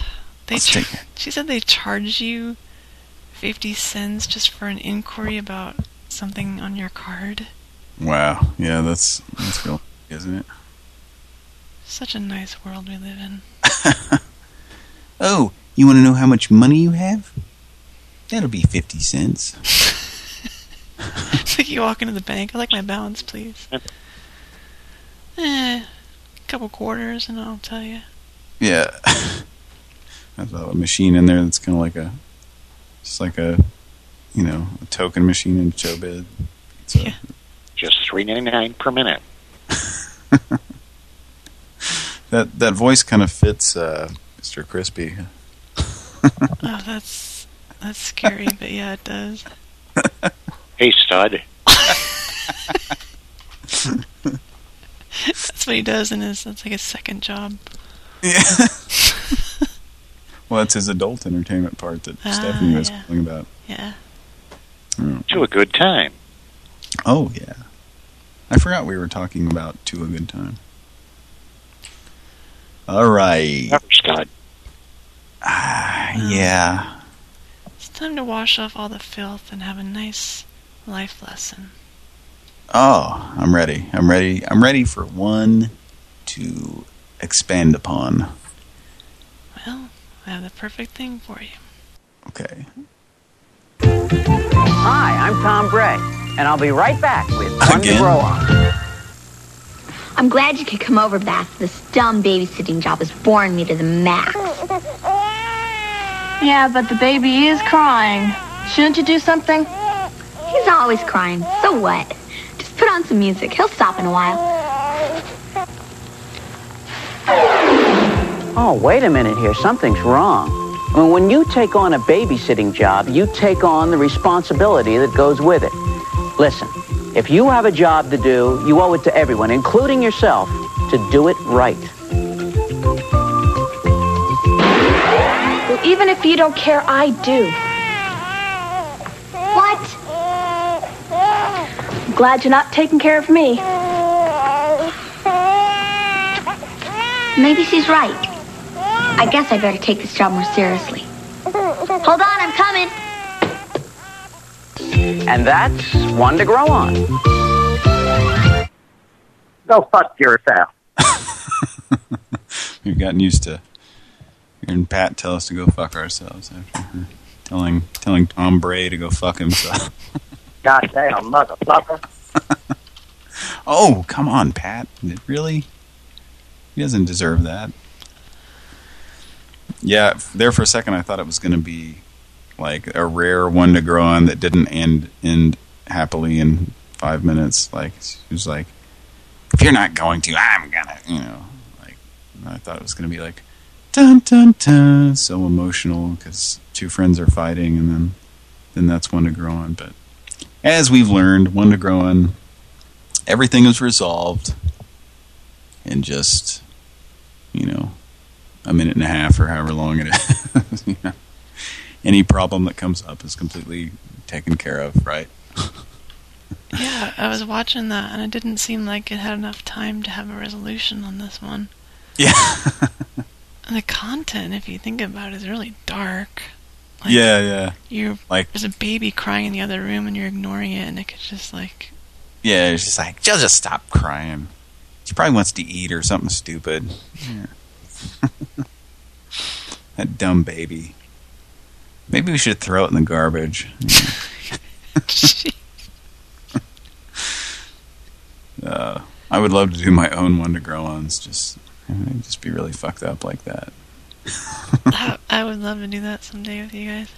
they Let's take it. she said they charge you fifty cents just for an inquiry about something on your card. Wow. Yeah, that's that's real, isn't it? Such a nice world we live in. Oh, you want to know how much money you have? That'll be 50 cents. it's like you walk into the bank. I like my balance, please. Eh, couple quarters, and I'll tell you. Yeah. There's a machine in there that's kind of like a, just like a, you know, a token machine in Showbiz. It's a, Just three ninety nine per minute. That that voice kind of fits uh, Mr. Crispy. Oh, that's that's scary, but yeah, it does. Hey, stud. That's what he does in his. That's like his second job. Yeah. well, that's his adult entertainment part that Ah, Stephanie was yeah. calling about. Yeah. To a good time. Oh yeah. I forgot we were talking about to a good time. All right. Scott. Ah, yeah. It's time to wash off all the filth and have a nice life lesson. Oh, I'm ready. I'm ready. I'm ready for one to expand upon. Well, I have the perfect thing for you. Okay. Hi, I'm Tom Bray, and I'll be right back with One to Grow On. I'm glad you could come over, Beth. This dumb babysitting job is boring me to the max. Yeah, but the baby is crying. Shouldn't you do something? He's always crying. So what? Just put on some music. He'll stop in a while. Oh, wait a minute here. Something's wrong. Well, when you take on a babysitting job, you take on the responsibility that goes with it. Listen, if you have a job to do, you owe it to everyone, including yourself, to do it right. Well, even if you don't care, I do. What? I'm glad you're not taking care of me. Maybe she's right. I guess I better take this job more seriously. Hold on, I'm coming. And that's one to grow on. Go fuck yourself. We've gotten used to hearing Pat tell us to go fuck ourselves after telling telling Tom Bray to go fuck himself. Goddamn motherfucker. oh, come on, Pat. Really? He doesn't deserve that. Yeah, there for a second I thought it was going to be like a rare one to grow on that didn't end end happily in five minutes. Like it was like, if you're not going to, I'm gonna, you know. Like I thought it was to be like, dun dun dun, so emotional because two friends are fighting, and then then that's one to grow on. But as we've learned, one to grow on, everything is resolved in just, you know, a minute and a half or however long it is. Any problem that comes up is completely taken care of, right? Yeah, I was watching that, and it didn't seem like it had enough time to have a resolution on this one. Yeah. and the content, if you think about it, is really dark. Like, yeah, yeah. You're Like- there's a baby crying in the other room, and you're ignoring it, and it could just like Yeah, it's just like, just just stop crying. She probably wants to eat or something stupid. Yeah. that dumb baby. Maybe we should throw it in the garbage. uh, I would love to do my own one to grow ons. Just, it'd just be really fucked up like that. I, I would love to do that someday with you guys.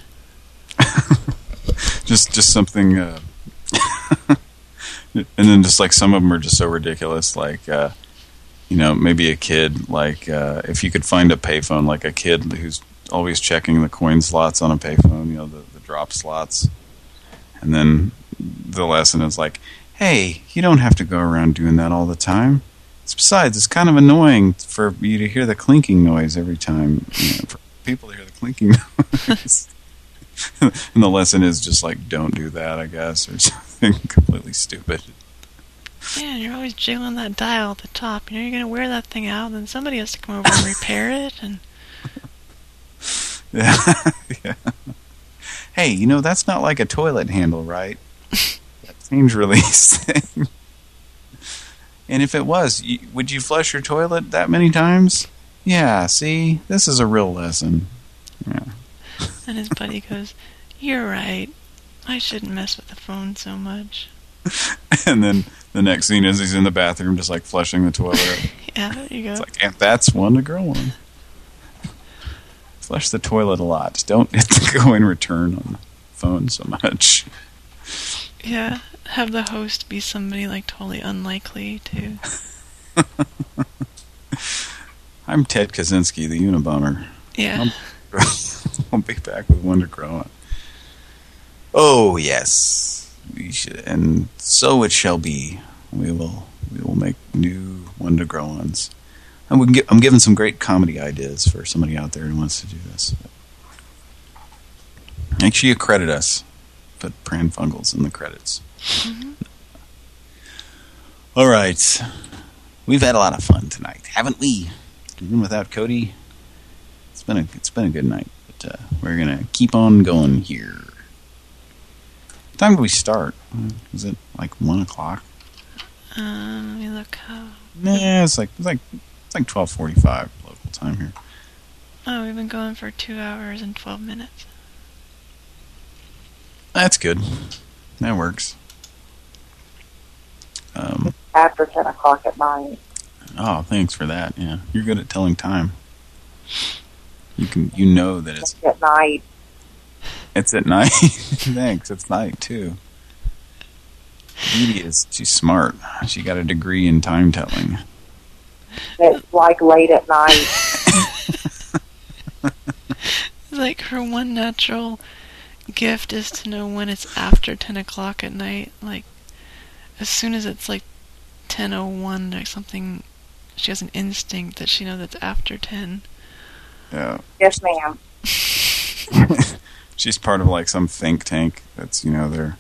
just just something uh and then just like some of them are just so ridiculous like uh you know maybe a kid like uh if you could find a payphone like a kid who's always checking the coin slots on a payphone you know the, the drop slots and then the lesson is like hey you don't have to go around doing that all the time it's, besides it's kind of annoying for you to hear the clinking noise every time you know, for people to hear the clinking noise and the lesson is just like, don't do that, I guess, or something completely stupid. Man, you're always jiggling that dial at the top. You know, you're gonna wear that thing out, then somebody has to come over and repair it. And Yeah. Hey, you know, that's not like a toilet handle, right? that change release thing. And if it was, you, would you flush your toilet that many times? Yeah, see? This is a real lesson. Yeah. and his buddy goes, "You're right. I shouldn't mess with the phone so much. and then the next scene is he's in the bathroom just like flushing the toilet. Yeah, there you go. It's like, and that's one to grow on. Flush the toilet a lot. Don't hit the go and return on the phone so much. Yeah, have the host be somebody like totally unlikely too. I'm Ted Kaczynski, the Unabomber. Yeah. I'll, I'll be back with one to grow on. Oh yes, we should, and so it shall be. We will, we will make new one to grow ons. And we can get, I'm giving some great comedy ideas for somebody out there who wants to do this. Make sure you credit us. Put Pran Funkels in the credits. All right. We've had a lot of fun tonight, haven't we? Even without Cody, it's been a it's been a good night. But uh, we're gonna keep on going here. What time did we start? Was it like one o'clock? Um, let me look how. Nah, it's like it's like it's like twelve forty-five local time here. Oh, we've been going for two hours and twelve minutes. That's good. That works. Um, after 10 o'clock at night. oh, thanks for that. Yeah, you're good at telling time. You can, you know that it's At night. it's at night. thanks, it's night too. Beauty is she's smart. She got a degree in time telling. It's like late at night. Like her one natural gift is to know when it's after 10 o'clock at night. Like, as soon as it's like 10.01 or something, she has an instinct that she knows it's after 10. Yeah. Yes, ma'am. She's part of like some think tank that's you know they're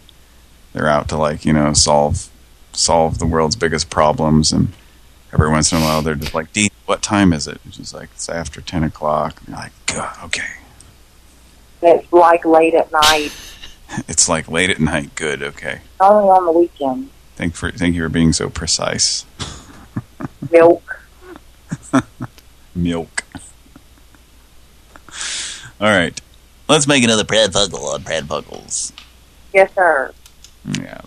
they're out to like you know solve solve the world's biggest problems and every once in a while they're just like Dean what time is it she's like it's after 10 o'clock and you're like God okay It's like late at night. it's like late at night good okay Only on the weekend. thank for thank you for being so precise Milk. milk All right. Let's make another Pran Funkel on Pran Funkels. Yes, sir. yeah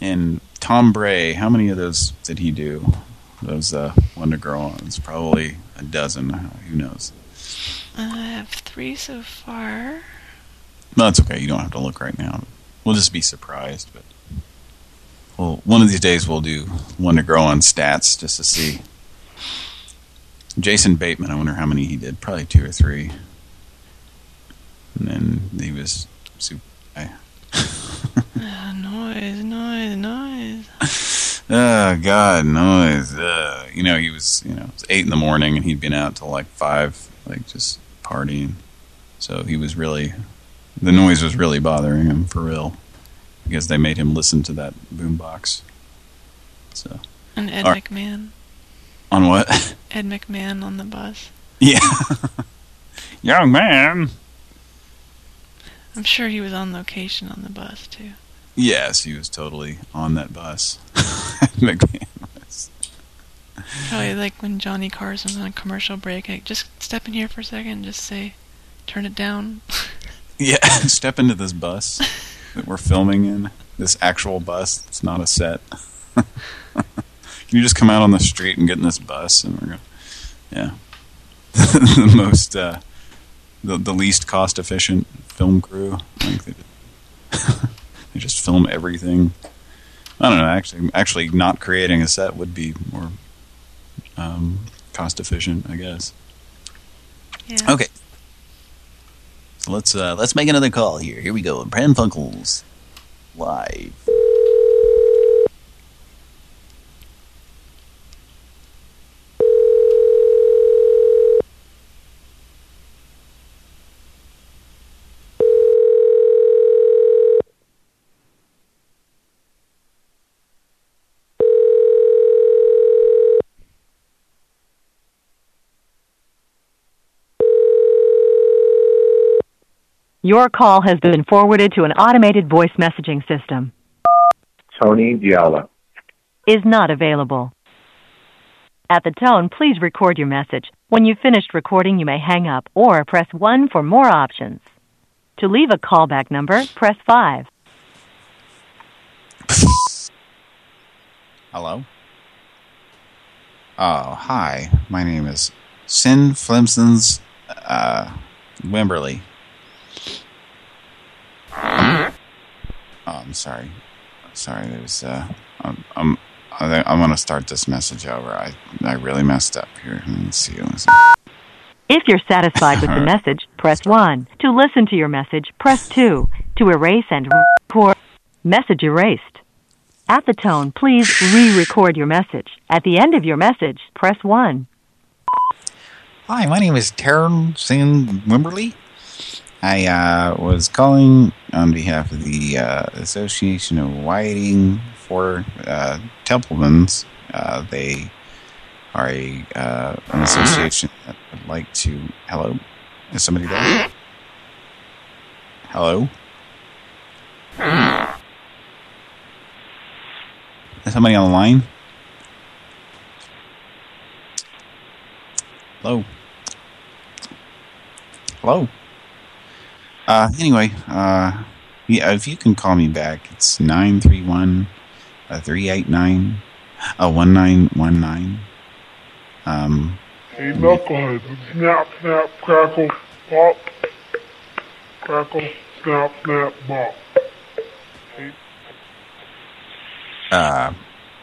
and Tom Bray how many of those did he do those uh Wonder Girl ones probably a dozen who knows I have three so far. No, it's okay. You don't have to look right now. We'll just be surprised. But well, one of these days we'll do one to grow on stats just to see. Jason Bateman, I wonder how many he did. Probably two or three. And then he was super. Ah, noise, noise, noise. Oh God, noise! Uh, you know, he was, you know, it was eight in the morning, and he'd been out till like five, like just partying. So he was really, the noise was really bothering him for real, because they made him listen to that boombox. So And Ed right. McMahon. on what? Ed McMahon on the bus. yeah, young man. I'm sure he was on location on the bus too. Yes, he was totally on that bus. McMahon was. Probably like when Johnny Carson was on a commercial break, like just step in here for a second and just say, turn it down. Yeah, step into this bus that we're filming in. This actual bus. It's not a set. Can you just come out on the street and get in this bus and we're going yeah. the most uh the the least cost efficient film crew. They just film everything. I don't know, actually actually not creating a set would be more um cost efficient, I guess. Yeah. Okay. So let's uh, let's make another call here. Here we go. Pran Funkels live. Your call has been forwarded to an automated voice messaging system. Tony Diala is not available. At the tone, please record your message. When you've finished recording, you may hang up or press 1 for more options. To leave a callback number, press 5. Hello? Oh, hi. My name is Sin Flimson's uh, Wimberly oh, I'm sorry. Sorry, there's uh, I'm I'm I'm gonna start this message over. I I really messed up here. Let me see. If you're satisfied with the message, press 1. To listen to your message, press 2. To erase and record, message erased. At the tone, please re-record your message. At the end of your message, press 1. Hi, my name is Taryn Sin Wimberly. I uh, was calling on behalf of the uh, Association of Whiting for uh, Templemans. Uh, they are a uh, an association that would like to. Hello, is somebody there? Hello. Is somebody on the line? Hello. Hello. Uh, anyway, uh, yeah, if you can call me back, it's 931 uh, 389 uh, 1919. Um, Hey, knucklehead, snap, snap, crackle, pop, crackle, snap, snap, pop. uh,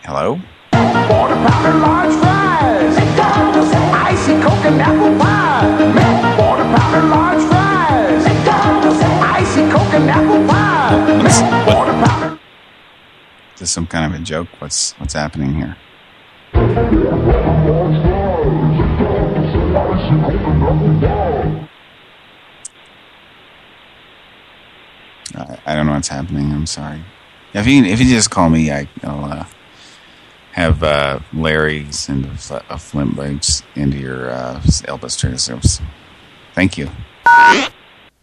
hello? Quarter pounder large fries, McDonald's, icy coke this some kind of a joke? What's what's happening here? I, I don't know what's happening. I'm sorry. If you if you just call me, I, will uh, have uh, Larry send a, a flint boots into your uh, Elvis service. Thank you.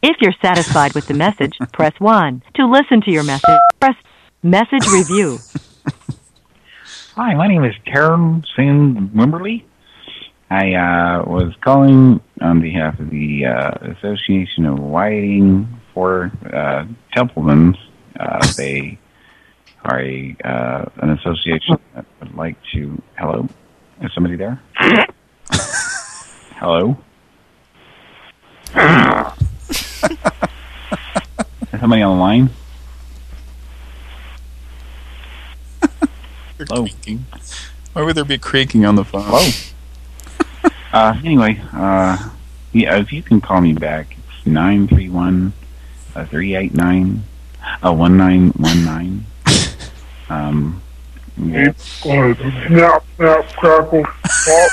If you're satisfied with the message, press 1. To listen to your message, press Message Review. Hi, my name is Sin Wimberly. I uh, was calling on behalf of the uh, Association of Whiting for uh, Templemans. Uh, they are a uh, an association that would like to. Hello, is somebody there? Hello. is somebody on the line? Hello. Why would there be creaking on the phone? Hello. uh, anyway, uh, yeah, if you can call me back, it's nine three one three eight nine one nine one nine. Um, Hey, knucklehead, snap, snap, crackle, pop,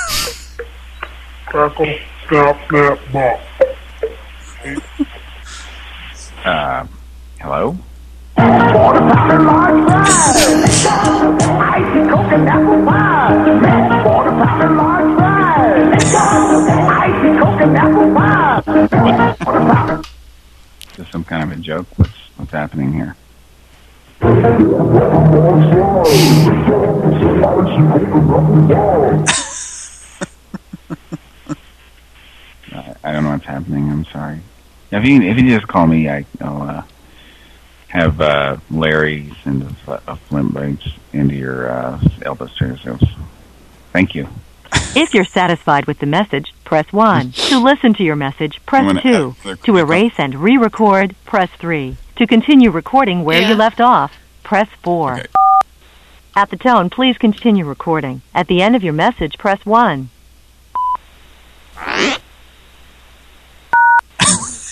crackle, snap, snap, pop. uh, hello. Large fries, apple pie. Large fries, apple pie. Is some kind of a joke? What's what's happening here? I, I don't know what's happening. I'm sorry. If you if you just call me, I, I'll uh, have uh, Larry send a, fl flint boots into your uh, Elvis service. Thank you. If you're satisfied with the message, press 1. to listen to your message, press gonna 2. add- To erase and re-record, press 3. To continue recording where you left off, press 4. At the tone, please continue recording. At the end of your message, press 1.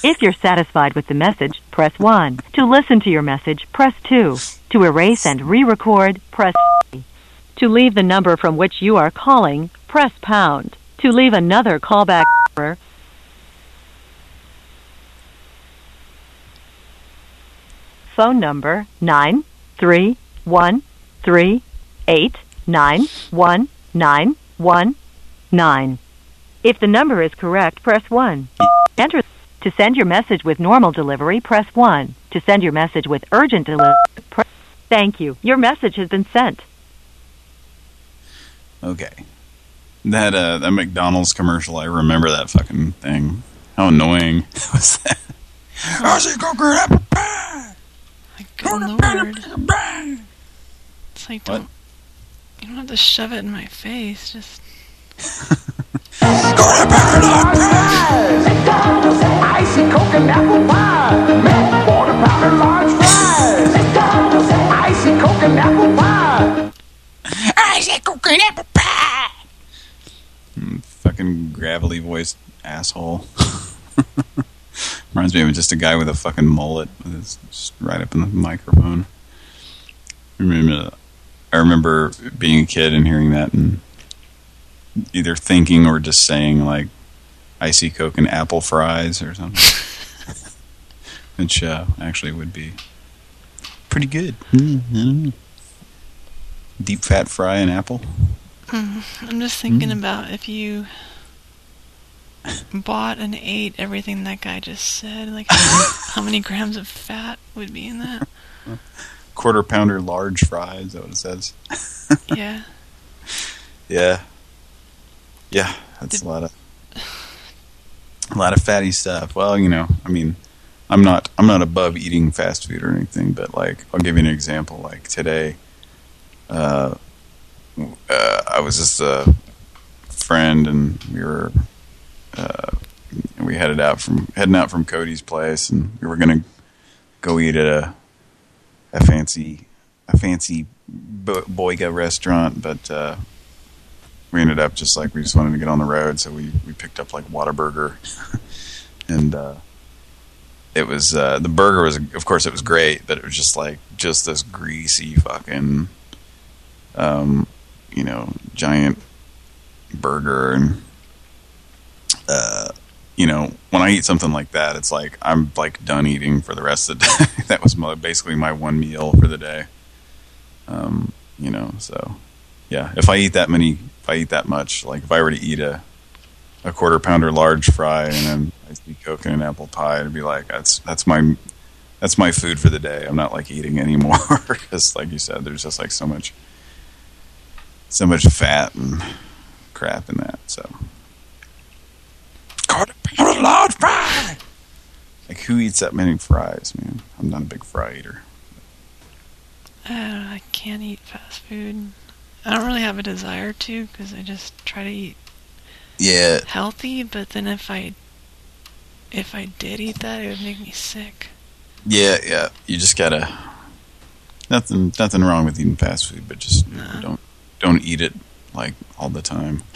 If you're satisfied with the message, press 1. To listen to your message, press 2. To erase and re-record, press 3. To leave the number from which you are calling, press pound. To leave another callback number, phone number 93138919119. If the number is correct, press 1. Enter to send your message with normal delivery, press 1. To send your message with urgent delivery, press Thank you. Your message has been sent. Okay. That uh that McDonald's commercial, I remember that fucking thing. How annoying was that? I see coconut apple pie. Good lord. It's like, don't, You don't have to shove it in my face. Just Icy Coke and apple pie. Make quarter pounder large fries. Icy Coke and apple pie. Icy Coke and apple pie. Fucking gravelly voiced asshole. Reminds me of just a guy with a fucking mullet, with his, just right up in the microphone. I remember, I remember being a kid and hearing that and either thinking or just saying like icy coke and apple fries or something. Which uh, actually would be pretty good. Mm, Deep fat fry and apple. Hmm, I'm just thinking about if you bought and ate everything that guy just said, like how, how many grams of fat would be in that? Quarter pounder large fries, is that what it says? Yeah. Yeah. Yeah, that's a lot of a lot of fatty stuff. Well, you know, I mean, I'm not I'm not above eating fast food or anything, but like I'll give you an example. Like today, uh, uh I was just a friend, and we were uh, we headed out from heading out from Cody's place, and we were gonna go eat at a a fancy a fancy bo boiga restaurant, but uh, we ended up just like we just wanted to get on the road, so we we picked up like Whataburger, and uh, it was uh, the burger was of course it was great, but it was just like just this greasy fucking um, you know giant burger and uh, you know when I eat something like that, it's like I'm like done eating for the rest of the day. that was my, basically my one meal for the day. Um, you know, so yeah, if I eat that many, if I eat that much, like if I were to eat a a quarter pounder large fry and then iced coke and an apple pie, it'd be like that's that's my that's my food for the day. I'm not like eating anymore because, like you said, there's just like so much so much fat and crap in that. So quarter pounder large fry. Like who eats that many fries, man? I'm not a big fry eater. I I can't eat fast food. I don't really have a desire to because I just try to eat Yeah, healthy. But then if I if I did eat that, it would make me sick. Yeah, yeah. You just gotta. Nothing, nothing wrong with eating fast food, but just don't, don't eat it like all the time.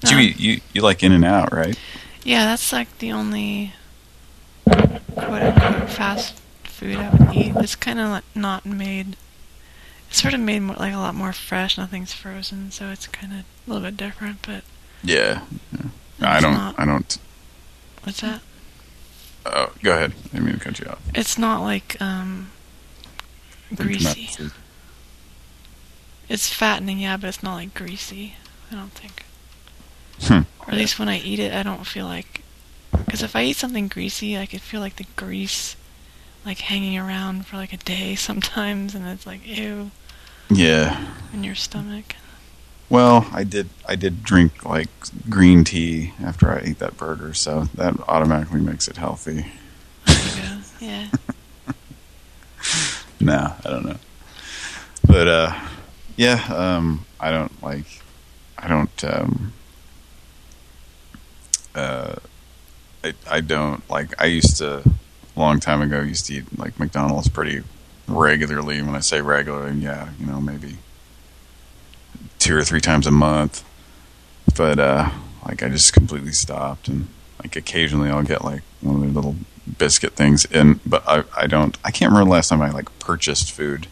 But you, eat, you, you like In and Out, right? Yeah, that's like the only quote unquote fast food I would eat. It's kind of like not made. It's sort of made more, like a lot more fresh. Nothing's frozen, so it's kind of a little bit different. But Yeah. yeah. I don't. not. I don't. what's that? Oh, go ahead. I didn't mean to cut you off. It's not like um greasy. It's fattening, yeah, but it's not like greasy. I don't think. Hmm. Or at least when I eat it, I don't feel like. Because if I eat something greasy, I could feel like the grease, like hanging around for like a day sometimes, and it's like ew Yeah. in your stomach. Well, I did. I did drink like green tea after I ate that burger, so that automatically makes it healthy. Yeah. Nah, I don't know. But uh yeah, um I don't like I don't um uh I I don't like I used to a long time ago used to eat like McDonald's pretty regularly. When I say regularly, yeah, you know, maybe two or three times a month. But uh like I just completely stopped and like occasionally I'll get like one of their little biscuit things in but I I don't I can't remember the last time I like purchased food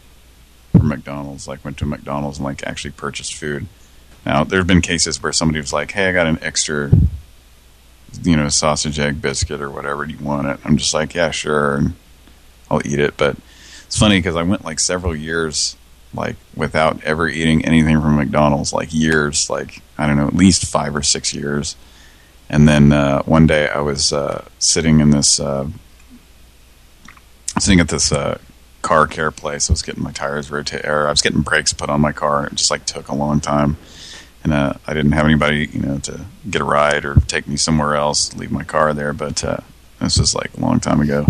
from McDonald's like went to McDonald's and like actually purchased food. Now there have been cases where somebody was like, "Hey, I got an extra you know, sausage egg biscuit or whatever, do you want it?" I'm just like, "Yeah, sure." And I'll eat it, but it's funny because I went like several years like without ever eating anything from McDonald's, like years, like I don't know, at least five or six years. And then uh, one day I was uh, sitting in this, uh, sitting at this uh, car care place. I was getting my tires rotate, or I was getting brakes put on my car. It just like took a long time, and uh, I didn't have anybody, you know, to get a ride or take me somewhere else, leave my car there. But uh, this was like a long time ago.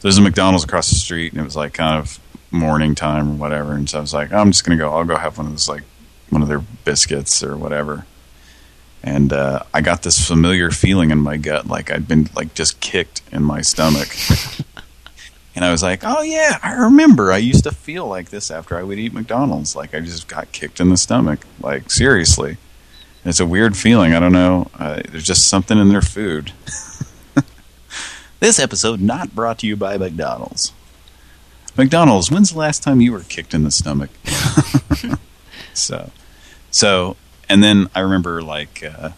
There's a McDonald's across the street, and it was like kind of morning time or whatever, and so I was like, I'm just gonna go. I'll go have one of those like one of their biscuits or whatever. And uh, I got this familiar feeling in my gut, like I'd been like just kicked in my stomach. and I was like, oh yeah, I remember. I used to feel like this after I would eat McDonald's. Like I just got kicked in the stomach. Like seriously. It's a weird feeling. I don't know. Uh, there's just something in their food. This episode not brought to you by McDonald's. McDonald's, when's the last time you were kicked in the stomach? so, so, and then I remember like uh,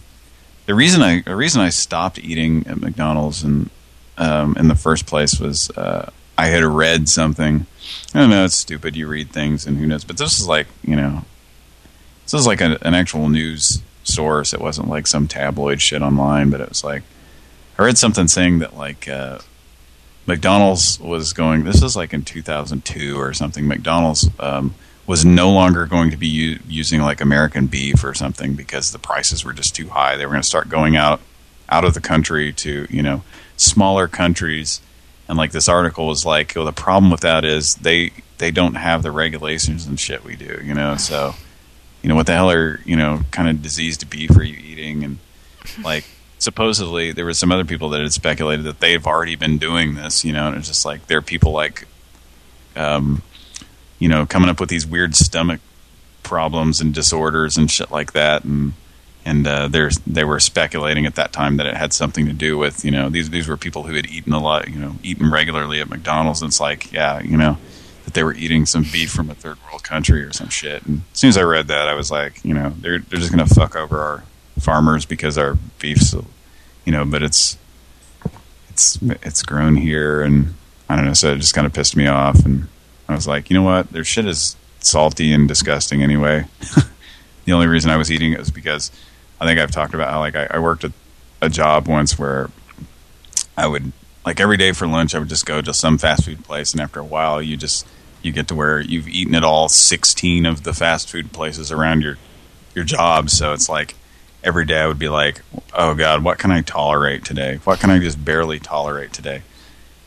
the reason I the reason I stopped eating at McDonald's and um, in the first place was uh, I had read something. I don't know, it's stupid. You read things and who knows. But this is like you know, this is like a, an actual news source. It wasn't like some tabloid shit online, but it was like I read something saying that like uh, McDonald's was going. This is like in 2002 or something. McDonald's um, was no longer going to be using like American beef or something because the prices were just too high. They were going to start going out out of the country to you know smaller countries. And like this article was like, well, the problem with that is they they don't have the regulations and shit we do, you know. So, you know, what the hell are you know kind of diseased beef are you eating and like supposedly there were some other people that had speculated that they've already been doing this, you know, and it's just like there are people like, um, you know, coming up with these weird stomach problems and disorders and shit like that, and and uh, there's they were speculating at that time that it had something to do with, you know, these these were people who had eaten a lot, you know, eaten regularly at McDonald's, and it's like, yeah, you know, that they were eating some beef from a third world country or some shit. And as soon as I read that, I was like, you know, they're they're just gonna fuck over our farmers because our beef's, you know, but it's it's it's grown here, and I don't know. So it just kind of pissed me off, and I was like, you know what? Their shit is salty and disgusting anyway. the only reason I was eating it was because I think I've talked about how like I, I worked at a job once where I would like every day for lunch I would just go to some fast food place, and after a while you just you get to where you've eaten at all 16 of the fast food places around your your job, so it's like every day I would be like, oh God, what can I tolerate today? What can I just barely tolerate today?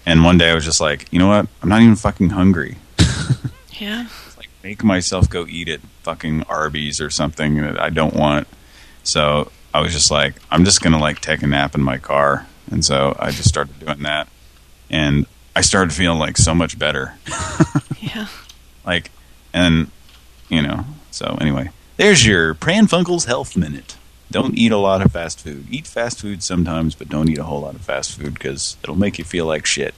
And one day I was just like, you know what? I'm not even fucking hungry. yeah. like make myself go eat at fucking Arby's or something that I don't want. So I was just like, I'm just going to like take a nap in my car. And so I just started doing that. And I started feeling like so much better. yeah. Like, and, you know, so anyway. There's your Pran Funkels Health Minute. Don't eat a lot of fast food. Eat fast food sometimes, but don't eat a whole lot of fast food because it'll make you feel like shit.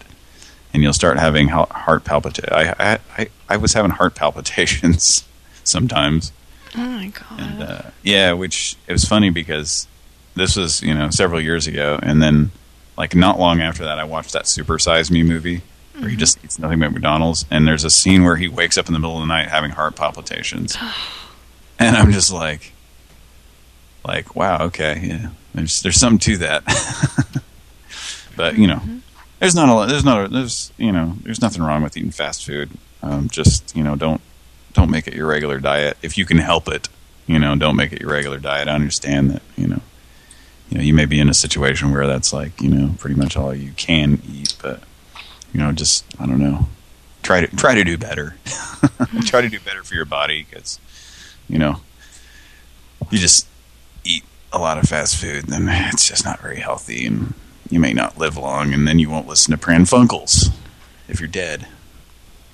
And you'll start having heart palpitations. I, I, I was having heart palpitations sometimes. Oh my god. And, uh, yeah, which it was funny because this was, you know, several years ago. And then, like, not long after that, I watched that Super Size Me movie where mm -hmm. he just eats nothing but McDonald's. And there's a scene where he wakes up in the middle of the night having heart palpitations. and I'm just like, like, wow, okay, yeah, there's there's something to that. but you know, mm -hmm. there's not a lot. There's not. A, there's you know, there's nothing wrong with eating fast food. Um, just you know, don't don't make it your regular diet if you can help it. You know, don't make it your regular diet. I understand that. You know, you know, you may be in a situation where that's like you know pretty much all you can eat, but you know, just I don't know. Try to try to do better. try to do better for your body because you know you just a lot of fast food, then it's just not very healthy, and you may not live long, and then you won't listen to Pran Funkels if you're dead.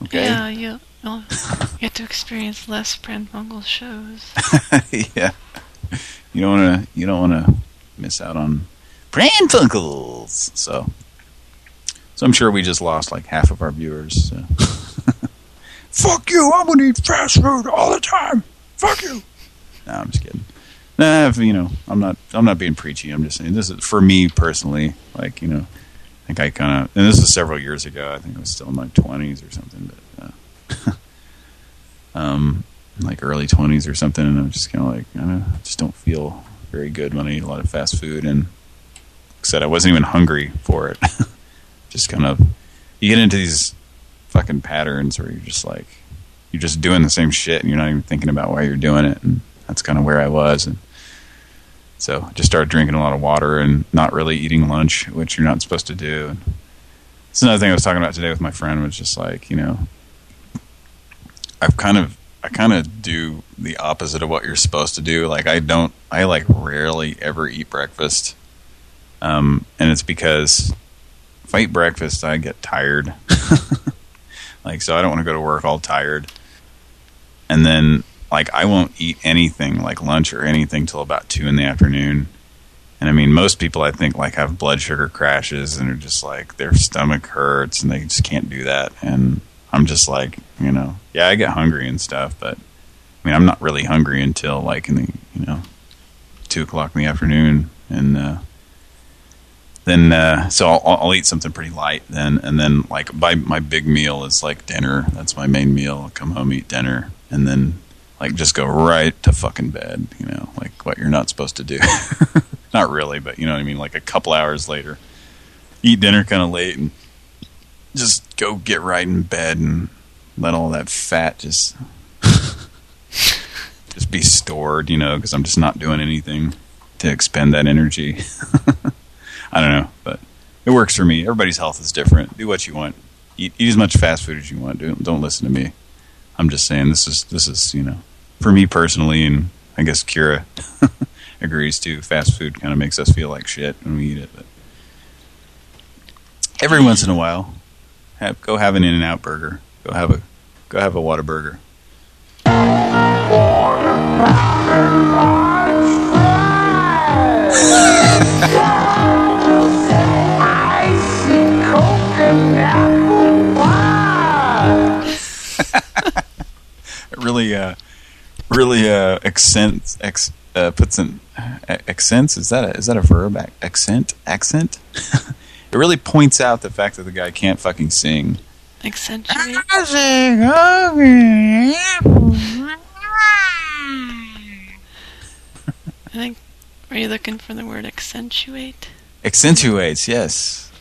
Okay? Yeah, you, you get to experience less Pran Funkels shows. yeah. You don't want to. You don't want to miss out on Pran Funkels. So, so I'm sure we just lost like half of our viewers. So. Fuck you! I'm gonna eat fast food all the time. Fuck you. No, I'm just kidding. Nah, you know, I'm not. I'm not being preachy. I'm just saying this is for me personally. Like, you know, I think I kind of. And this is several years ago. I think I was still in my 20s or something. But, uh, um, like early 20s or something. And I'm just kind of like, I don't, just don't feel very good when I eat a lot of fast food. And like I said, I wasn't even hungry for it. just kind of. You get into these fucking patterns where you're just like, you're just doing the same shit and you're not even thinking about why you're doing it. And that's kind of where I was. And so I just started drinking a lot of water and not really eating lunch, which you're not supposed to do. And it's another thing I was talking about today with my friend was just like, you know, I've kind of I kind of do the opposite of what you're supposed to do. Like I don't I like rarely ever eat breakfast. Um, and it's because if I eat breakfast, I get tired. like so, I don't want to go to work all tired. And then like I won't eat anything like lunch or anything till about two in the afternoon. And I mean, most people I think like have blood sugar crashes and are just like their stomach hurts and they just can't do that. And I'm just like, you know, yeah, I get hungry and stuff, but I mean, I'm not really hungry until like in the, you know, two o'clock in the afternoon. And uh, then, uh, so I'll, I'll eat something pretty light then. And then like my, my big meal is like dinner. That's my main meal. I'll come home, eat dinner, and then like just go right to fucking bed, you know, like what you're not supposed to do. not really, but you know what I mean? Like a couple hours later, eat dinner kind of late and just go get right in bed and let all that fat just just be stored, you know, because I'm just not doing anything to expend that energy. I don't know, but it works for me. Everybody's health is different. Do what you want. Eat, eat as much fast food as you want. Don't, don't listen to me. I'm just saying this is this is you know for me personally, and I guess Kira agrees too. Fast food kind of makes us feel like shit when we eat it, but every once in a while, have, go have an In-N-Out burger. Go have a go have a Whataburger. it really, uh, really uh, accents, ex, uh, puts an accents. Is that a, is that a verb? Accent, accent. it really points out the fact that the guy can't fucking sing. Accentuate. I think. Are you looking for the word accentuate? Accentuates, yes.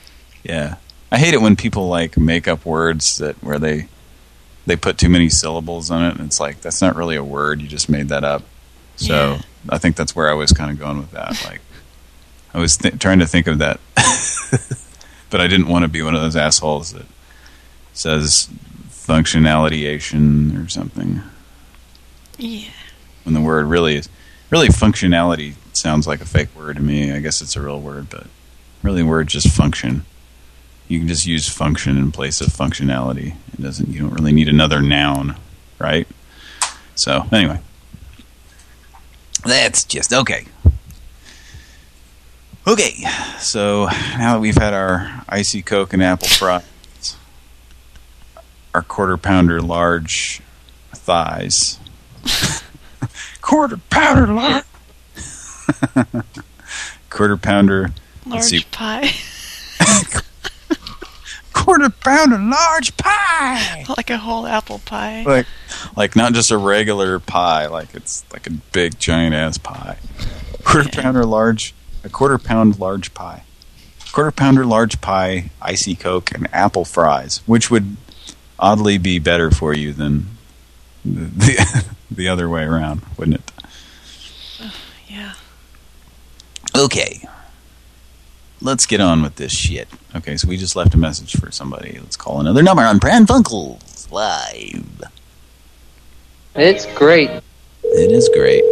Yeah. I hate it when people like make up words that where they they put too many syllables on it and it's like that's not really a word, you just made that up. So, Yeah. I think that's where I was kind of going with that like I was th trying to think of that. but I didn't want to be one of those assholes that says functionalityation or something Yeah. when the word really is really functionality sounds like a fake word to me. I guess it's a real word, but really word just function. You can just use function in place of functionality. It doesn't you don't really need another noun, right? So, anyway. That's just okay. Okay. So, now that we've had our icy coke and apple fries, our quarter pounder large thighs quarter pounder large. quarter pounder. Large pie. quarter pounder large pie. like a whole apple pie. Like, like not just a regular pie. Like it's like a big giant ass pie. Quarter pounder large. A quarter pound large pie. Quarter pounder large pie, icy coke, and apple fries, which would oddly be better for you than the the, the other way around, wouldn't it? Yeah. Okay. Let's get on with this shit. Okay, so we just left a message for somebody. Let's call another number on Pran Funkels live. It's great. It is great.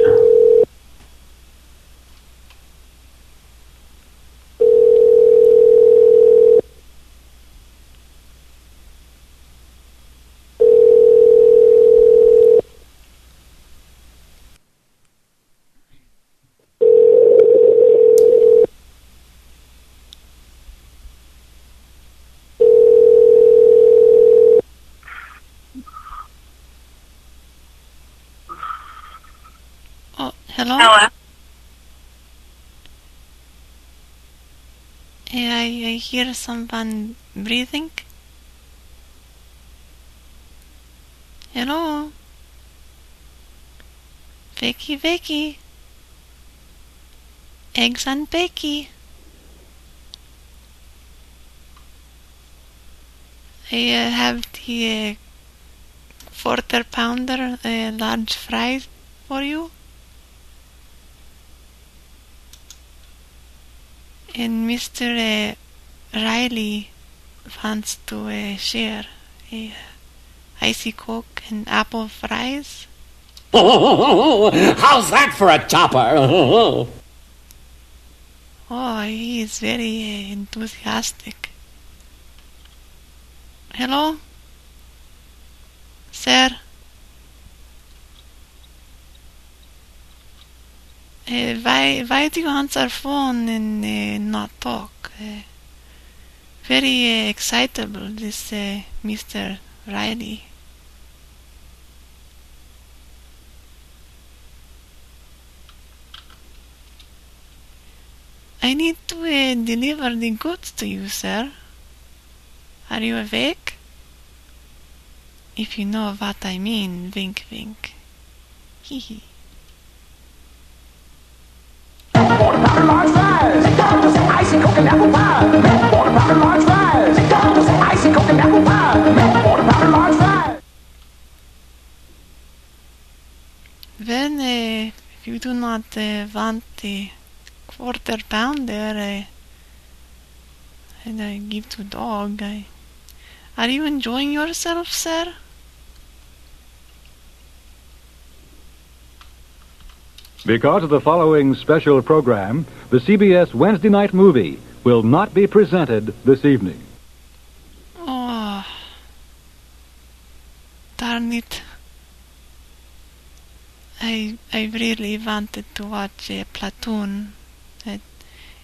Oh, hello? Hello. Yeah, I, I hear someone breathing. Hello? Vicky, Vicky. Eggs and Becky. I uh, have the uh, quarter pounder uh, large fries for you. And Mr. Uh, Riley wants to uh, share. I, icy coke and apple fries. How's that for a chopper? Oh, he is very uh, enthusiastic. Hello? Sir? Uh, why, why do you answer phone and uh, not talk? Very uh, excitable, this uh, Mr. Riley. I need to uh, deliver the goods to you, sir. Are you awake? If you know what I mean, wink wink. Hee hee. coke apple pie. You do not uh, want the quarter pounder, uh, and I give to dog, I, are you enjoying yourself, sir? Because of the following special program, the CBS Wednesday night movie will not be presented this evening. Oh, darn it. I, I really wanted to watch a Platoon. It,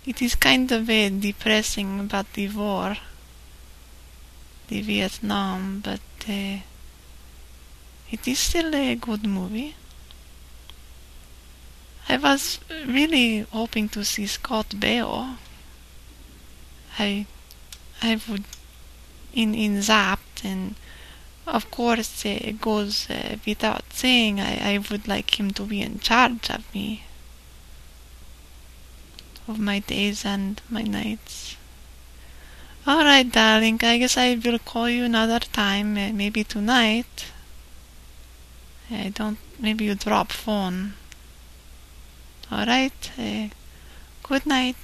it is kind of uh, depressing about the war, the Vietnam, but uh, it is still a good movie. I was really hoping to see Scott Baio. I, I would, in in Zapped, and of course it goes uh, without saying. I, I would like him to be in charge of me, of my days and my nights. All right, darling. I guess I will call you another time, uh, maybe tonight. I don't. Maybe you drop phone. All right. Uh, good night.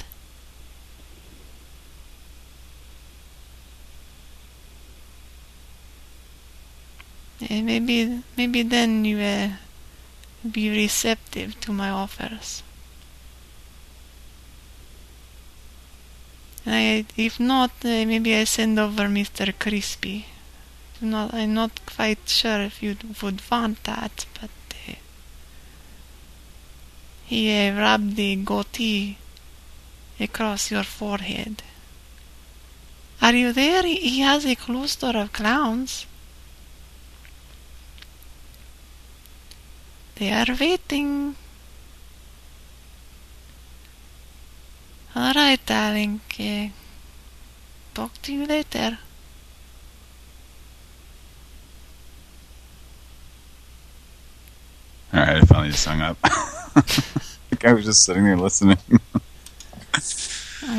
Uh, maybe, maybe then you uh, be receptive to my offers. I, if not, uh, maybe I send over Mr. Crispy. I'm not, I'm not quite sure if you would want that, but uh, he uh, rubbed the goatee across your forehead. Are you there? He he has a cluster of clowns. They are waiting. All right, darling. Uh, talk to you later. All right, I finally just hung up. the guy was just sitting there listening.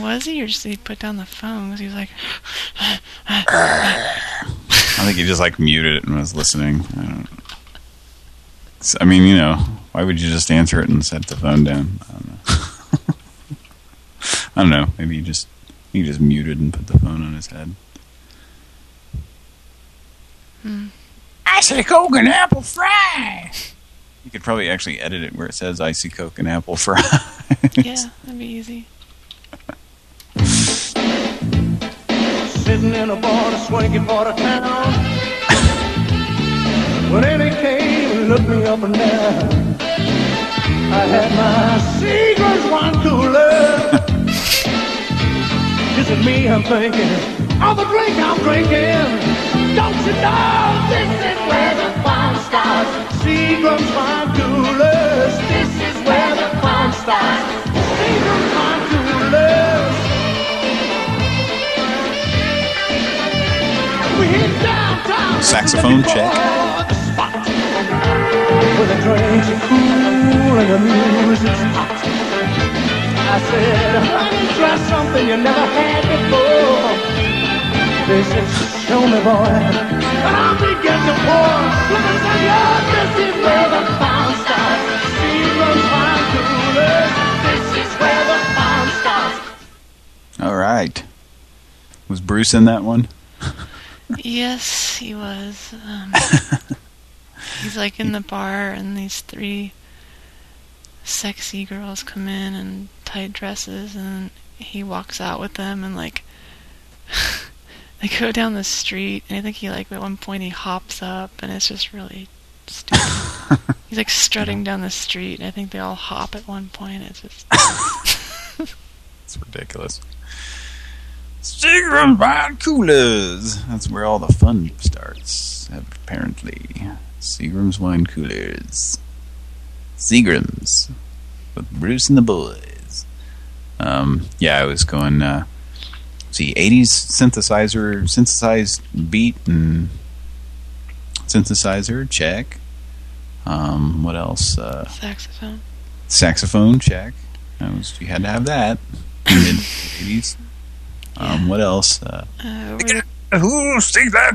Was he, or just he put down the phone? 'Cause he was like, I think he just like muted it and was listening. I don't. So, I mean, you know, why would you just answer it and set the phone down? I don't know. I don't know. Maybe he just he just muted and put the phone on his head. hmm. Icy Coke and apple fry. You could probably actually edit it where it says icy Coke and apple fry. yeah, that'd be easy. Sitting in a bar, a swanky part of town. When Eddie came and looked me up and down, I had my Seagrams wine cooler. This is me, I'm thinking, of the drink I'm drinking. Don't you know this is where the fun starts? Seagram's wine coolers. This is where the fun starts. Seagram's wine coolers. We hit downtown. Saxophone check. Where the drinks are cool and the music's hot. I said, honey, try something you never had before. They said, show me, boy. And I began to pour. Let me tell you, this is where the fun starts. Seagram's wine coolers. This is where the fun starts. All right. Was Bruce in that one? Yes, he was. Um, he's like in the bar, and these three sexy girls come in in tight dresses, and he walks out with them, and like they go down the street, and I think he like at one point he hops up, and it's just really stupid. he's like strutting down the street, and I think they all hop at one point. It's just It's ridiculous. Seagram's wine coolers. That's where all the fun starts, apparently. Seagram's wine coolers. Seagram's with Bruce and the boys. Um, yeah, I was going. Uh, see, 80s synthesizer, synthesized beat and synthesizer. Check. Um, what else? Uh, saxophone. saxophone. Check. That was you had to have that. Mid 80s. Um, what else? Uh, Uh, over the, who sings that?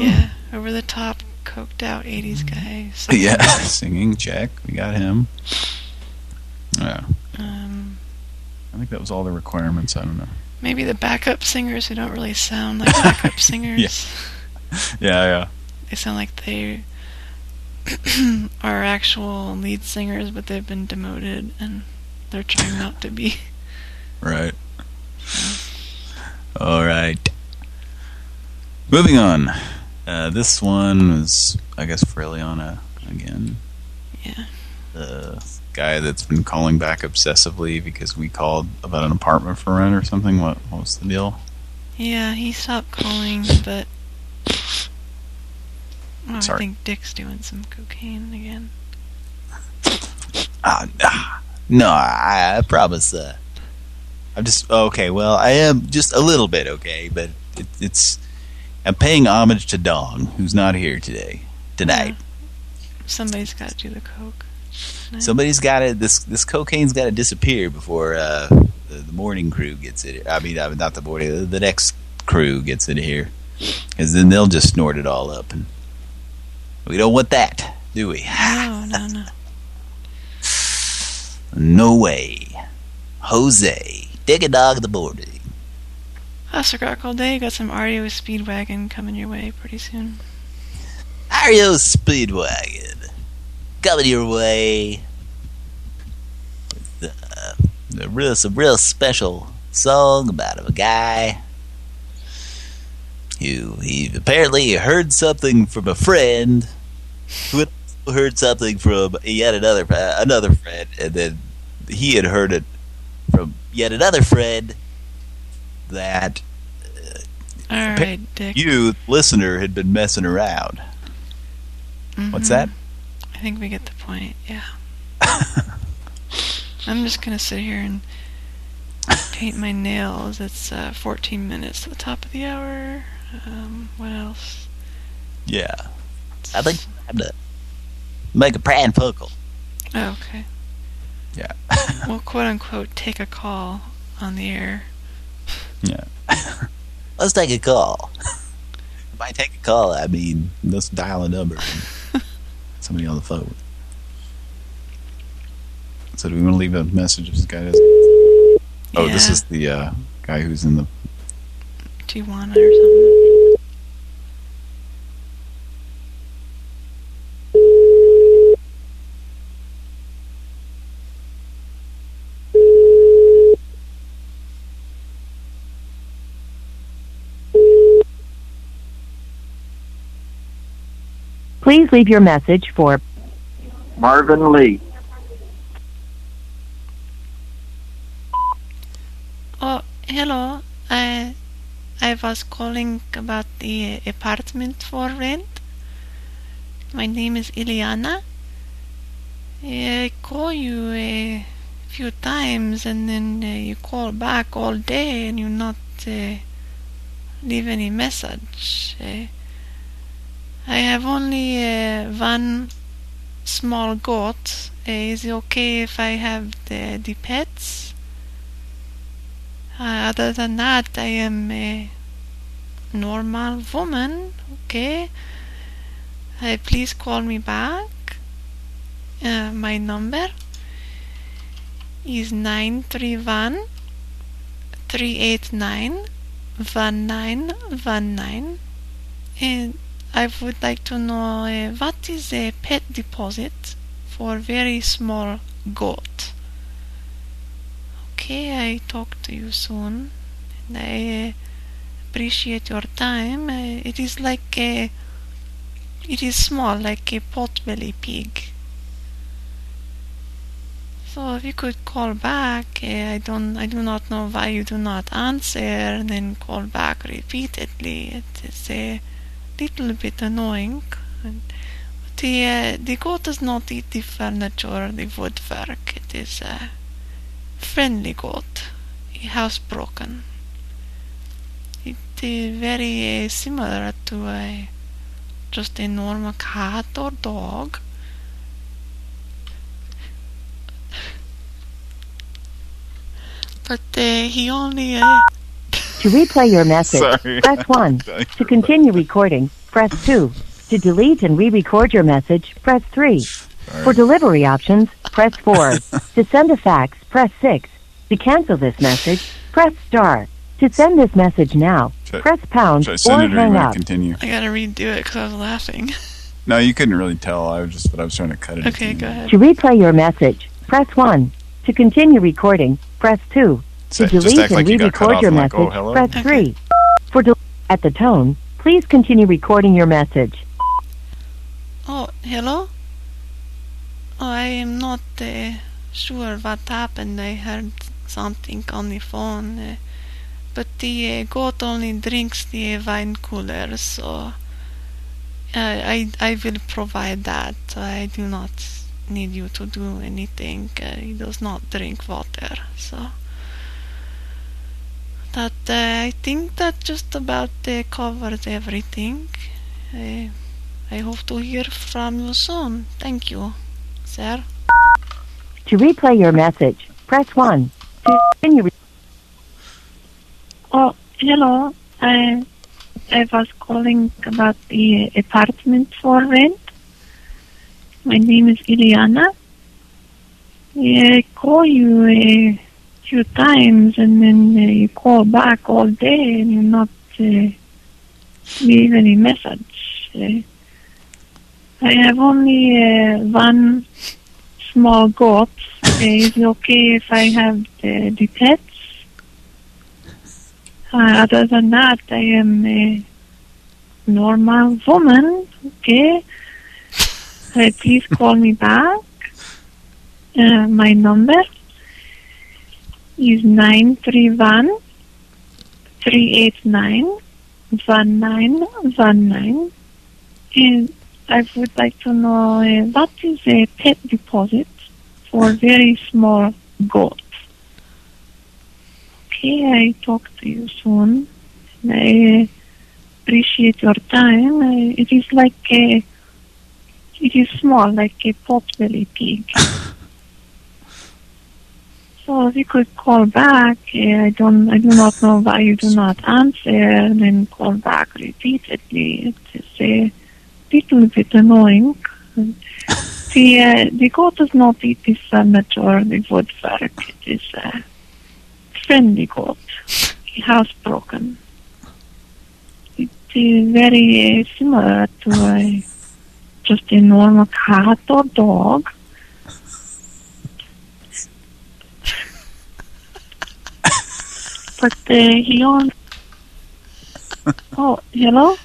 yeah, over the top, coked out '80s guy. So, Yeah, singing. Check. We got him. Yeah. Um, I think that was all the requirements. I don't know. maybe the backup singers who don't really sound like backup singers. Yeah, yeah. They sound like they are actual lead singers, but they've been demoted and they're trying not to be. Right. All right. Moving on. Uh, this one was, I guess, Freliana again. Yeah. The guy that's been calling back obsessively because we called about an apartment for rent or something. What, what was the deal? Yeah, he stopped calling, but oh, I think Dick's doing some cocaine again. Ah, ah, no, I, I promise. Uh, I'm just okay. Well, I am just a little bit okay, but it, it's I'm paying homage to Dong, who's not here today, tonight. Somebody's got to do the coke. tonight. Somebody's got to this this cocaine's got to disappear before uh, the, the morning crew gets it. I mean, not the morning, the, next crew gets it here, because then they'll just snort it all up, and we don't want that, do we? No, no, no. No way, Jose, dig a dog the morning. Oh, Sir Garkle Day, got some REO Speedwagon coming your way pretty soon. REO Speedwagon coming your way. Uh, a real, some real special song about a guy who he apparently heard something from a friend who heard something from yet another another friend, and then he had heard it from yet another friend that All right, Dick. you, listener, had been messing around. What's that? I think we get the point. Yeah. I'm just gonna sit here and paint my nails. It's uh, 14 minutes to the top of the hour. Um, what else? Yeah. I think I'm to make a Pran Funkel. Oh, okay. Yeah. We'll quote unquote take a call on the air. Yeah. Let's take a call. By take a call, I mean let's dial a number. Somebody on the phone. So do we want to leave a message if this guy doesn't? Oh, this is the uh, guy who's in the... Tijuana or something. Please leave your message for Marvin Lee. Oh, hello. I I was calling about the apartment for rent. My name is Ileana. I call you a few times and then uh, you call back all day and you not uh, leave any message. I have only uh, one small goat. Uh, is it okay if I have the, the pets? Uh, other than that, I am a normal woman. Okay. Uh, please call me back. Uh, my number is 931 389 one nine one nine, and I would like to know uh, what is a pet deposit for very small goat. Okay, I talk to you soon, and I uh, appreciate your time. Uh, it is like a, it is small, like a potbelly pig. So if you could call back, uh, I don't, I do not know why you do not answer, then call back repeatedly. It is a little bit annoying. And the uh, the goat does not eat the furniture or the woodwork. It is a friendly goat, housebroken. It is very uh, similar to a just a normal cat or dog. But uh, he only. To replay your message, Sorry. press 1. To continue recording, press 2. To delete and re-record your message, press 3. For delivery options, press 4. to send a fax, press 6. To cancel this message, press star. To send this message now, Should- press pound Should I or send it or hang up. continue? I gotta redo it because I was laughing. No, you couldn't really tell. I was just, but I was trying to cut it. at Okay, go ahead. To replay your message, press 1. To continue recording, press 2. So to just delete act and like you got cut re-record off your and like, message, oh, hello? press 3. For del- at the tone, please continue recording your message. Oh, hello? Oh, I am not uh, sure what happened. I heard something on the phone. Uh, but the uh, goat only drinks the wine cooler, so uh, I, I will provide that. I do not need you to do anything. Uh, he does not drink water, so. That uh, I think that just about uh, covers everything. Uh, I hope to hear from you soon. Thank you, sir. To replay your message, press 1. To continue Oh, hello. I I was calling about the apartment for rent. My name is Iliana. I call you a few times and then uh, you call back all day and you not uh, leave any message. Uh, I have only uh, one small goat. Uh, is it okay if I have the, the pets? Uh, other than that, I am a normal woman. Okay. Uh, please call me back. My number is nine three one three eight nine one nine one nine. And I would like to know uh, what is a pet deposit for very small goat. Okay, I talk to you soon. I appreciate your time. I, it is like a, it is small, like a potbelly pig. so if you could call back, uh, I don't, I do not know why you do not answer, and then call back repeatedly. It is a little bit annoying. The uh, the goat does not eat the furniture or the woodwork. It is a friendly goat, housebroken. It is very uh, similar to a just a normal cat or dog. But uh, he on. Oh, hello.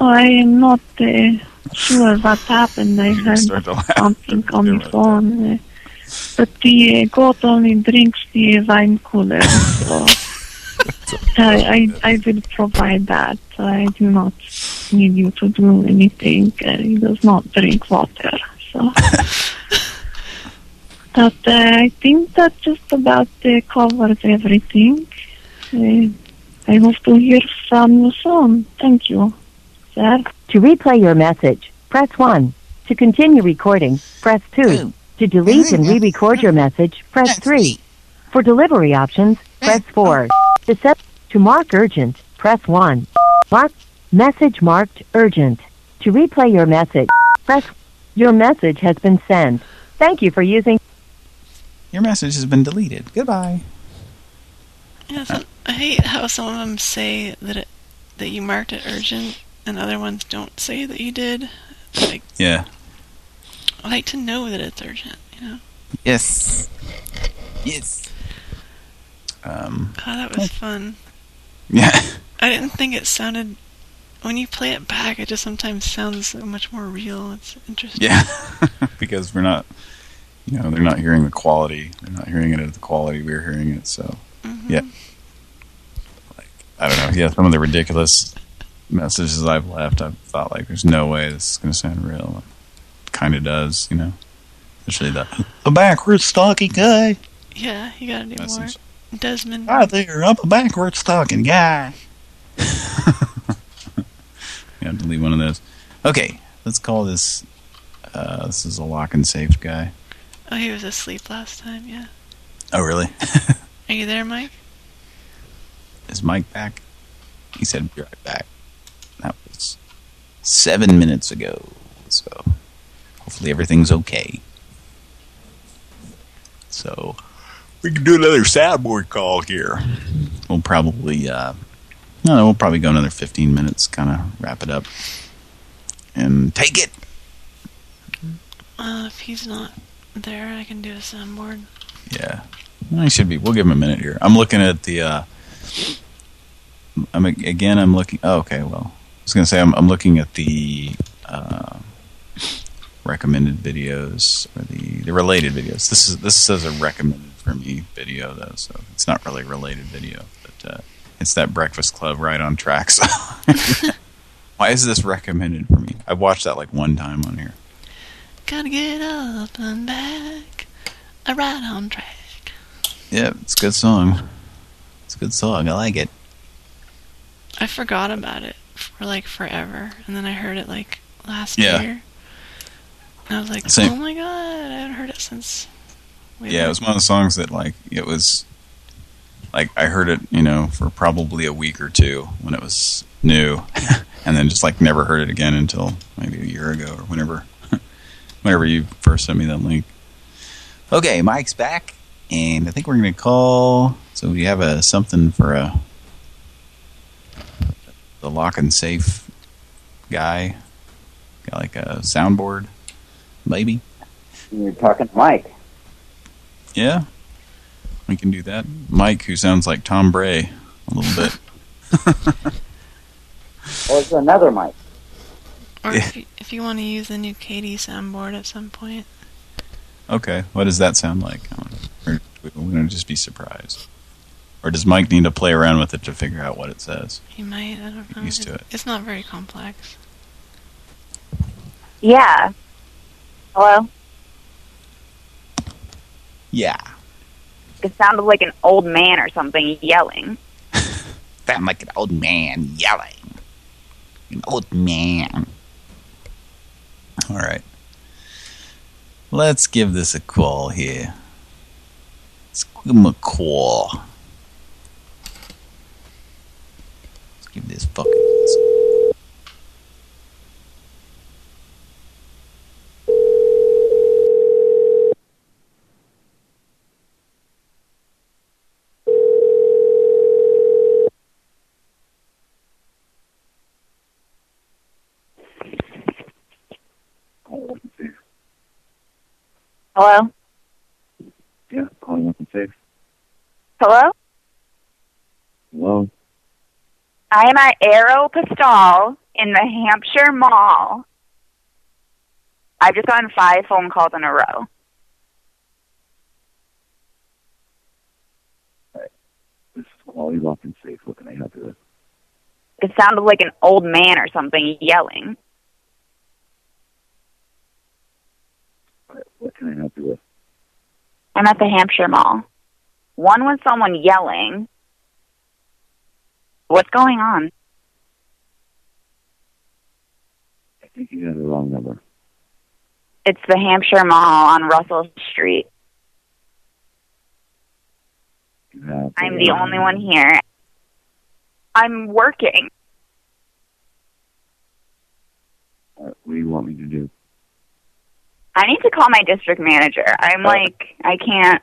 Oh, I am not uh, sure what happened. I heard something on the phone. Uh, but the uh, goat only drinks the wine cooler, so I, I I will provide that. I do not need you to do anything. Uh, he does not drink water, so. But uh, I think that just about uh, covers everything. Uh, I hope to hear from you soon. Thank you, sir. To replay your message, press 1. To continue recording, press 2. To delete and re-record your message, press 3. For delivery options, press 4. To set to mark urgent, press 1. Mark message marked urgent. To replay your message, press your message has been sent. Thank you for using Your message has been deleted. Goodbye. Yes, I hate how some of them say that it that you marked it urgent, and other ones don't say that you did. Like, Yeah. I like to know that it's urgent. You know. Yes. Yes. Um. Oh, that was fun. Yeah. I didn't think it sounded. When you play it back, it just sometimes sounds so much more real. It's interesting. Yeah. because we're not, you know, they're not hearing the quality. They're not hearing it at the quality we're hearing it. So, Mm-hmm. yeah. Like, I don't know. Yeah, some of the ridiculous messages I've left, I've thought, like, there's no way this is going to sound real. It kind of does, you know. Especially the, the backwards talking guy. Yeah, you gotta do Message. more. Desmond. Hi there, I'm a backwards talking guy. You have to leave one of those. Okay, let's call this. Uh, this is a lock and safe guy. Oh, he was asleep last time. Yeah. Oh, really? Are you there, Mike? is Mike back? He said, "Be right back." That was seven minutes ago. So hopefully everything's okay. So we can do another soundboard call here. We'll probably, uh, no, no, we'll probably go another 15 minutes, kind of wrap it up, and take it. Uh, if he's not there, I can do a soundboard. Yeah, I should be. We'll give him a minute here. I'm looking at the. Uh, I'm again. I'm looking. Oh, okay. Well, I was gonna say I'm, I'm looking at the uh, recommended videos or the the related videos. This is this says a recommended for me video though, so it's not really a related video, but uh, it's that Breakfast Club right on track. So why is this recommended for me? I've watched that like one time on here. Gotta get up and back. I ride on track. Yeah, it's a good song. It's a good song. I like it. I forgot about it for like forever, and then I heard it like last Yeah. year. And I was like, Same. oh my god, I haven't heard it since. Yeah, it was one of the songs that like it was like I heard it, you know, for probably a week or two when it was new, and then just like never heard it again until maybe a year ago or whenever, whenever you first sent me that link. Okay, Mike's back, and I think we're gonna call. So we have a something for a the lock and safe guy, got like a soundboard, maybe. You're talking to Mike. Yeah, we can do that. Mike, who sounds like Tom Bray a little bit. Or it's another Mike. Or if you, if you want to use the new Katie soundboard at some point. Okay, what does that sound like? Or we're going to just be surprised. Or does Mike need to play around with it to figure out what it says? You might, I don't know. Used to it. It's not very complex. Yeah. Hello? Yeah. It sounded like an old man or something yelling. Sound like an old man yelling. An old man. All right. Let's give this a call here. Let's give him a call. Let's give this fucking... Hello? Yeah, calling up and safe. Hello? Hello? I am at Aeropostale in the Hampshire Mall. I've just gotten five phone calls in a row. This is Wally Lock and Safe. What can I help you with? It sounded like an old man or something yelling. What can I help you with? I'm at the Hampshire Mall. One was someone yelling. What's going on? I think you got the wrong number. It's the Hampshire Mall on Russell Street. Have I'm the only one here. I'm working. Right, what do you want me to do? I need to call my district manager. I'm oh. like, I can't.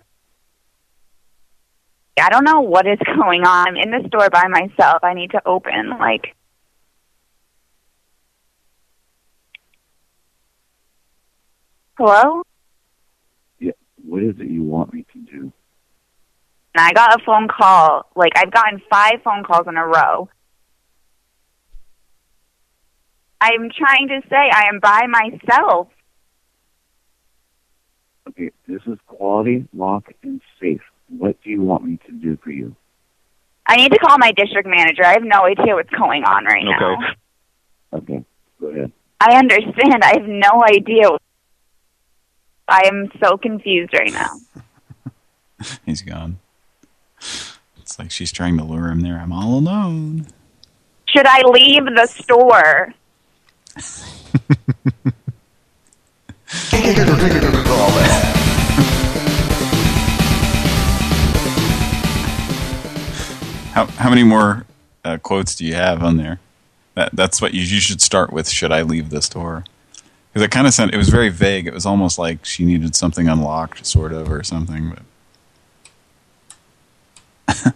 I don't know what is going on. I'm in the store by myself. I need to open. Like, hello? Yeah. What is it you want me to do? And I got a phone call. Like, I've gotten five phone calls in a row. I'm trying to say I am by myself. Okay, this is quality, lock, and safe. What do you want me to do for you? I need to call my district manager. I have no idea what's going on right now. Okay, Okay. go ahead. I understand. I have no idea. I am so confused right now. He's gone. It's like she's trying to lure him there. I'm all alone. Should I leave the store? How how many more uh, quotes do you have on there? That that's what you you should start with. Should I leave the store? Because it kind of sounded it was very vague. It was almost like she needed something unlocked, sort of, or something. But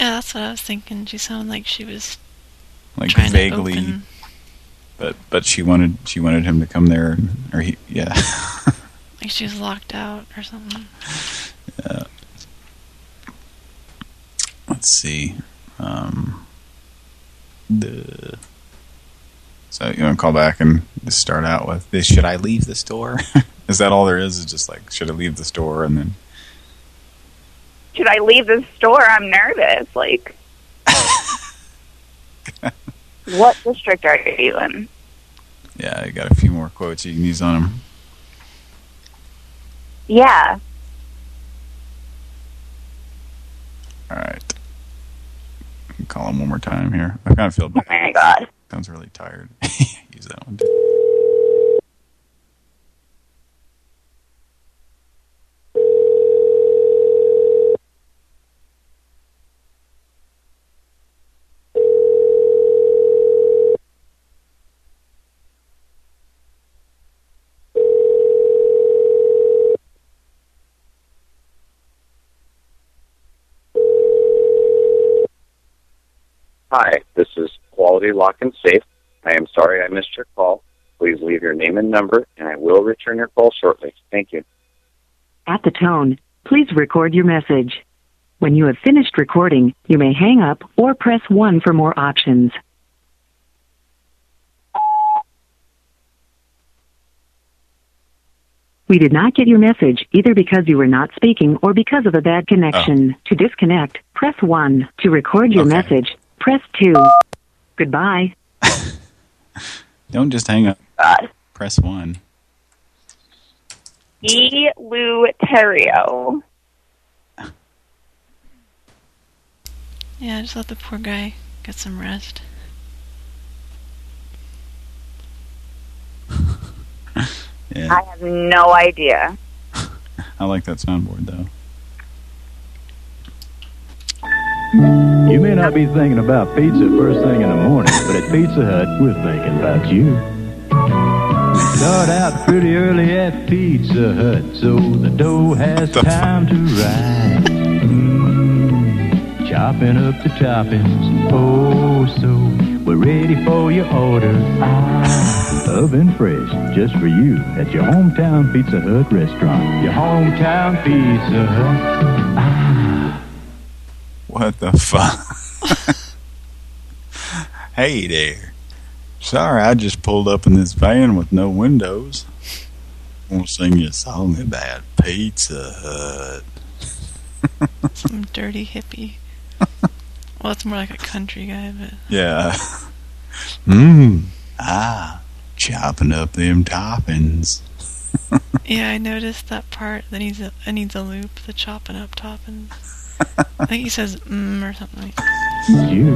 Yeah, that's what I was thinking. She sounded like she was like vaguely. Open. But but she wanted she wanted him to come there, or he yeah. Like she was locked out or something. Yeah. Let's see. Um, the so you want to call back and just start out with this? Should I leave the store? is that all there is? Is just like should I leave the store and then Should I leave the store? I'm nervous. Like, what district are you in? yeah, I got a few more quotes you can use on him. Yeah. All right. Call him one more time here. I kind of feel bad. Oh my god. Sounds really tired. use that one. Too. Hi, this is Quality Lock and Safe. I am sorry I missed your call. Please leave your name and number, and I will return your call shortly. Thank you. At the tone, please record your message. When you have finished recording, you may hang up or press 1 for more options. We did not get your message either because you were not speaking or because of a bad connection. Oh. To disconnect, press 1. To record your message, press 2. Goodbye. Don't just hang up. God. Press one. E. Lou Terrio. Yeah, just let the poor guy get some rest. Yeah, I have no idea. I like that soundboard though. You may not be thinking about pizza first thing in the morning, but at Pizza Hut, we're thinking about you. We start out pretty early at Pizza Hut, so the dough has time to rise. Mm, chopping up the toppings, oh so we're ready for your order. Ah, oven fresh, just for you at your hometown Pizza Hut restaurant. Your hometown Pizza Hut. What the fuck? hey there. Sorry, I just pulled up in this van with no windows. I want to sing you a song about Pizza Hut. Some dirty hippie. well, it's more like a country guy, but Yeah. Mmm. Ah. Chopping up them toppings. yeah, I noticed that part. That needs a it needs a loop. The chopping up toppings. I think he says mm or something like. you.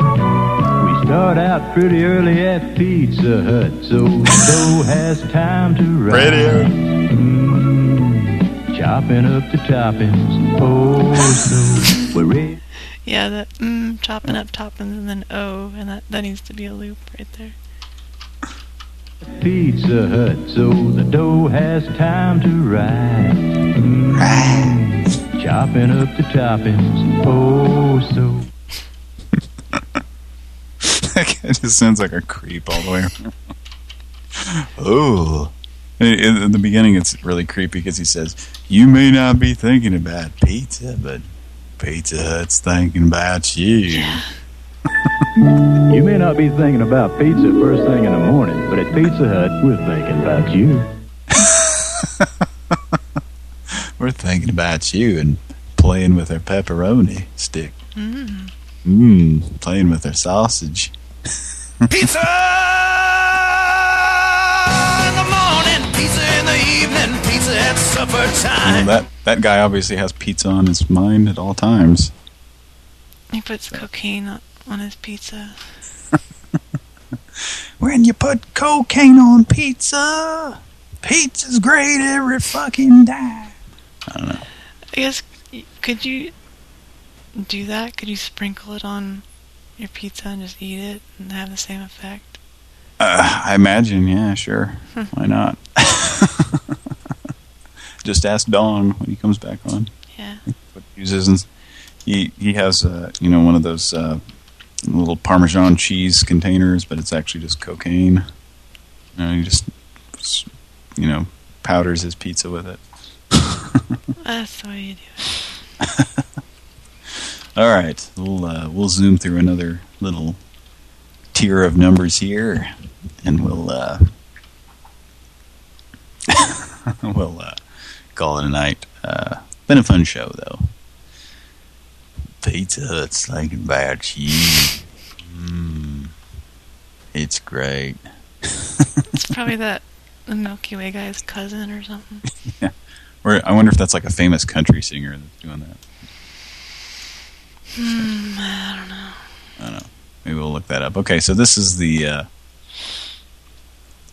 We start out pretty early at Pizza Hut, so the dough has time to rise. Ready? Mm, chopping up the toppings, oh so we're ready. Yeah, that mm chopping up toppings and then oh, and that that needs to be a loop right there. Pizza Hut, so the dough has time to rise. Mm, chopping up the toppings. Oh, so. that guy just sounds like a creep all the way around. oh. In, in the beginning, it's really creepy because he says, you may not be thinking about pizza, but Pizza Hut's thinking about you. You may not be thinking about pizza first thing in the morning, but at Pizza Hut, we're thinking about you. We're thinking about you and playing with our pepperoni stick. Mm. Mmm, playing with our sausage. Pizza in the morning, pizza in the evening, pizza at supper Well, time. that, that guy obviously has pizza on his mind at all times. He puts cocaine on, on his pizza. When you put cocaine on pizza, pizza's great every fucking time. I don't know. I guess, could you do that? Could you sprinkle it on your pizza and just eat it and have the same effect? Uh, I imagine, yeah, sure. Hmm. Why not? Just ask Don when he comes back on. Yeah. What he uses and he he has uh, you know one of those uh, little Parmesan cheese containers, but it's actually just cocaine. You know, he just you know powders his pizza with it. That's the way you do it. All right, we'll uh, we'll zoom through another little tier of numbers here, and we'll uh, we'll uh, call it a night. Uh, been a fun show though. Pizza Hut's thinking about you. Mm, it's great. It's probably that Milky Way guy's cousin or something. yeah. Or I wonder if that's like a famous country singer that's doing that. Hmm, I don't know. I don't know. Maybe we'll look that up. Okay, so this is the uh,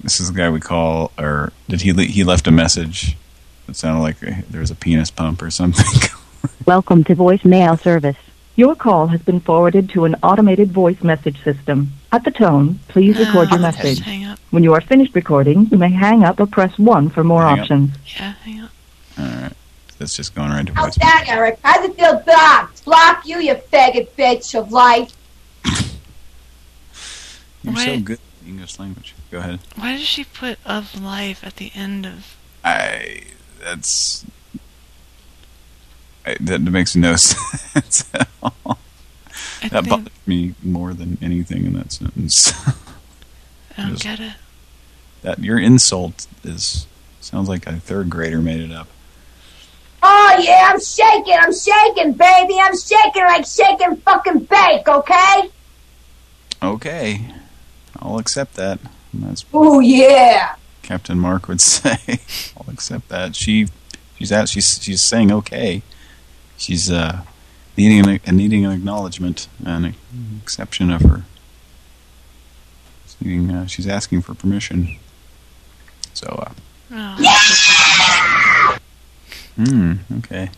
this is the guy we call, or did he le he left a message that sounded like there was a penis pump or something? Welcome to voicemail service. Your call has been forwarded to an automated voice message system. At the tone, please record your message. hang up. When you are finished recording, you may hang up or press 1 for more Hang up. options. Yeah, hang up. All right, that's just going right to How's voicemail. that, Eric? How's it feel blocked? Block you, you faggot bitch of life. You're Why- so good at English language. Go ahead. Why does she put of life at the end of? I that's I, that makes no sense at all. I that think- bothers me more than anything in that sentence. I don't Just- get it. that your insult is sounds like a third grader made it up. Oh, yeah, I'm shaking. I'm shaking, baby. I'm shaking like shaking fucking bake, okay? Okay, I'll accept that. That's Oh, yeah. Captain Mark would say. I'll accept that. She, she's out. She's she's saying okay. She's uh, needing an, needing an acknowledgement and an exception of her. She's, needing, uh, she's asking for permission. So, uh, Oh. Hmm, okay.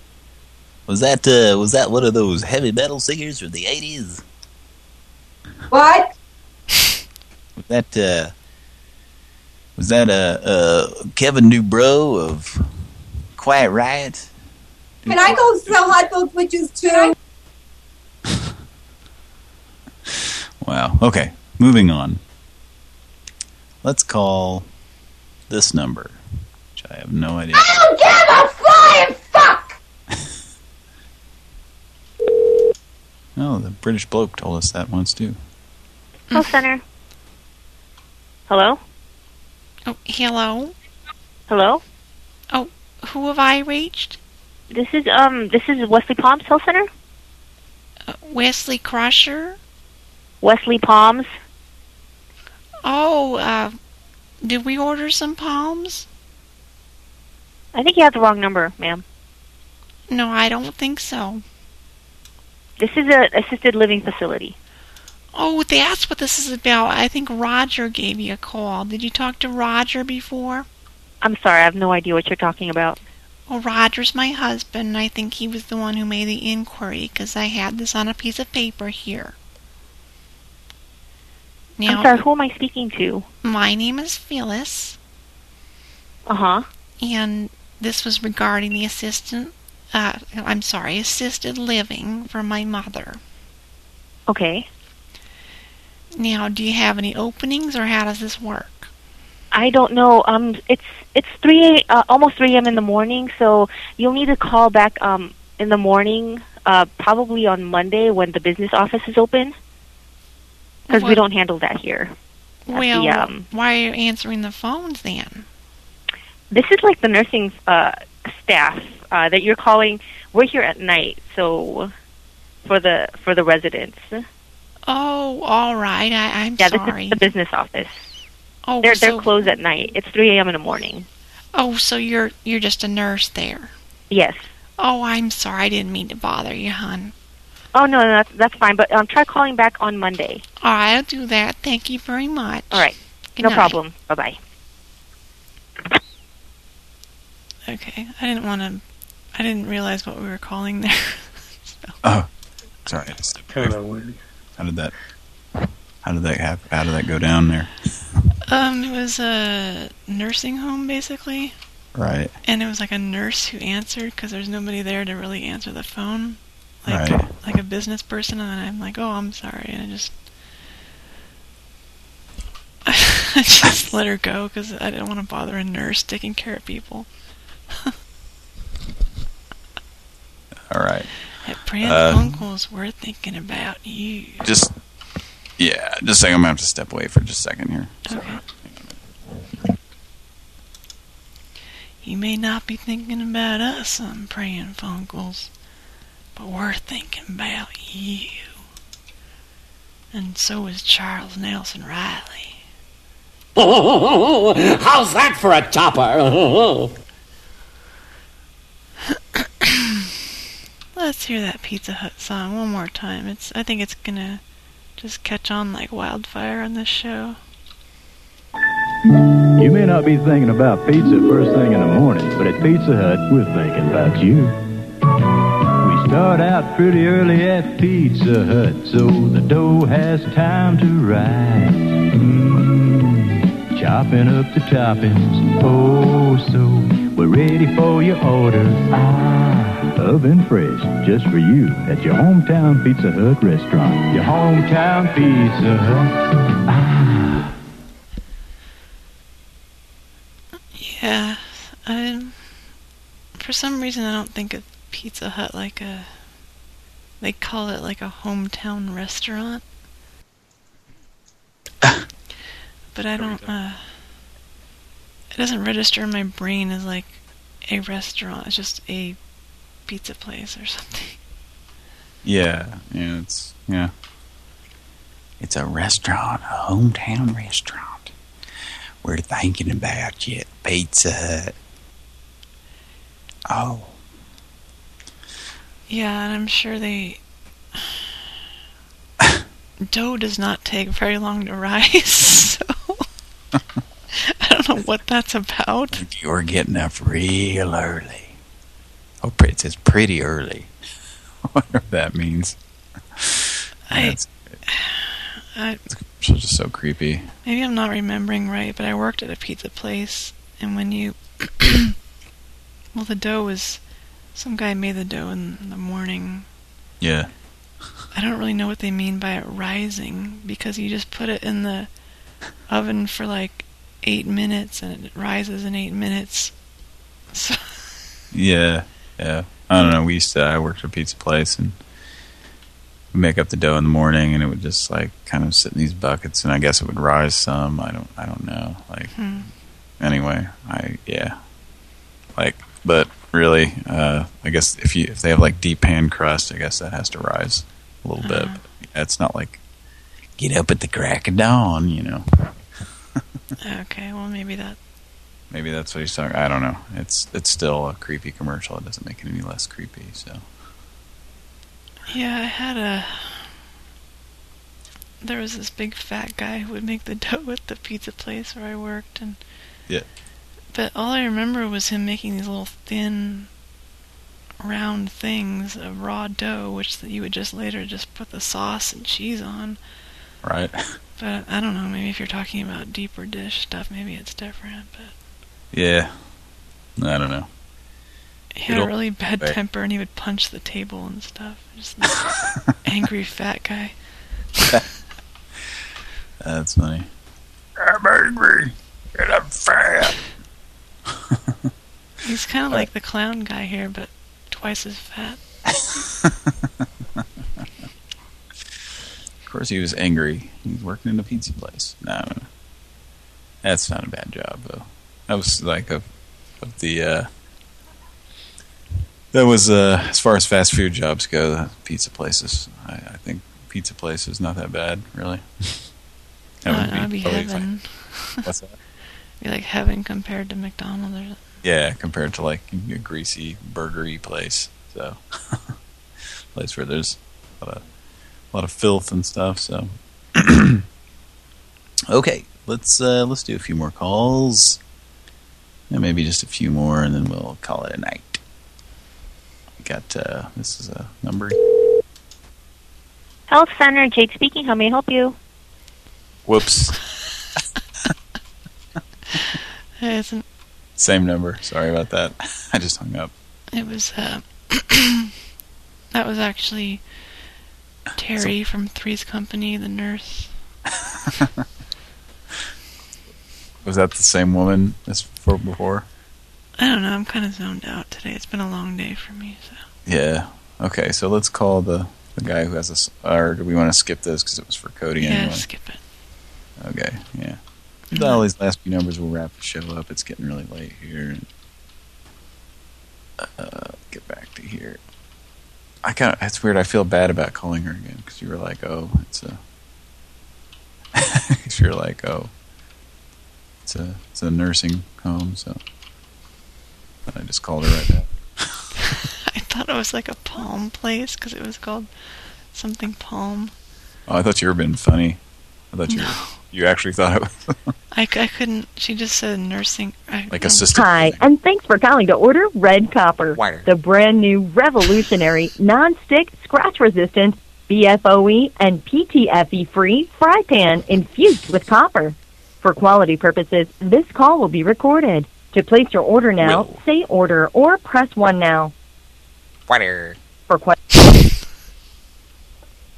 Was that uh, was that one of those heavy metal singers from the '80s? What? Was that uh, was that uh, uh, Kevin DuBrow of Quiet Riot? Can I go sell hot dogs with you, too? Wow. Okay, moving on. Let's call this number, which I have no idea. I don't give a flying fuck! Oh, the British bloke told us that once too. Call center. Hello? Oh, hello. Hello? Oh, who have I reached? This is um this is Wesley Palms Health Center? Uh, Wesley Crusher. Wesley Palms. Oh, uh, did we order some palms? I think you have the wrong number, ma'am. No, I don't think so. This is a assisted living facility. Oh, that's what this is about. I think Roger gave you a call. Did you talk to Roger before? I'm sorry, I have no idea what you're talking about. Well, Roger's my husband, and I think he was the one who made the inquiry because I had this on a piece of paper here. Now, I'm sorry, who am I speaking to? my name is Phyllis, Uh huh. and this was regarding the assistant uh, I'm sorry, assisted living for my mother. Okay. Now, do you have any openings, or how does this work? I don't know. Um, it's it's three uh, almost three a.m. in the morning, so you'll need to call back um in the morning, uh, probably on Monday when the business office is open, because we don't handle that here. Well, the, um, why are you answering the phones then? this is like the nursing uh, staff uh, that you're calling. We're here at night, so for the for the residents. Oh, all right. I, I'm yeah, sorry. this is the business office. Oh, they're so- they're closed at night. It's three a.m. in the morning. Oh, so you're you're just a nurse there? Yes. Oh, I'm sorry. I didn't mean to bother you, hon. Oh no, no that's that's fine. But um, try calling back on Monday. All right, I'll do that. Thank you very much. All right. Good no night. problem. Bye bye. Okay, I didn't want to. I didn't realize what we were calling there. Oh, sorry. I just How did that? How did that happen? How did that go down there? um, it was a nursing home basically, Right. and it was like a nurse who answered because there's nobody there to really answer the phone, like Right. like a business person, and then I'm like, oh, I'm sorry, and I just. I just let her go because I didn't want to bother a nurse taking care of people. All right. At Pran Uh, Funkels, we're thinking about you. Just yeah, just a second. I'm gonna have to step away for just a second here. Okay. You may not be thinking about us on Pran Funkels, but we're thinking about you. And so is Charles Nelson Reilly. How's that for a topper? Let's hear that Pizza Hut song one more time. It's I think it's gonna just catch on like wildfire on this show. You may not be thinking about pizza first thing in the morning, but at Pizza Hut, we're thinking about you. We start out pretty early at Pizza Hut, so the dough has time to rise. Mm, chopping up the toppings, oh so ready for your order. Ah, oven fresh, just for you at your hometown Pizza Hut restaurant. Your hometown Pizza Hut. Ah. Yeah, um, for some reason I don't think of Pizza Hut like a. They call it like a hometown restaurant. but I don't. Uh, it doesn't register in my brain as like a restaurant. It's just a pizza place or something. Yeah, yeah, it's yeah. It's a restaurant, a hometown restaurant. We're thinking about you Pizza Hut. Oh, Yeah, and I'm sure they. Dough does not take very long to rise, so I don't know what that's about. you're getting up real early. Oh, it says pretty early. Whatever that means. I- I, it's just so creepy. maybe I'm not remembering right, but I worked at a pizza place, and when you, well, the dough was, some guy made the dough in the morning. Yeah. I don't really know what they mean by it rising because you just put it in the oven for like eight minutes and it rises in eight minutes. So Yeah, yeah. I don't know. We used to. I worked at a pizza place, and we make up the dough in the morning, and it would just like kind of sit in these buckets, and I guess it would rise some. I don't. I don't know. Like Hmm. anyway, I yeah. Like, but really, uh, I guess if you if they have like deep pan crust, I guess that has to rise a little bit. Uh-huh. But it's not like get up at the crack of dawn, you know. Okay, well maybe that. Maybe that's what he's talking. I don't know. It's it's still a creepy commercial. It doesn't make it any less creepy. So. Yeah, I had a. There was this big fat guy who would make the dough at the pizza place where I worked, and Yeah. but all I remember was him making these little thin, round things of raw dough, which that you would just later just put the sauce and cheese on. Right. But I don't know. Maybe if you're talking about deeper dish stuff, maybe it's different. But Yeah. I don't know. He had It'll- a really bad Right. temper, and he would punch the table and stuff. Just this angry fat guy. That's funny. I'm angry and I'm fat. He's kind of uh, like the clown guy here, but twice as fat. Of course, he was angry. He was working in a pizza place. No, no, no. that's not a bad job though. That was like of of the. Uh, that was uh, as far as fast food jobs go. The pizza places. I, I think pizza place is not that bad, really. Oh, that'd be probably heaven. fine. What's that? Be like heaven compared to McDonald's or. Yeah, compared to like a greasy burgery place. So, place where there's a lot of, a lot of filth and stuff. So, okay, let's uh, let's do a few more calls. Yeah, maybe just a few more, and then we'll call it a night. We got uh, this is a number. Health Center, Jade speaking. How may I help you? Whoops, It isn't. same number. Sorry about that. I just hung up. It was. Uh, that was actually Terri from Three's Company, the nurse. Was that the same woman as for before? I don't know. I'm kind of zoned out today. It's been a long day for me. So Yeah. Okay, so let's call the the guy who has us. Or do we want to skip this because it was for Cody yeah, anyway? skip it. Okay. Yeah. All these last few numbers will wrap the show up. It's getting really late here. Uh, get back to here. I kind of. It's weird. I feel bad about calling her again because you were like, "Oh, it's a." Because you're like, "Oh, it's a it's a nursing home," so. I just called her right back. I thought it was like a palm place because it was called something palm. Oh, I thought you were being funny. I thought you No. were, you actually thought it was I, I couldn't. She just said nursing. I, like assistant. Hi, and thanks for calling to order Red Copper, Wire. the brand new revolutionary non-stick, scratch-resistant, PFOA and PTFE-free fry pan infused with copper. For quality purposes, this call will be recorded. To place your order now, say order or press one now. Water. For que-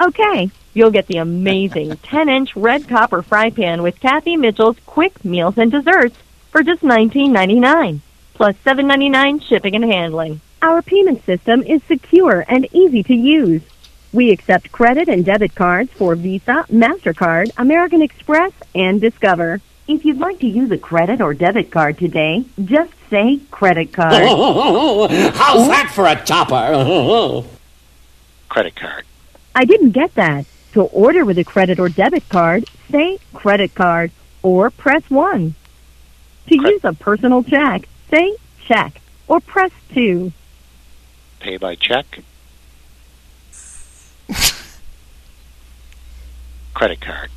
Okay, you'll get the amazing 10-inch red copper fry pan with Cathy Mitchell's quick meals and desserts for just $19.99, plus $7.99 shipping and handling. Our payment system is secure and easy to use. We accept credit and debit cards for Visa, MasterCard, American Express, and Discover. If you'd like to use a credit or debit card today, just say credit card. How's that for a topper? Credit card. I didn't get that. To order with a credit or debit card, say credit card or press 1. To use a personal check, say check or press 2. Pay by check. Credit card.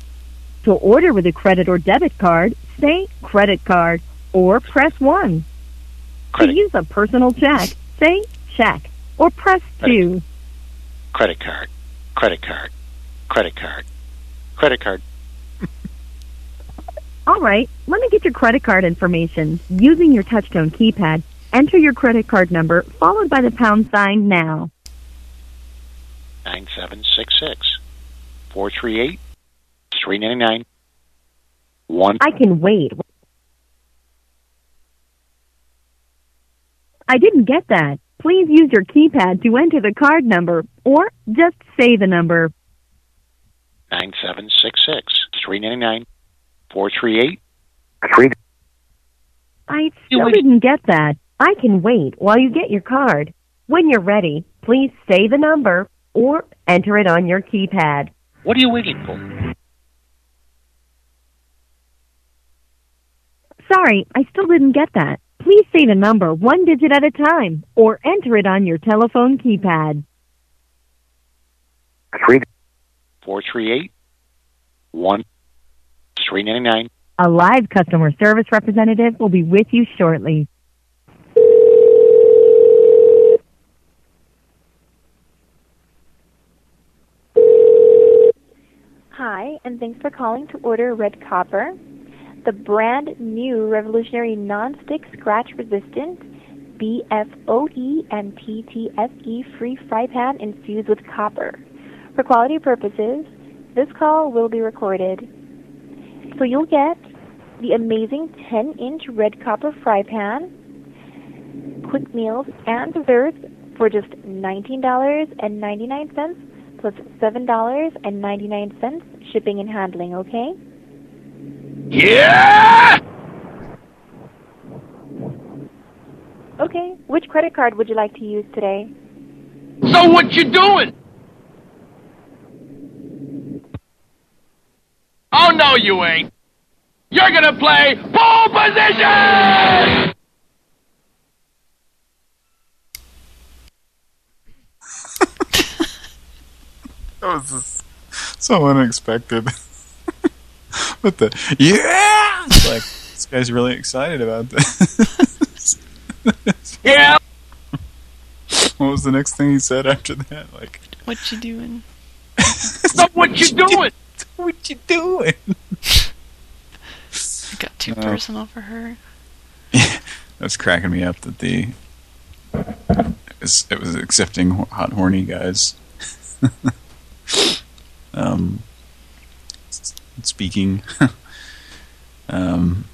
To order with a credit or debit card, say credit card or press 1. To use a personal check, say check or press 2. Credit card. Credit card. Credit card. Credit card. All right, let me get your credit card information. Using your touchtone keypad, enter your credit card number followed by the pound sign now. 9766 438 399 1. I can wait. I didn't get that. Please use your keypad to enter the card number or just say the number. 9766 399 438 I still didn't get that. I can wait while you get your card. When you're ready, please say the number or enter it on your keypad. What are you waiting for? Sorry, I still didn't get that. Please say the number one digit at a time or enter it on your telephone keypad. 438 1 399 A live customer service representative will be with you shortly. Hi, and thanks for calling to order Red Copper, the brand new revolutionary non-stick scratch resistant B-F-O-E and T-T-S-E free fry pan infused with copper. For quality purposes, this call will be recorded. So you'll get the amazing 10-inch red copper fry pan, quick meals, and desserts for just $19.99 plus $7.99 shipping and handling, okay? Yeah! Okay, which credit card would you like to use today? So what you doing? Oh no, you ain't. You're gonna play pole position. That was just so unexpected. With the yeah, it's like this guy's really excited about this. yeah. What was the next thing he said after that? Like, What you doing? So what you doing? What you doing? It got too Oh. personal for her. That's cracking me up that the it was, it was accepting hot horny guys. um, speaking. um,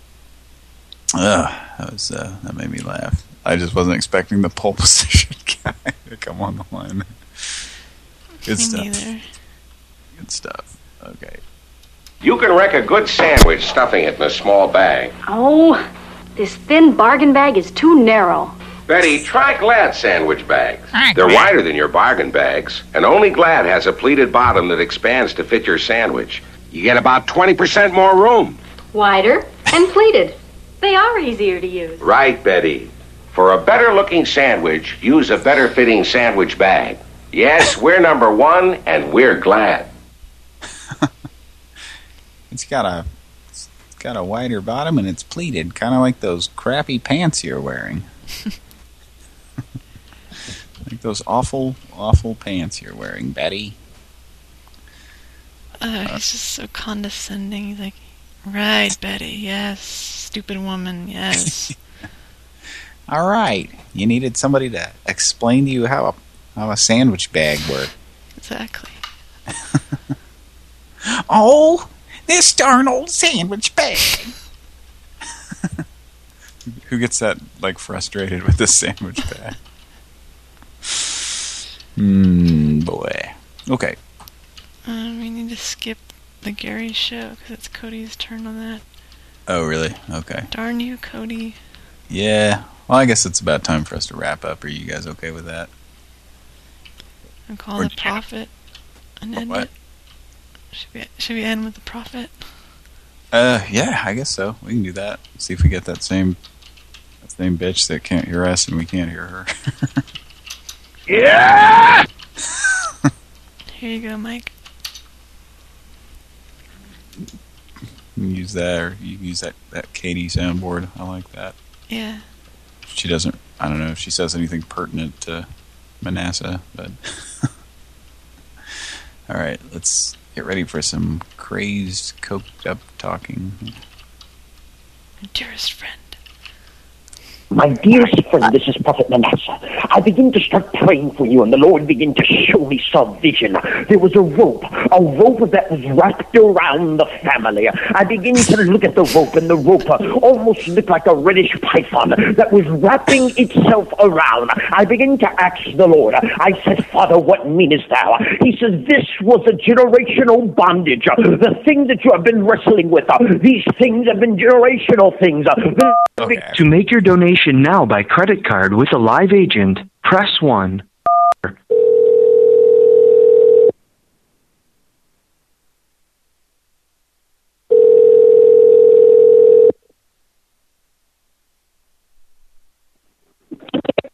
uh, that was uh, that made me laugh. I just wasn't expecting the pole position guy to come on the line. Good Me stuff. neither. Good stuff. Okay. You can wreck a good sandwich stuffing it in a small bag. Oh, this thin bargain bag is too narrow. Betty, try Glad sandwich bags. Alright, They're Glad. wider than your bargain bags, and only Glad has a pleated bottom that expands to fit your sandwich. You get about 20% more room. Wider and pleated. They are easier to use. Right, Betty. For a better looking sandwich, use a better fitting sandwich bag. Yes, we're number one, and we're glad. It's got a it's got a wider bottom and it's pleated, kind of like those crappy pants you're wearing. like those awful, awful pants you're wearing, Betty. Uh, he's just so condescending. He's like, right, Betty, yes. Stupid woman, yes. All right, you needed somebody to explain to you how a how a sandwich bag works. exactly. Oh, this darn old sandwich bag. Who gets that like frustrated with this sandwich bag? Hmm, boy. Okay. Uh, we need to skip the Gary show because it's Cody's turn on that. Oh, really? Okay. Darn you, Cody. Yeah. Well, I guess it's about time for us to wrap up. Are you guys okay with that? And call Or- the prophet and end What? it. Should we, should we end with the prophet? Uh, yeah, I guess so. We can do that. See if we get that same that same bitch that can't hear us and we can't hear her. Yeah! Here you go, Mike. Use that, or you can use that that Katie soundboard. I like that. Yeah. She doesn't. I don't know if she says anything pertinent to Manasseh, but all right. Let's get ready for some crazed, coked up talking. Dearest friend. My dearest friend, this is Prophet Manasseh. I begin to start praying for you, and the Lord began to show me some vision. There was a rope, a rope that was wrapped around the family. I begin to look at the rope, and the rope almost looked like a reddish python that was wrapping itself around. I begin to ask the Lord. I said, Father, what meanest thou? He says, This was a generational bondage. The thing that you have been wrestling with, these things have been generational things. The- To make your donation now by credit card with a live agent, press 1.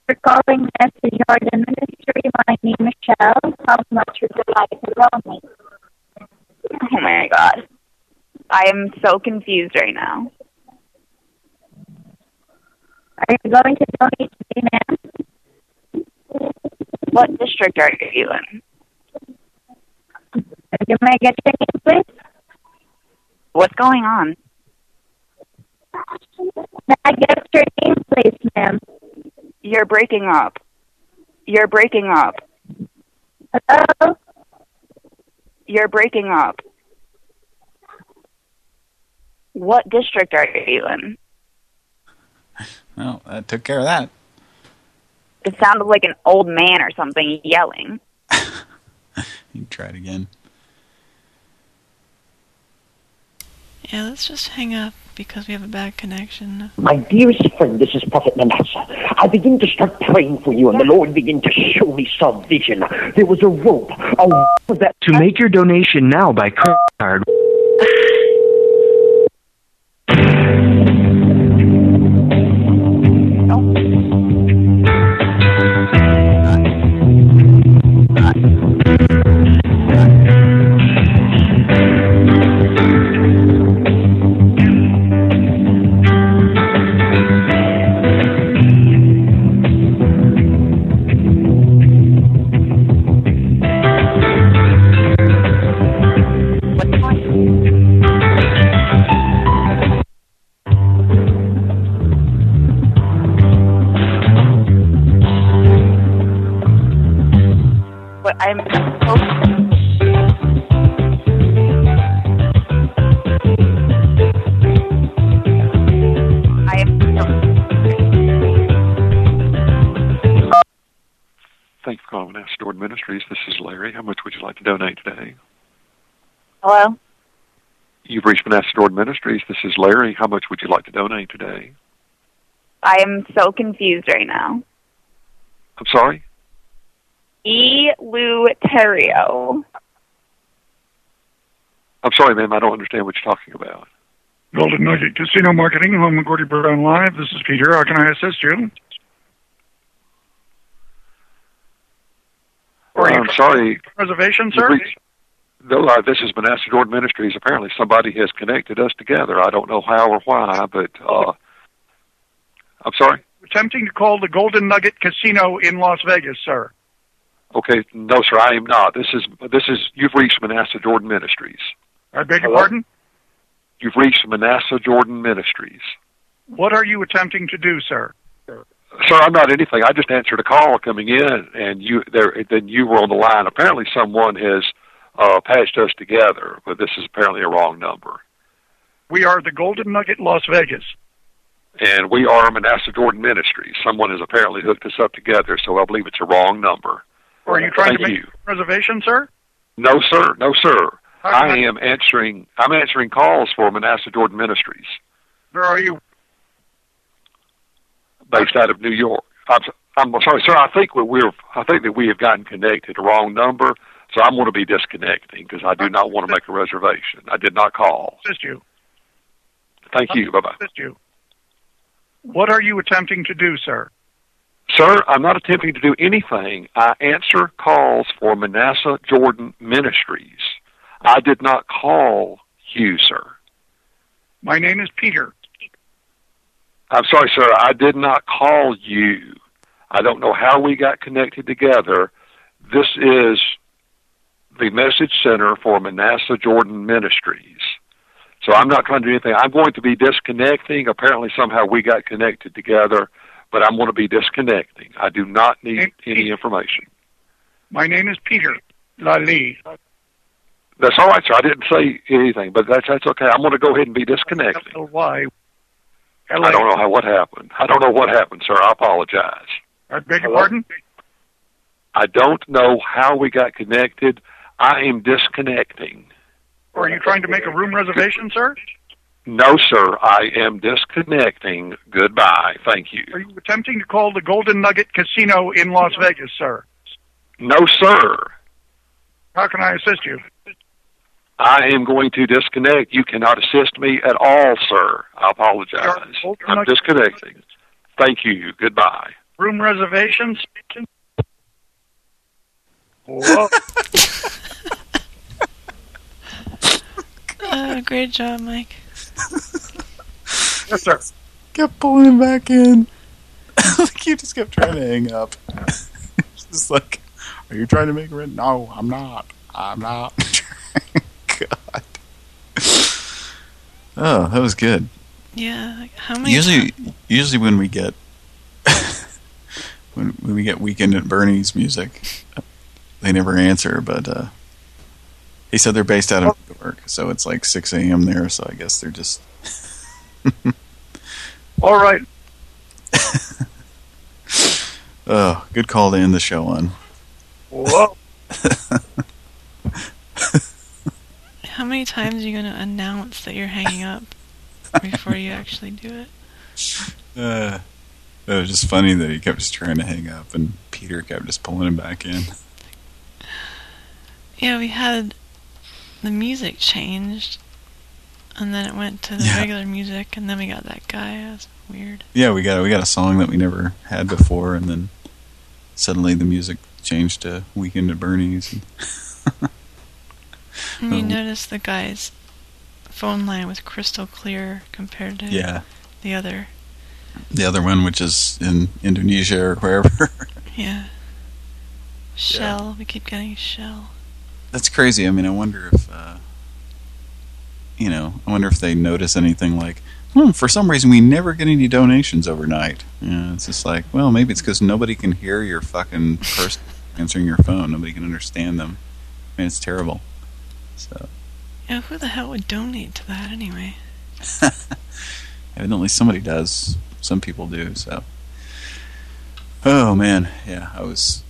for calling Manasseh Jordan Ministry. My name is Michelle. How much would you like to loan me? Oh my god. I am so confused right now. Are you going to donate to me, ma'am? What district are you in? You may get your name, please. What's going on? May I get your name, please, ma'am? You're breaking up. You're breaking up. Hello? You're breaking up. What district are you in? Well, that took care of that. It sounded like an old man or something yelling. You can try it again. Yeah, let's just hang up because we have a bad connection. My dearest friend, this is Prophet Manasseh. I begin to start praying for you, and the Lord began to show me some vision. There was a rope, a rope that To make your donation now by credit card. Hello? You've reached Manasseh Jordan Ministries. This is Larry. How much would you like to donate today? I am so confused right now. I'm sorry? E. Lou Terrio. I'm sorry, ma'am. I don't understand what you're talking about. Golden Nugget Casino Marketing, home of Gordie Brown Live. This is Peter. How can I assist you? Or you I'm sorry. reservation, You've sir? reached- No, uh, this is Manasseh Jordan Ministries. Apparently somebody has connected us together. I don't know how or why, but uh, I'm sorry? Attempting to call the Golden Nugget Casino in Las Vegas, sir. Okay, no, sir, I am not. This is this is you've reached Manasseh Jordan Ministries. I beg your Hello? pardon? You've reached Manasseh Jordan Ministries. What are you attempting to do, sir? Sir, I'm not anything. I just answered a call coming in, and you there. Then you were on the line. Apparently, someone has uh, patched us together, but this is apparently a wrong number. We are the Golden Nugget Las Vegas. And we are Manasseh Jordan Ministries. Someone has apparently hooked us up together, so I believe it's a wrong number. Are you trying Thank to make you. a reservation, sir? No, sir. No, sir. I am answering. I'm answering calls for Manasseh Jordan Ministries, Where are you? based out of New York. I'm, I'm sorry, sir. I think we're. I think that we have gotten connected. The wrong number. So I'm going to be disconnecting because I do not want to make a reservation. I did not call. Assist you. Thank you. Bye bye. Assist you. What are you attempting to do, sir? Sir, I'm not attempting to do anything. I answer calls for Manasseh Jordan Ministries. I did not call you, sir. My name is Peter. I'm sorry, sir. I did not call you. I don't know how we got connected together. This is the message center for Manasseh Jordan Ministries. So I'm not trying to do anything. I'm going to be disconnecting. Apparently, somehow we got connected together, but I'm going to be disconnecting. I do not need any information. My name is Peter Lali. That's all right, sir. I didn't say anything, but that's that's okay. I'm going to go ahead and be disconnecting. Why? I don't know how what happened. I don't know what happened, sir. I apologize. I beg your pardon? I don't know how we got connected. I am disconnecting. Are you trying to make a room reservation, sir? No, sir. I am disconnecting. Goodbye. Thank you. Are you attempting to call the Golden Nugget Casino in Las Vegas, sir? No, sir. How can I assist you? I am going to disconnect. You cannot assist me at all, sir. I apologize. I'm disconnecting. Thank you. Goodbye. Room reservations? Whoa. Uh, great job, Mike. yes, sir. Kept pulling him back in. like you just kept trying to hang up. Just like, are you trying to make rent? No, I'm not. I'm not. God. Oh, that was good. Yeah, how many? Usually, usually when we get when, when we get Weekend at Bernie's music, they never answer, but uh, he said they're based out of New York, so it's like 6 a.m. there, so I guess they're just... All right. Oh, good call to end the show on. Whoa. How many times are you going to announce that you're hanging up before you actually do it? Uh, it was just funny that he kept just trying to hang up, and Peter kept just pulling him back in. Yeah, we had the music changed, and then it went to the Yeah. regular music, and then we got that guy. That's weird. Yeah, we got we got a song that we never had before, and then suddenly the music changed to Weekend at Bernie's. And you Oh. notice the guy's phone line was crystal clear compared to Yeah. the other. the other one, which is in Indonesia or wherever. Yeah. Shell. We keep getting shell. That's crazy. I mean, I wonder if, uh, you know, I wonder if they notice anything like, hmm, for some reason we never get any donations overnight. You know, it's just like, well, maybe it's because nobody can hear your fucking person answering your phone. Nobody can understand them. I mean, it's terrible. So, Yeah, who the hell would donate to that anyway? evidently somebody does. Some people do, so. Oh, man. Yeah, I was...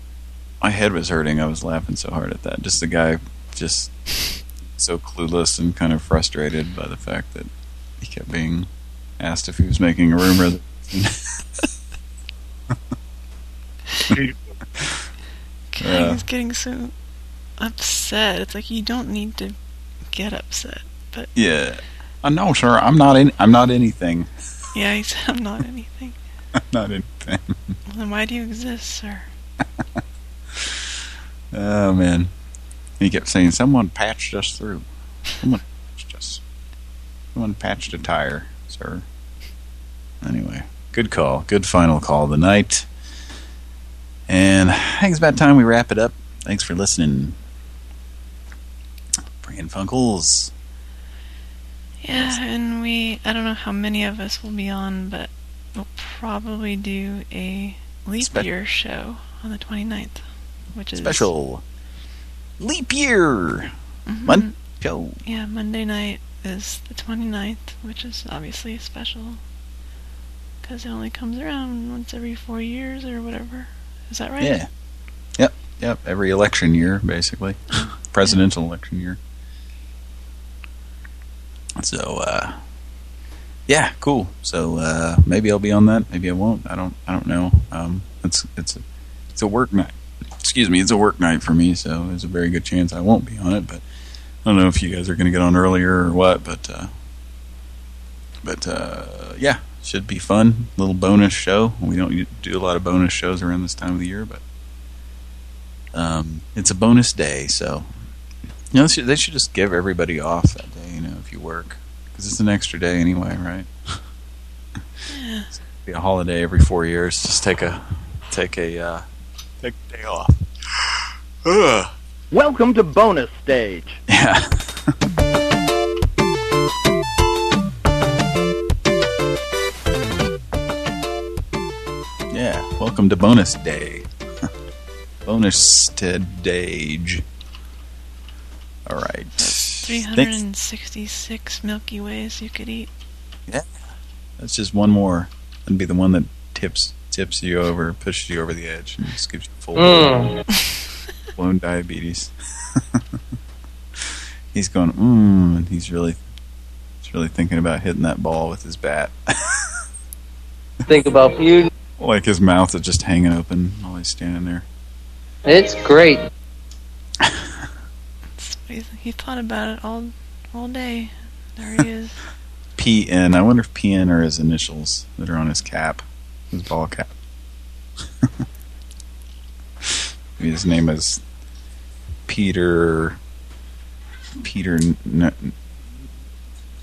My head was hurting. I was laughing so hard at that. Just the guy just so clueless and kind of frustrated by the fact that he kept being asked if he was making a room reservation. God, he's getting so upset. It's like you don't need to get upset, but yeah. Uh, no, sir. I'm not in. I'm not anything. yeah, he said I'm not anything. I'm not anything. Well, then why do you exist, sir? Oh man. He kept saying, "Someone patched us through. Someone patched us. Someone patched a tire, sir." Anyway, good call. Good final call of the night. And I think it's about time we wrap it up. Thanks for listening. Pran Funkels. Yeah, and we, I don't know how many of us will be on, but we'll probably do a leap Spe- year show on the 29th, which is Special leap year. Mon- show. Yeah, Monday night is the 29th, which is obviously special because it only comes around once every four years or whatever. Is that right? Yeah. Yep. Yep. Every election year, basically. Presidential election year. So, uh, yeah, cool. So, uh, maybe I'll be on that. Maybe I won't. I don't, I don't know. Um, it's, it's a, it's a work night. Excuse me. It's a work night for me. So there's a very good chance I won't be on it, but I don't know if you guys are going to get on earlier or what, but, uh, but, uh, yeah, should be fun. Little bonus show. We don't do a lot of bonus shows around this time of the year, but um, it's a bonus day, so you know they should, just give everybody off that day. You know, if you work, because it's an extra day anyway, right? Yeah. Be a holiday every four years. Just take a take a uh, take a day off. Ugh. Welcome to bonus stage. Yeah. Yeah, welcome to bonus day. bonus to dage. All right. Thanks. 366 Milky Ways you could eat. Yeah. That's just one more. That'd be the one that tips tips you over, pushes you over the edge, and just gives you full Mm. blown diabetes. he's going, mmm, and he's really, he's really thinking about hitting that ball with his bat. Think about you. like his mouth is just hanging open while he's standing there. It's great. He, he thought about it all all day. There he is. PN. I wonder if PN are his initials that are on his cap, his ball cap. His name is Peter Peter N N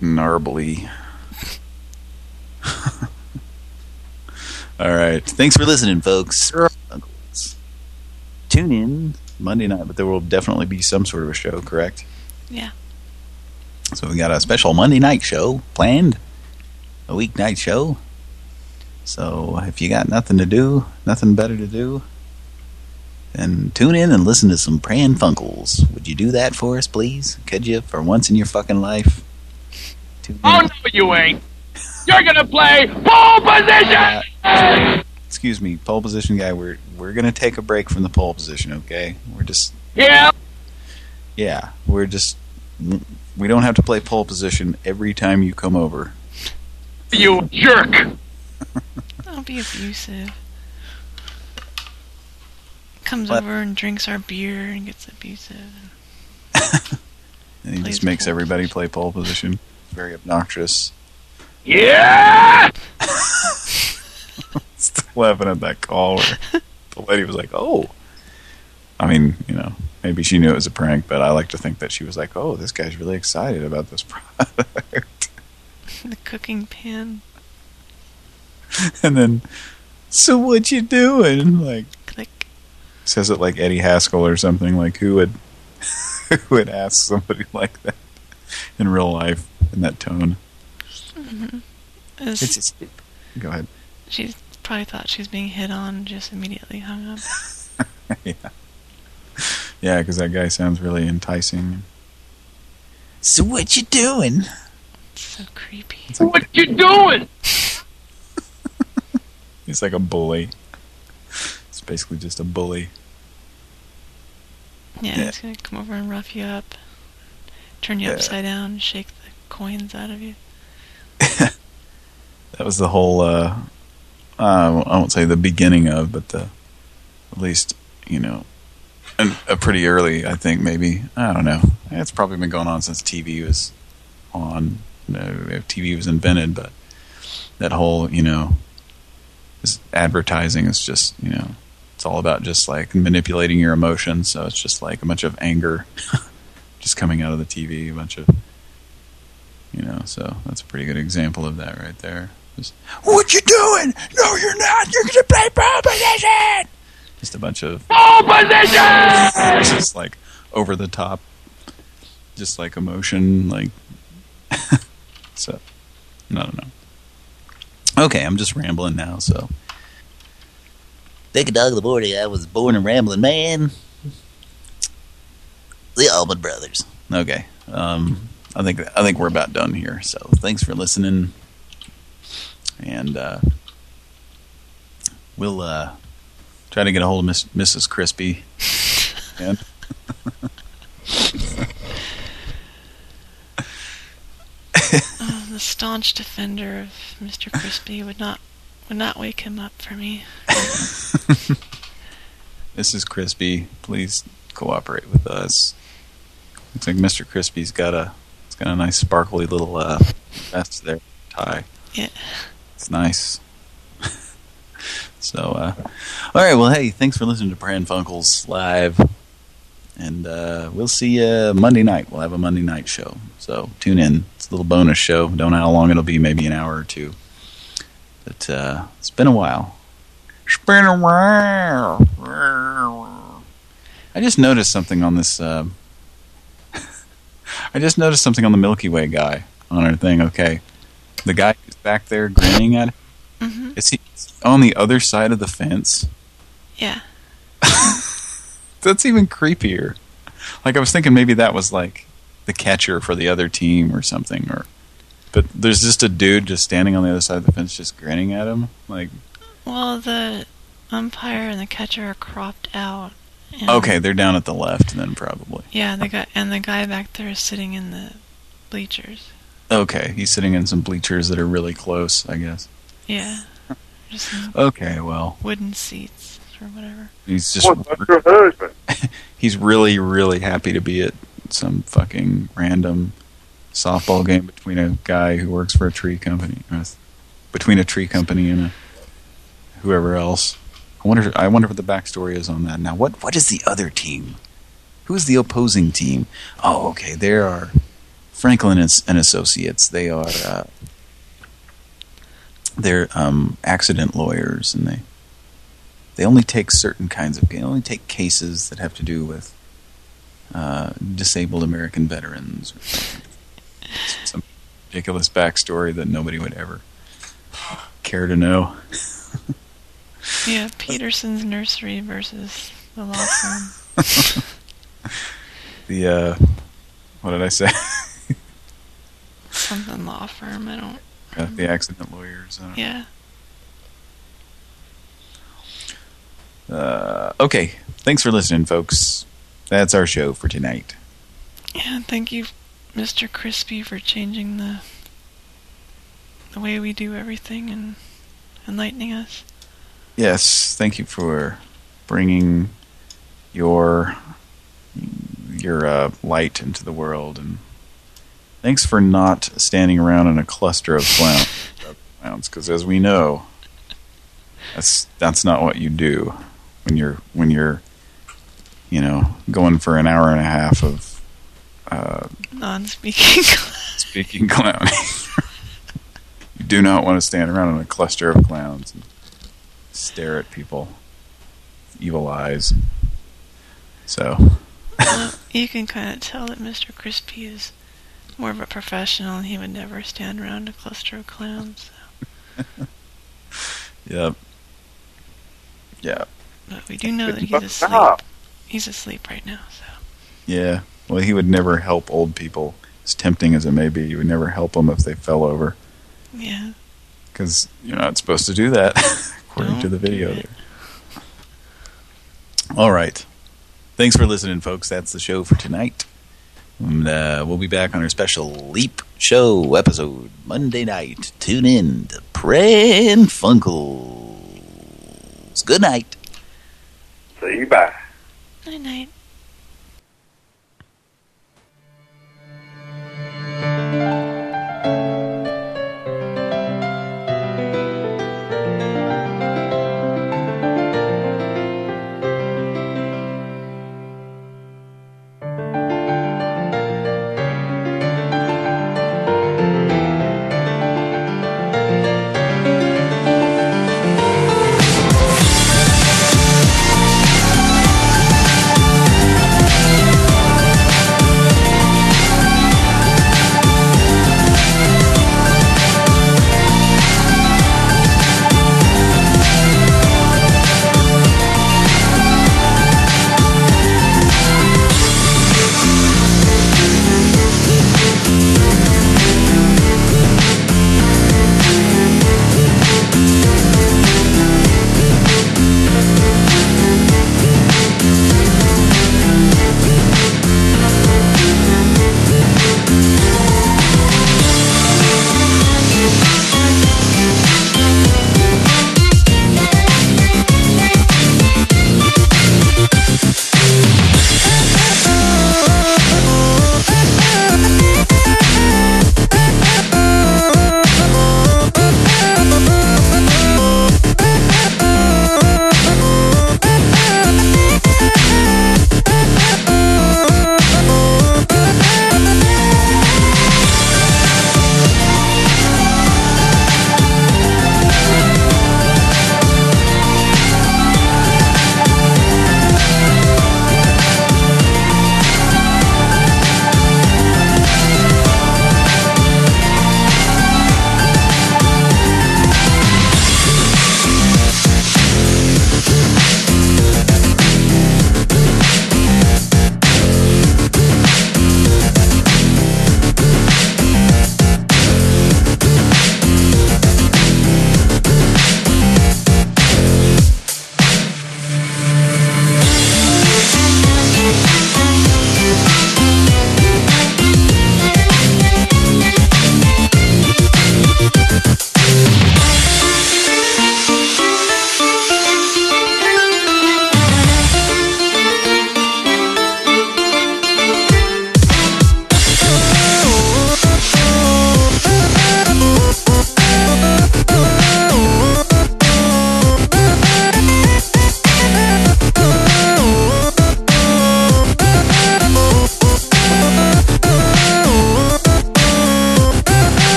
Narbly. All right. Thanks for listening, folks. Tune in Monday night, but there will definitely be some sort of a show, correct? Yeah. So we got a special Monday night show planned. A weeknight show. So if you got nothing to do, nothing better to do, then tune in and listen to some Pran Funkels. Would you do that for us, please? Could you, for once in your fucking life? Oh, no, you ain't. You're gonna play pole position! Uh, excuse me, pole position guy. We're we're gonna take a break from the pole position, okay? We're just Yeah. yeah, we're just we don't have to play pole position every time you come over. You jerk. Don't be abusive. Comes What? over and drinks our beer and gets abusive. And he just makes pole everybody play pole position. Very obnoxious. Yeah! Still laughing at that call where the lady was like, "Oh." I mean, you know, maybe she knew it was a prank, but I like to think that she was like, "Oh, this guy's really excited about this product." the cooking pan. and then, so what you doing? Like, Click. says it like Eddie Haskell or something. Like, who would who would ask somebody like that in real life in that tone? Mhm. It's It's- just, go ahead. She probably thought she was being hit on, just immediately hung up. yeah, yeah, because that guy sounds really enticing. So what you doing? So creepy. So what you doing? He's like a bully. It's basically just a bully. Yeah, Yeah. he's gonna come over and rough you up, turn you Yeah. upside down, shake the coins out of you. That was the whole. Uh, uh, I won't say the beginning of, but the at least you know, and a pretty early. I think maybe I don't know. It's probably been going on since TV was on. No, if TV was invented, but that whole you know, this advertising is just you know, it's all about just like manipulating your emotions. So it's just like a bunch of anger, just coming out of the TV. A bunch of you know, so that's a pretty good example of that right there. Just, what you doing? No, you're not. You're gonna play pole position. Just a bunch of Pole position! just like over the top, just like emotion, like so. I don't know. Okay, I'm just rambling now. So, Take a dog in the morning. I was born a rambling man. The Allman Brothers. okay, um, I think I think we're about done here. So, thanks for listening, and uh, we'll uh, try to get a hold of Miss, Mrs. Crispy. and the staunch defender of Mr. Crispy would not would not wake him up for me. Mrs. Crispy, please cooperate with us. Looks like Mr. Crispy's got a it's got a nice sparkly little uh, vest there tie. Yeah. It's nice. so, uh, all right. Well, hey, thanks for listening to Pran Funkels live, and uh, we'll see you Monday night. We'll have a Monday night show, so tune in. It's a little bonus show. Don't know how long it'll be. Maybe an hour or two. But uh, it's been a while. It's been a while. I just noticed something on this. Uh, I just noticed something on the Milky Way guy on our thing. Okay, the guy who's back there grinning at. hmm Is he on the other side of the fence? Yeah. That's even creepier. Like I was thinking maybe that was like the catcher for the other team or something, or. But there's just a dude just standing on the other side of the fence, just grinning at him. Like, Well, the umpire and the catcher are cropped out. Okay, they're down at the left then probably. Yeah, the guy and the guy back there is sitting in the bleachers. Okay, he's sitting in some bleachers that are really close, I guess. Yeah. Okay, well, wooden seats or whatever. he's just What your husband? he's really, really happy to be at some fucking random softball game between a guy who works for a tree company, uh, between a tree company and a whoever else. I wonder. I wonder what the backstory is on that. Now, what what is the other team? Who is the opposing team? Oh, okay. There are Franklin and, and Associates. They are uh, they're um, accident lawyers, and they they only take certain kinds of they only take cases that have to do with uh, disabled American veterans some ridiculous backstory that nobody would ever Care to know? Yeah, Peterson's Nursery versus the law firm. The uh, what did I say? Something law firm. I don't. Uh, the accident lawyers. Yeah. Uh, okay. Thanks for listening, folks. That's our show for tonight. Yeah, and thank you, Mr. Crispy, for changing the the way we do everything and enlightening us. Yes, thank you for bringing your your uh, light into the world, and thanks for not standing around in a cluster of clown, clowns. Because as we know, that's that's not what you do when you're when you're you know going for an hour and a half of uh, Non-speaking. speaking clowning. you do not want to stand around in a cluster of clowns and stare at people evil eyes. So, well, you can kind of tell that Mr. Crispy is more of a professional, and he would never stand around a cluster of clowns. yep. Yeah. But we do know that he's asleep. up. He's asleep right now. So Yeah. Well, he would never help old people, as tempting as it may be. You would never help them if they fell over. yeah. Because you're not supposed to do that, according to the video there. All right. Thanks for listening, folks. That's the show for tonight. And uh, we'll be back on our special Leap Show episode Monday night. Tune in to Pran Funkels. Good night. You. Night night. Thank